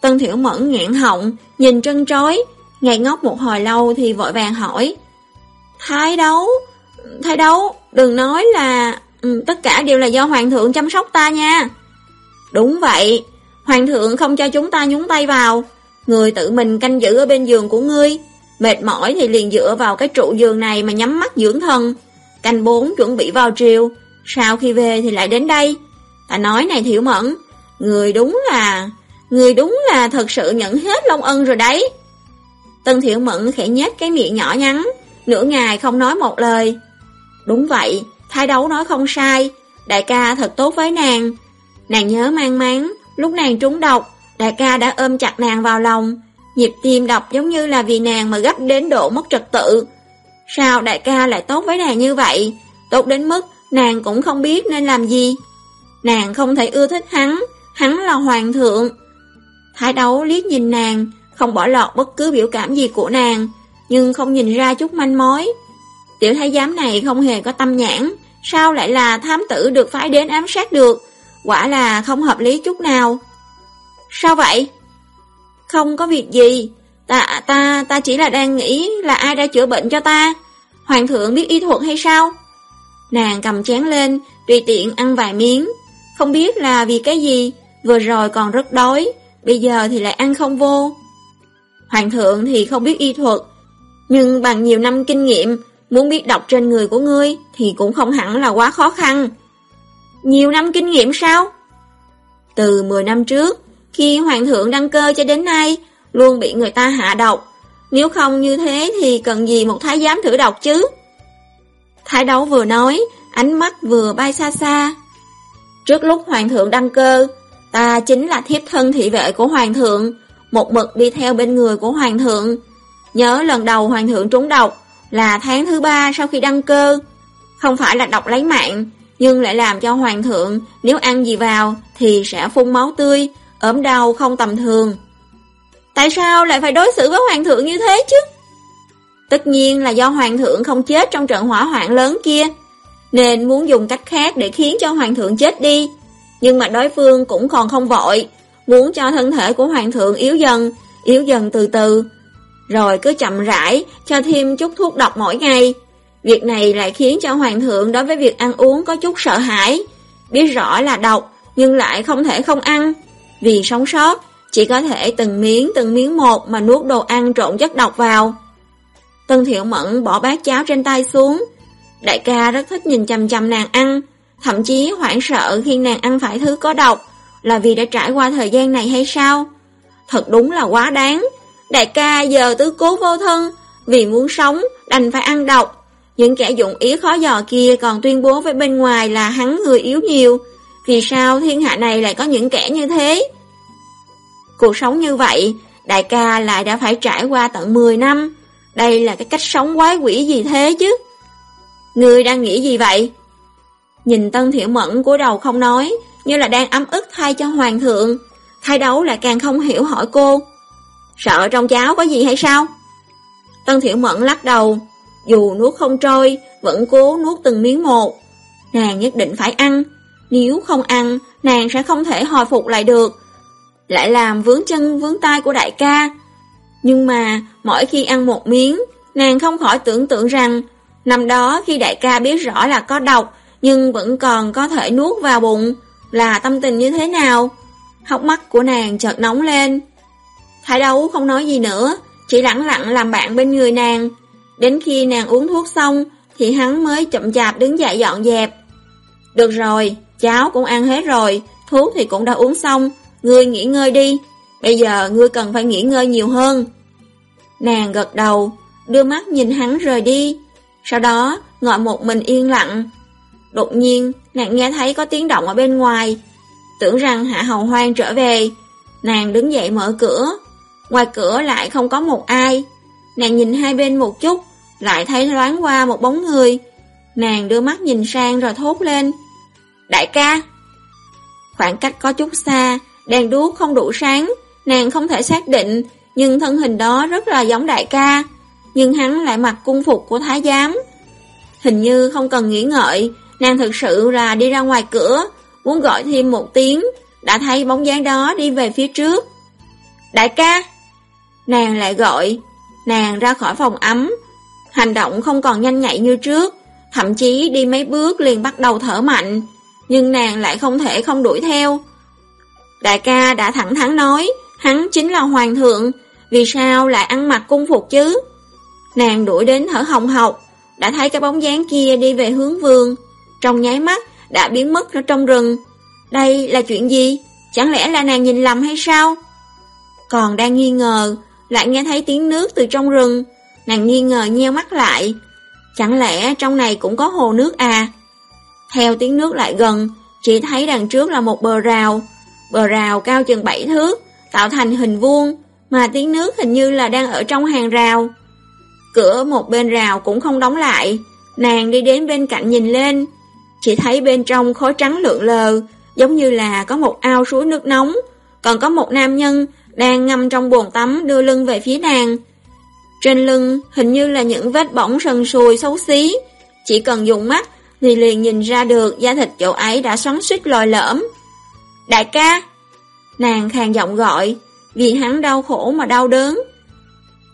Tân Thiểu Mẫn nghẹn họng, nhìn trân trối, ngây ngốc một hồi lâu thì vội vàng hỏi. Thái đấu, thái đấu, đừng nói là ừ, tất cả đều là do hoàng thượng chăm sóc ta nha. Đúng vậy, Hoàng thượng không cho chúng ta nhúng tay vào, người tự mình canh giữ ở bên giường của ngươi, mệt mỏi thì liền dựa vào cái trụ giường này mà nhắm mắt dưỡng thân. Canh bốn chuẩn bị vào triều, sau khi về thì lại đến đây. Ta nói này Thiểu Mẫn, người đúng là... Người đúng là thật sự nhận hết Long Ân rồi đấy. Tân Thiệu Mẫn khẽ nhếch cái miệng nhỏ nhắn, nửa ngày không nói một lời. Đúng vậy, thái đấu nói không sai, đại ca thật tốt với nàng. Nàng nhớ mang máng, lúc nàng trúng độc, đại ca đã ôm chặt nàng vào lòng, nhịp tim đập giống như là vì nàng mà gấp đến độ mất trật tự. Sao đại ca lại tốt với nàng như vậy, tốt đến mức nàng cũng không biết nên làm gì. Nàng không thể ưa thích hắn, hắn là hoàng thượng. Thái đấu liếc nhìn nàng, không bỏ lọt bất cứ biểu cảm gì của nàng, nhưng không nhìn ra chút manh mối. Tiểu thái giám này không hề có tâm nhãn, sao lại là thám tử được phái đến ám sát được, quả là không hợp lý chút nào. Sao vậy? Không có việc gì, ta, ta, ta chỉ là đang nghĩ là ai đã chữa bệnh cho ta. Hoàng thượng biết y thuật hay sao? Nàng cầm chén lên, tùy tiện ăn vài miếng. Không biết là vì cái gì, vừa rồi còn rất đói, bây giờ thì lại ăn không vô. Hoàng thượng thì không biết y thuật, nhưng bằng nhiều năm kinh nghiệm, muốn biết đọc trên người của ngươi thì cũng không hẳn là quá khó khăn. Nhiều năm kinh nghiệm sao? Từ 10 năm trước, khi hoàng thượng đăng cơ cho đến nay, luôn bị người ta hạ độc. Nếu không như thế thì cần gì một thái giám thử độc chứ? Thái đấu vừa nói, ánh mắt vừa bay xa xa. Trước lúc hoàng thượng đăng cơ, ta chính là thiếp thân thị vệ của hoàng thượng, một mực đi theo bên người của hoàng thượng. Nhớ lần đầu hoàng thượng trúng độc là tháng thứ ba sau khi đăng cơ. Không phải là độc lấy mạng, nhưng lại làm cho hoàng thượng nếu ăn gì vào thì sẽ phun máu tươi, ốm đau không tầm thường. Tại sao lại phải đối xử với hoàng thượng như thế chứ? Tất nhiên là do hoàng thượng không chết trong trận hỏa hoạn lớn kia, nên muốn dùng cách khác để khiến cho hoàng thượng chết đi. Nhưng mà đối phương cũng còn không vội, muốn cho thân thể của hoàng thượng yếu dần, yếu dần từ từ, rồi cứ chậm rãi cho thêm chút thuốc độc mỗi ngày. Việc này lại khiến cho hoàng thượng đối với việc ăn uống có chút sợ hãi, biết rõ là độc nhưng lại không thể không ăn. Vì sống sót, chỉ có thể từng miếng từng miếng một mà nuốt đồ ăn trộn chất độc vào. Tân Thiệu Mẫn bỏ bát cháo trên tay xuống. Đại ca rất thích nhìn chầm chầm nàng ăn, thậm chí hoảng sợ khi nàng ăn phải thứ có độc, là vì đã trải qua thời gian này hay sao? Thật đúng là quá đáng. Đại ca giờ tứ cố vô thân, vì muốn sống đành phải ăn độc. Những kẻ dụng ý khó dò kia còn tuyên bố với bên ngoài là hắn người yếu nhiều. Vì sao thiên hạ này lại có những kẻ như thế? Cuộc sống như vậy, đại ca lại đã phải trải qua tận 10 năm. Đây là cái cách sống quái quỷ gì thế chứ? Người đang nghĩ gì vậy? Nhìn Tân Thiểu Mẫn của đầu không nói, như là đang ấm ức thay cho hoàng thượng. Thái đấu lại càng không hiểu hỏi cô. Sợ trong cháo có gì hay sao? Tân Thiểu Mẫn lắc đầu, dù nuốt không trôi, vẫn cố nuốt từng miếng một. Nàng nhất định phải ăn, nếu không ăn, nàng sẽ không thể hồi phục lại được. Lại làm vướng chân vướng tay của đại ca. Nhưng mà, mỗi khi ăn một miếng, nàng không khỏi tưởng tượng rằng, năm đó khi đại ca biết rõ là có độc, nhưng vẫn còn có thể nuốt vào bụng, là tâm tình như thế nào? Hốc mắt của nàng chợt nóng lên. Thái đấu không nói gì nữa, chỉ lặng lặng làm bạn bên người nàng. Đến khi nàng uống thuốc xong, thì hắn mới chậm chạp đứng dậy dọn dẹp. Được rồi, cháo cũng ăn hết rồi, thuốc thì cũng đã uống xong, ngươi nghỉ ngơi đi. Bây giờ ngươi cần phải nghỉ ngơi nhiều hơn. Nàng gật đầu, đưa mắt nhìn hắn rời đi. Sau đó, ngồi một mình yên lặng. Đột nhiên, nàng nghe thấy có tiếng động ở bên ngoài. Tưởng rằng Hạ Hầu Hoang trở về. Nàng đứng dậy mở cửa. Ngoài cửa lại không có một ai. Nàng nhìn hai bên một chút, lại thấy loáng qua một bóng người. Nàng đưa mắt nhìn sang rồi thốt lên. Đại ca! Khoảng cách có chút xa, đèn đuốc không đủ sáng, nàng không thể xác định, nhưng thân hình đó rất là giống đại ca. Nhưng hắn lại mặc cung phục của thái giám. Hình như không cần nghĩ ngợi, nàng thực sự là đi ra ngoài cửa, muốn gọi thêm một tiếng, đã thấy bóng dáng đó đi về phía trước. Đại ca! Nàng lại gọi, nàng ra khỏi phòng ấm, hành động không còn nhanh nhạy như trước, thậm chí đi mấy bước liền bắt đầu thở mạnh, nhưng nàng lại không thể không đuổi theo. Đại ca đã thẳng thắn nói, hắn chính là hoàng thượng, vì sao lại ăn mặc cung phục chứ? Nàng đuổi đến thở hồng hộc, đã thấy cái bóng dáng kia đi về hướng vườn, trong nháy mắt đã biến mất ở trong rừng. Đây là chuyện gì? Chẳng lẽ là nàng nhìn lầm hay sao? Còn đang nghi ngờ, lại nghe thấy tiếng nước từ trong rừng, nàng nghi ngờ nheo mắt lại. Chẳng lẽ trong này cũng có hồ nước à? Theo tiếng nước lại gần, chỉ thấy đằng trước là một bờ rào. Bờ rào cao chừng 7 thước, tạo thành hình vuông, mà tiếng nước hình như là đang ở trong hàng rào. Cửa một bên rào cũng không đóng lại, nàng đi đến bên cạnh nhìn lên, chỉ thấy bên trong khói trắng lượn lờ, giống như là có một ao suối nước nóng, còn có một nam nhân đang ngâm trong bồn tắm đưa lưng về phía nàng. Trên lưng hình như là những vết bỏng sần sùi xấu xí, chỉ cần dùng mắt thì liền nhìn ra được da thịt chỗ ấy đã xoắn suýt lòi lõm. Đại ca! Nàng khàn giọng gọi, vì hắn đau khổ mà đau đớn.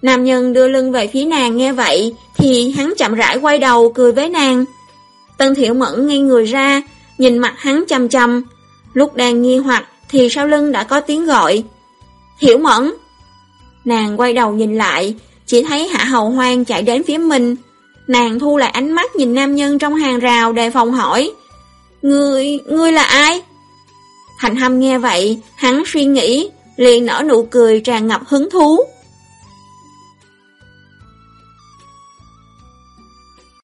Nam nhân đưa lưng về phía nàng nghe vậy, thì hắn chậm rãi quay đầu cười với nàng. Tân Thiểu Mẫn ngay người ra, nhìn mặt hắn chăm chăm. Lúc đang nghi hoặc thì sau lưng đã có tiếng gọi. Hiểu Mẫn! Nàng quay đầu nhìn lại, chỉ thấy Hạ Hầu Hoang chạy đến phía mình. Nàng thu lại ánh mắt nhìn nam nhân trong hàng rào đề phòng hỏi. Ngươi, ngươi là ai? Thành Hâm nghe vậy, hắn suy nghĩ, liền nở nụ cười tràn ngập hứng thú.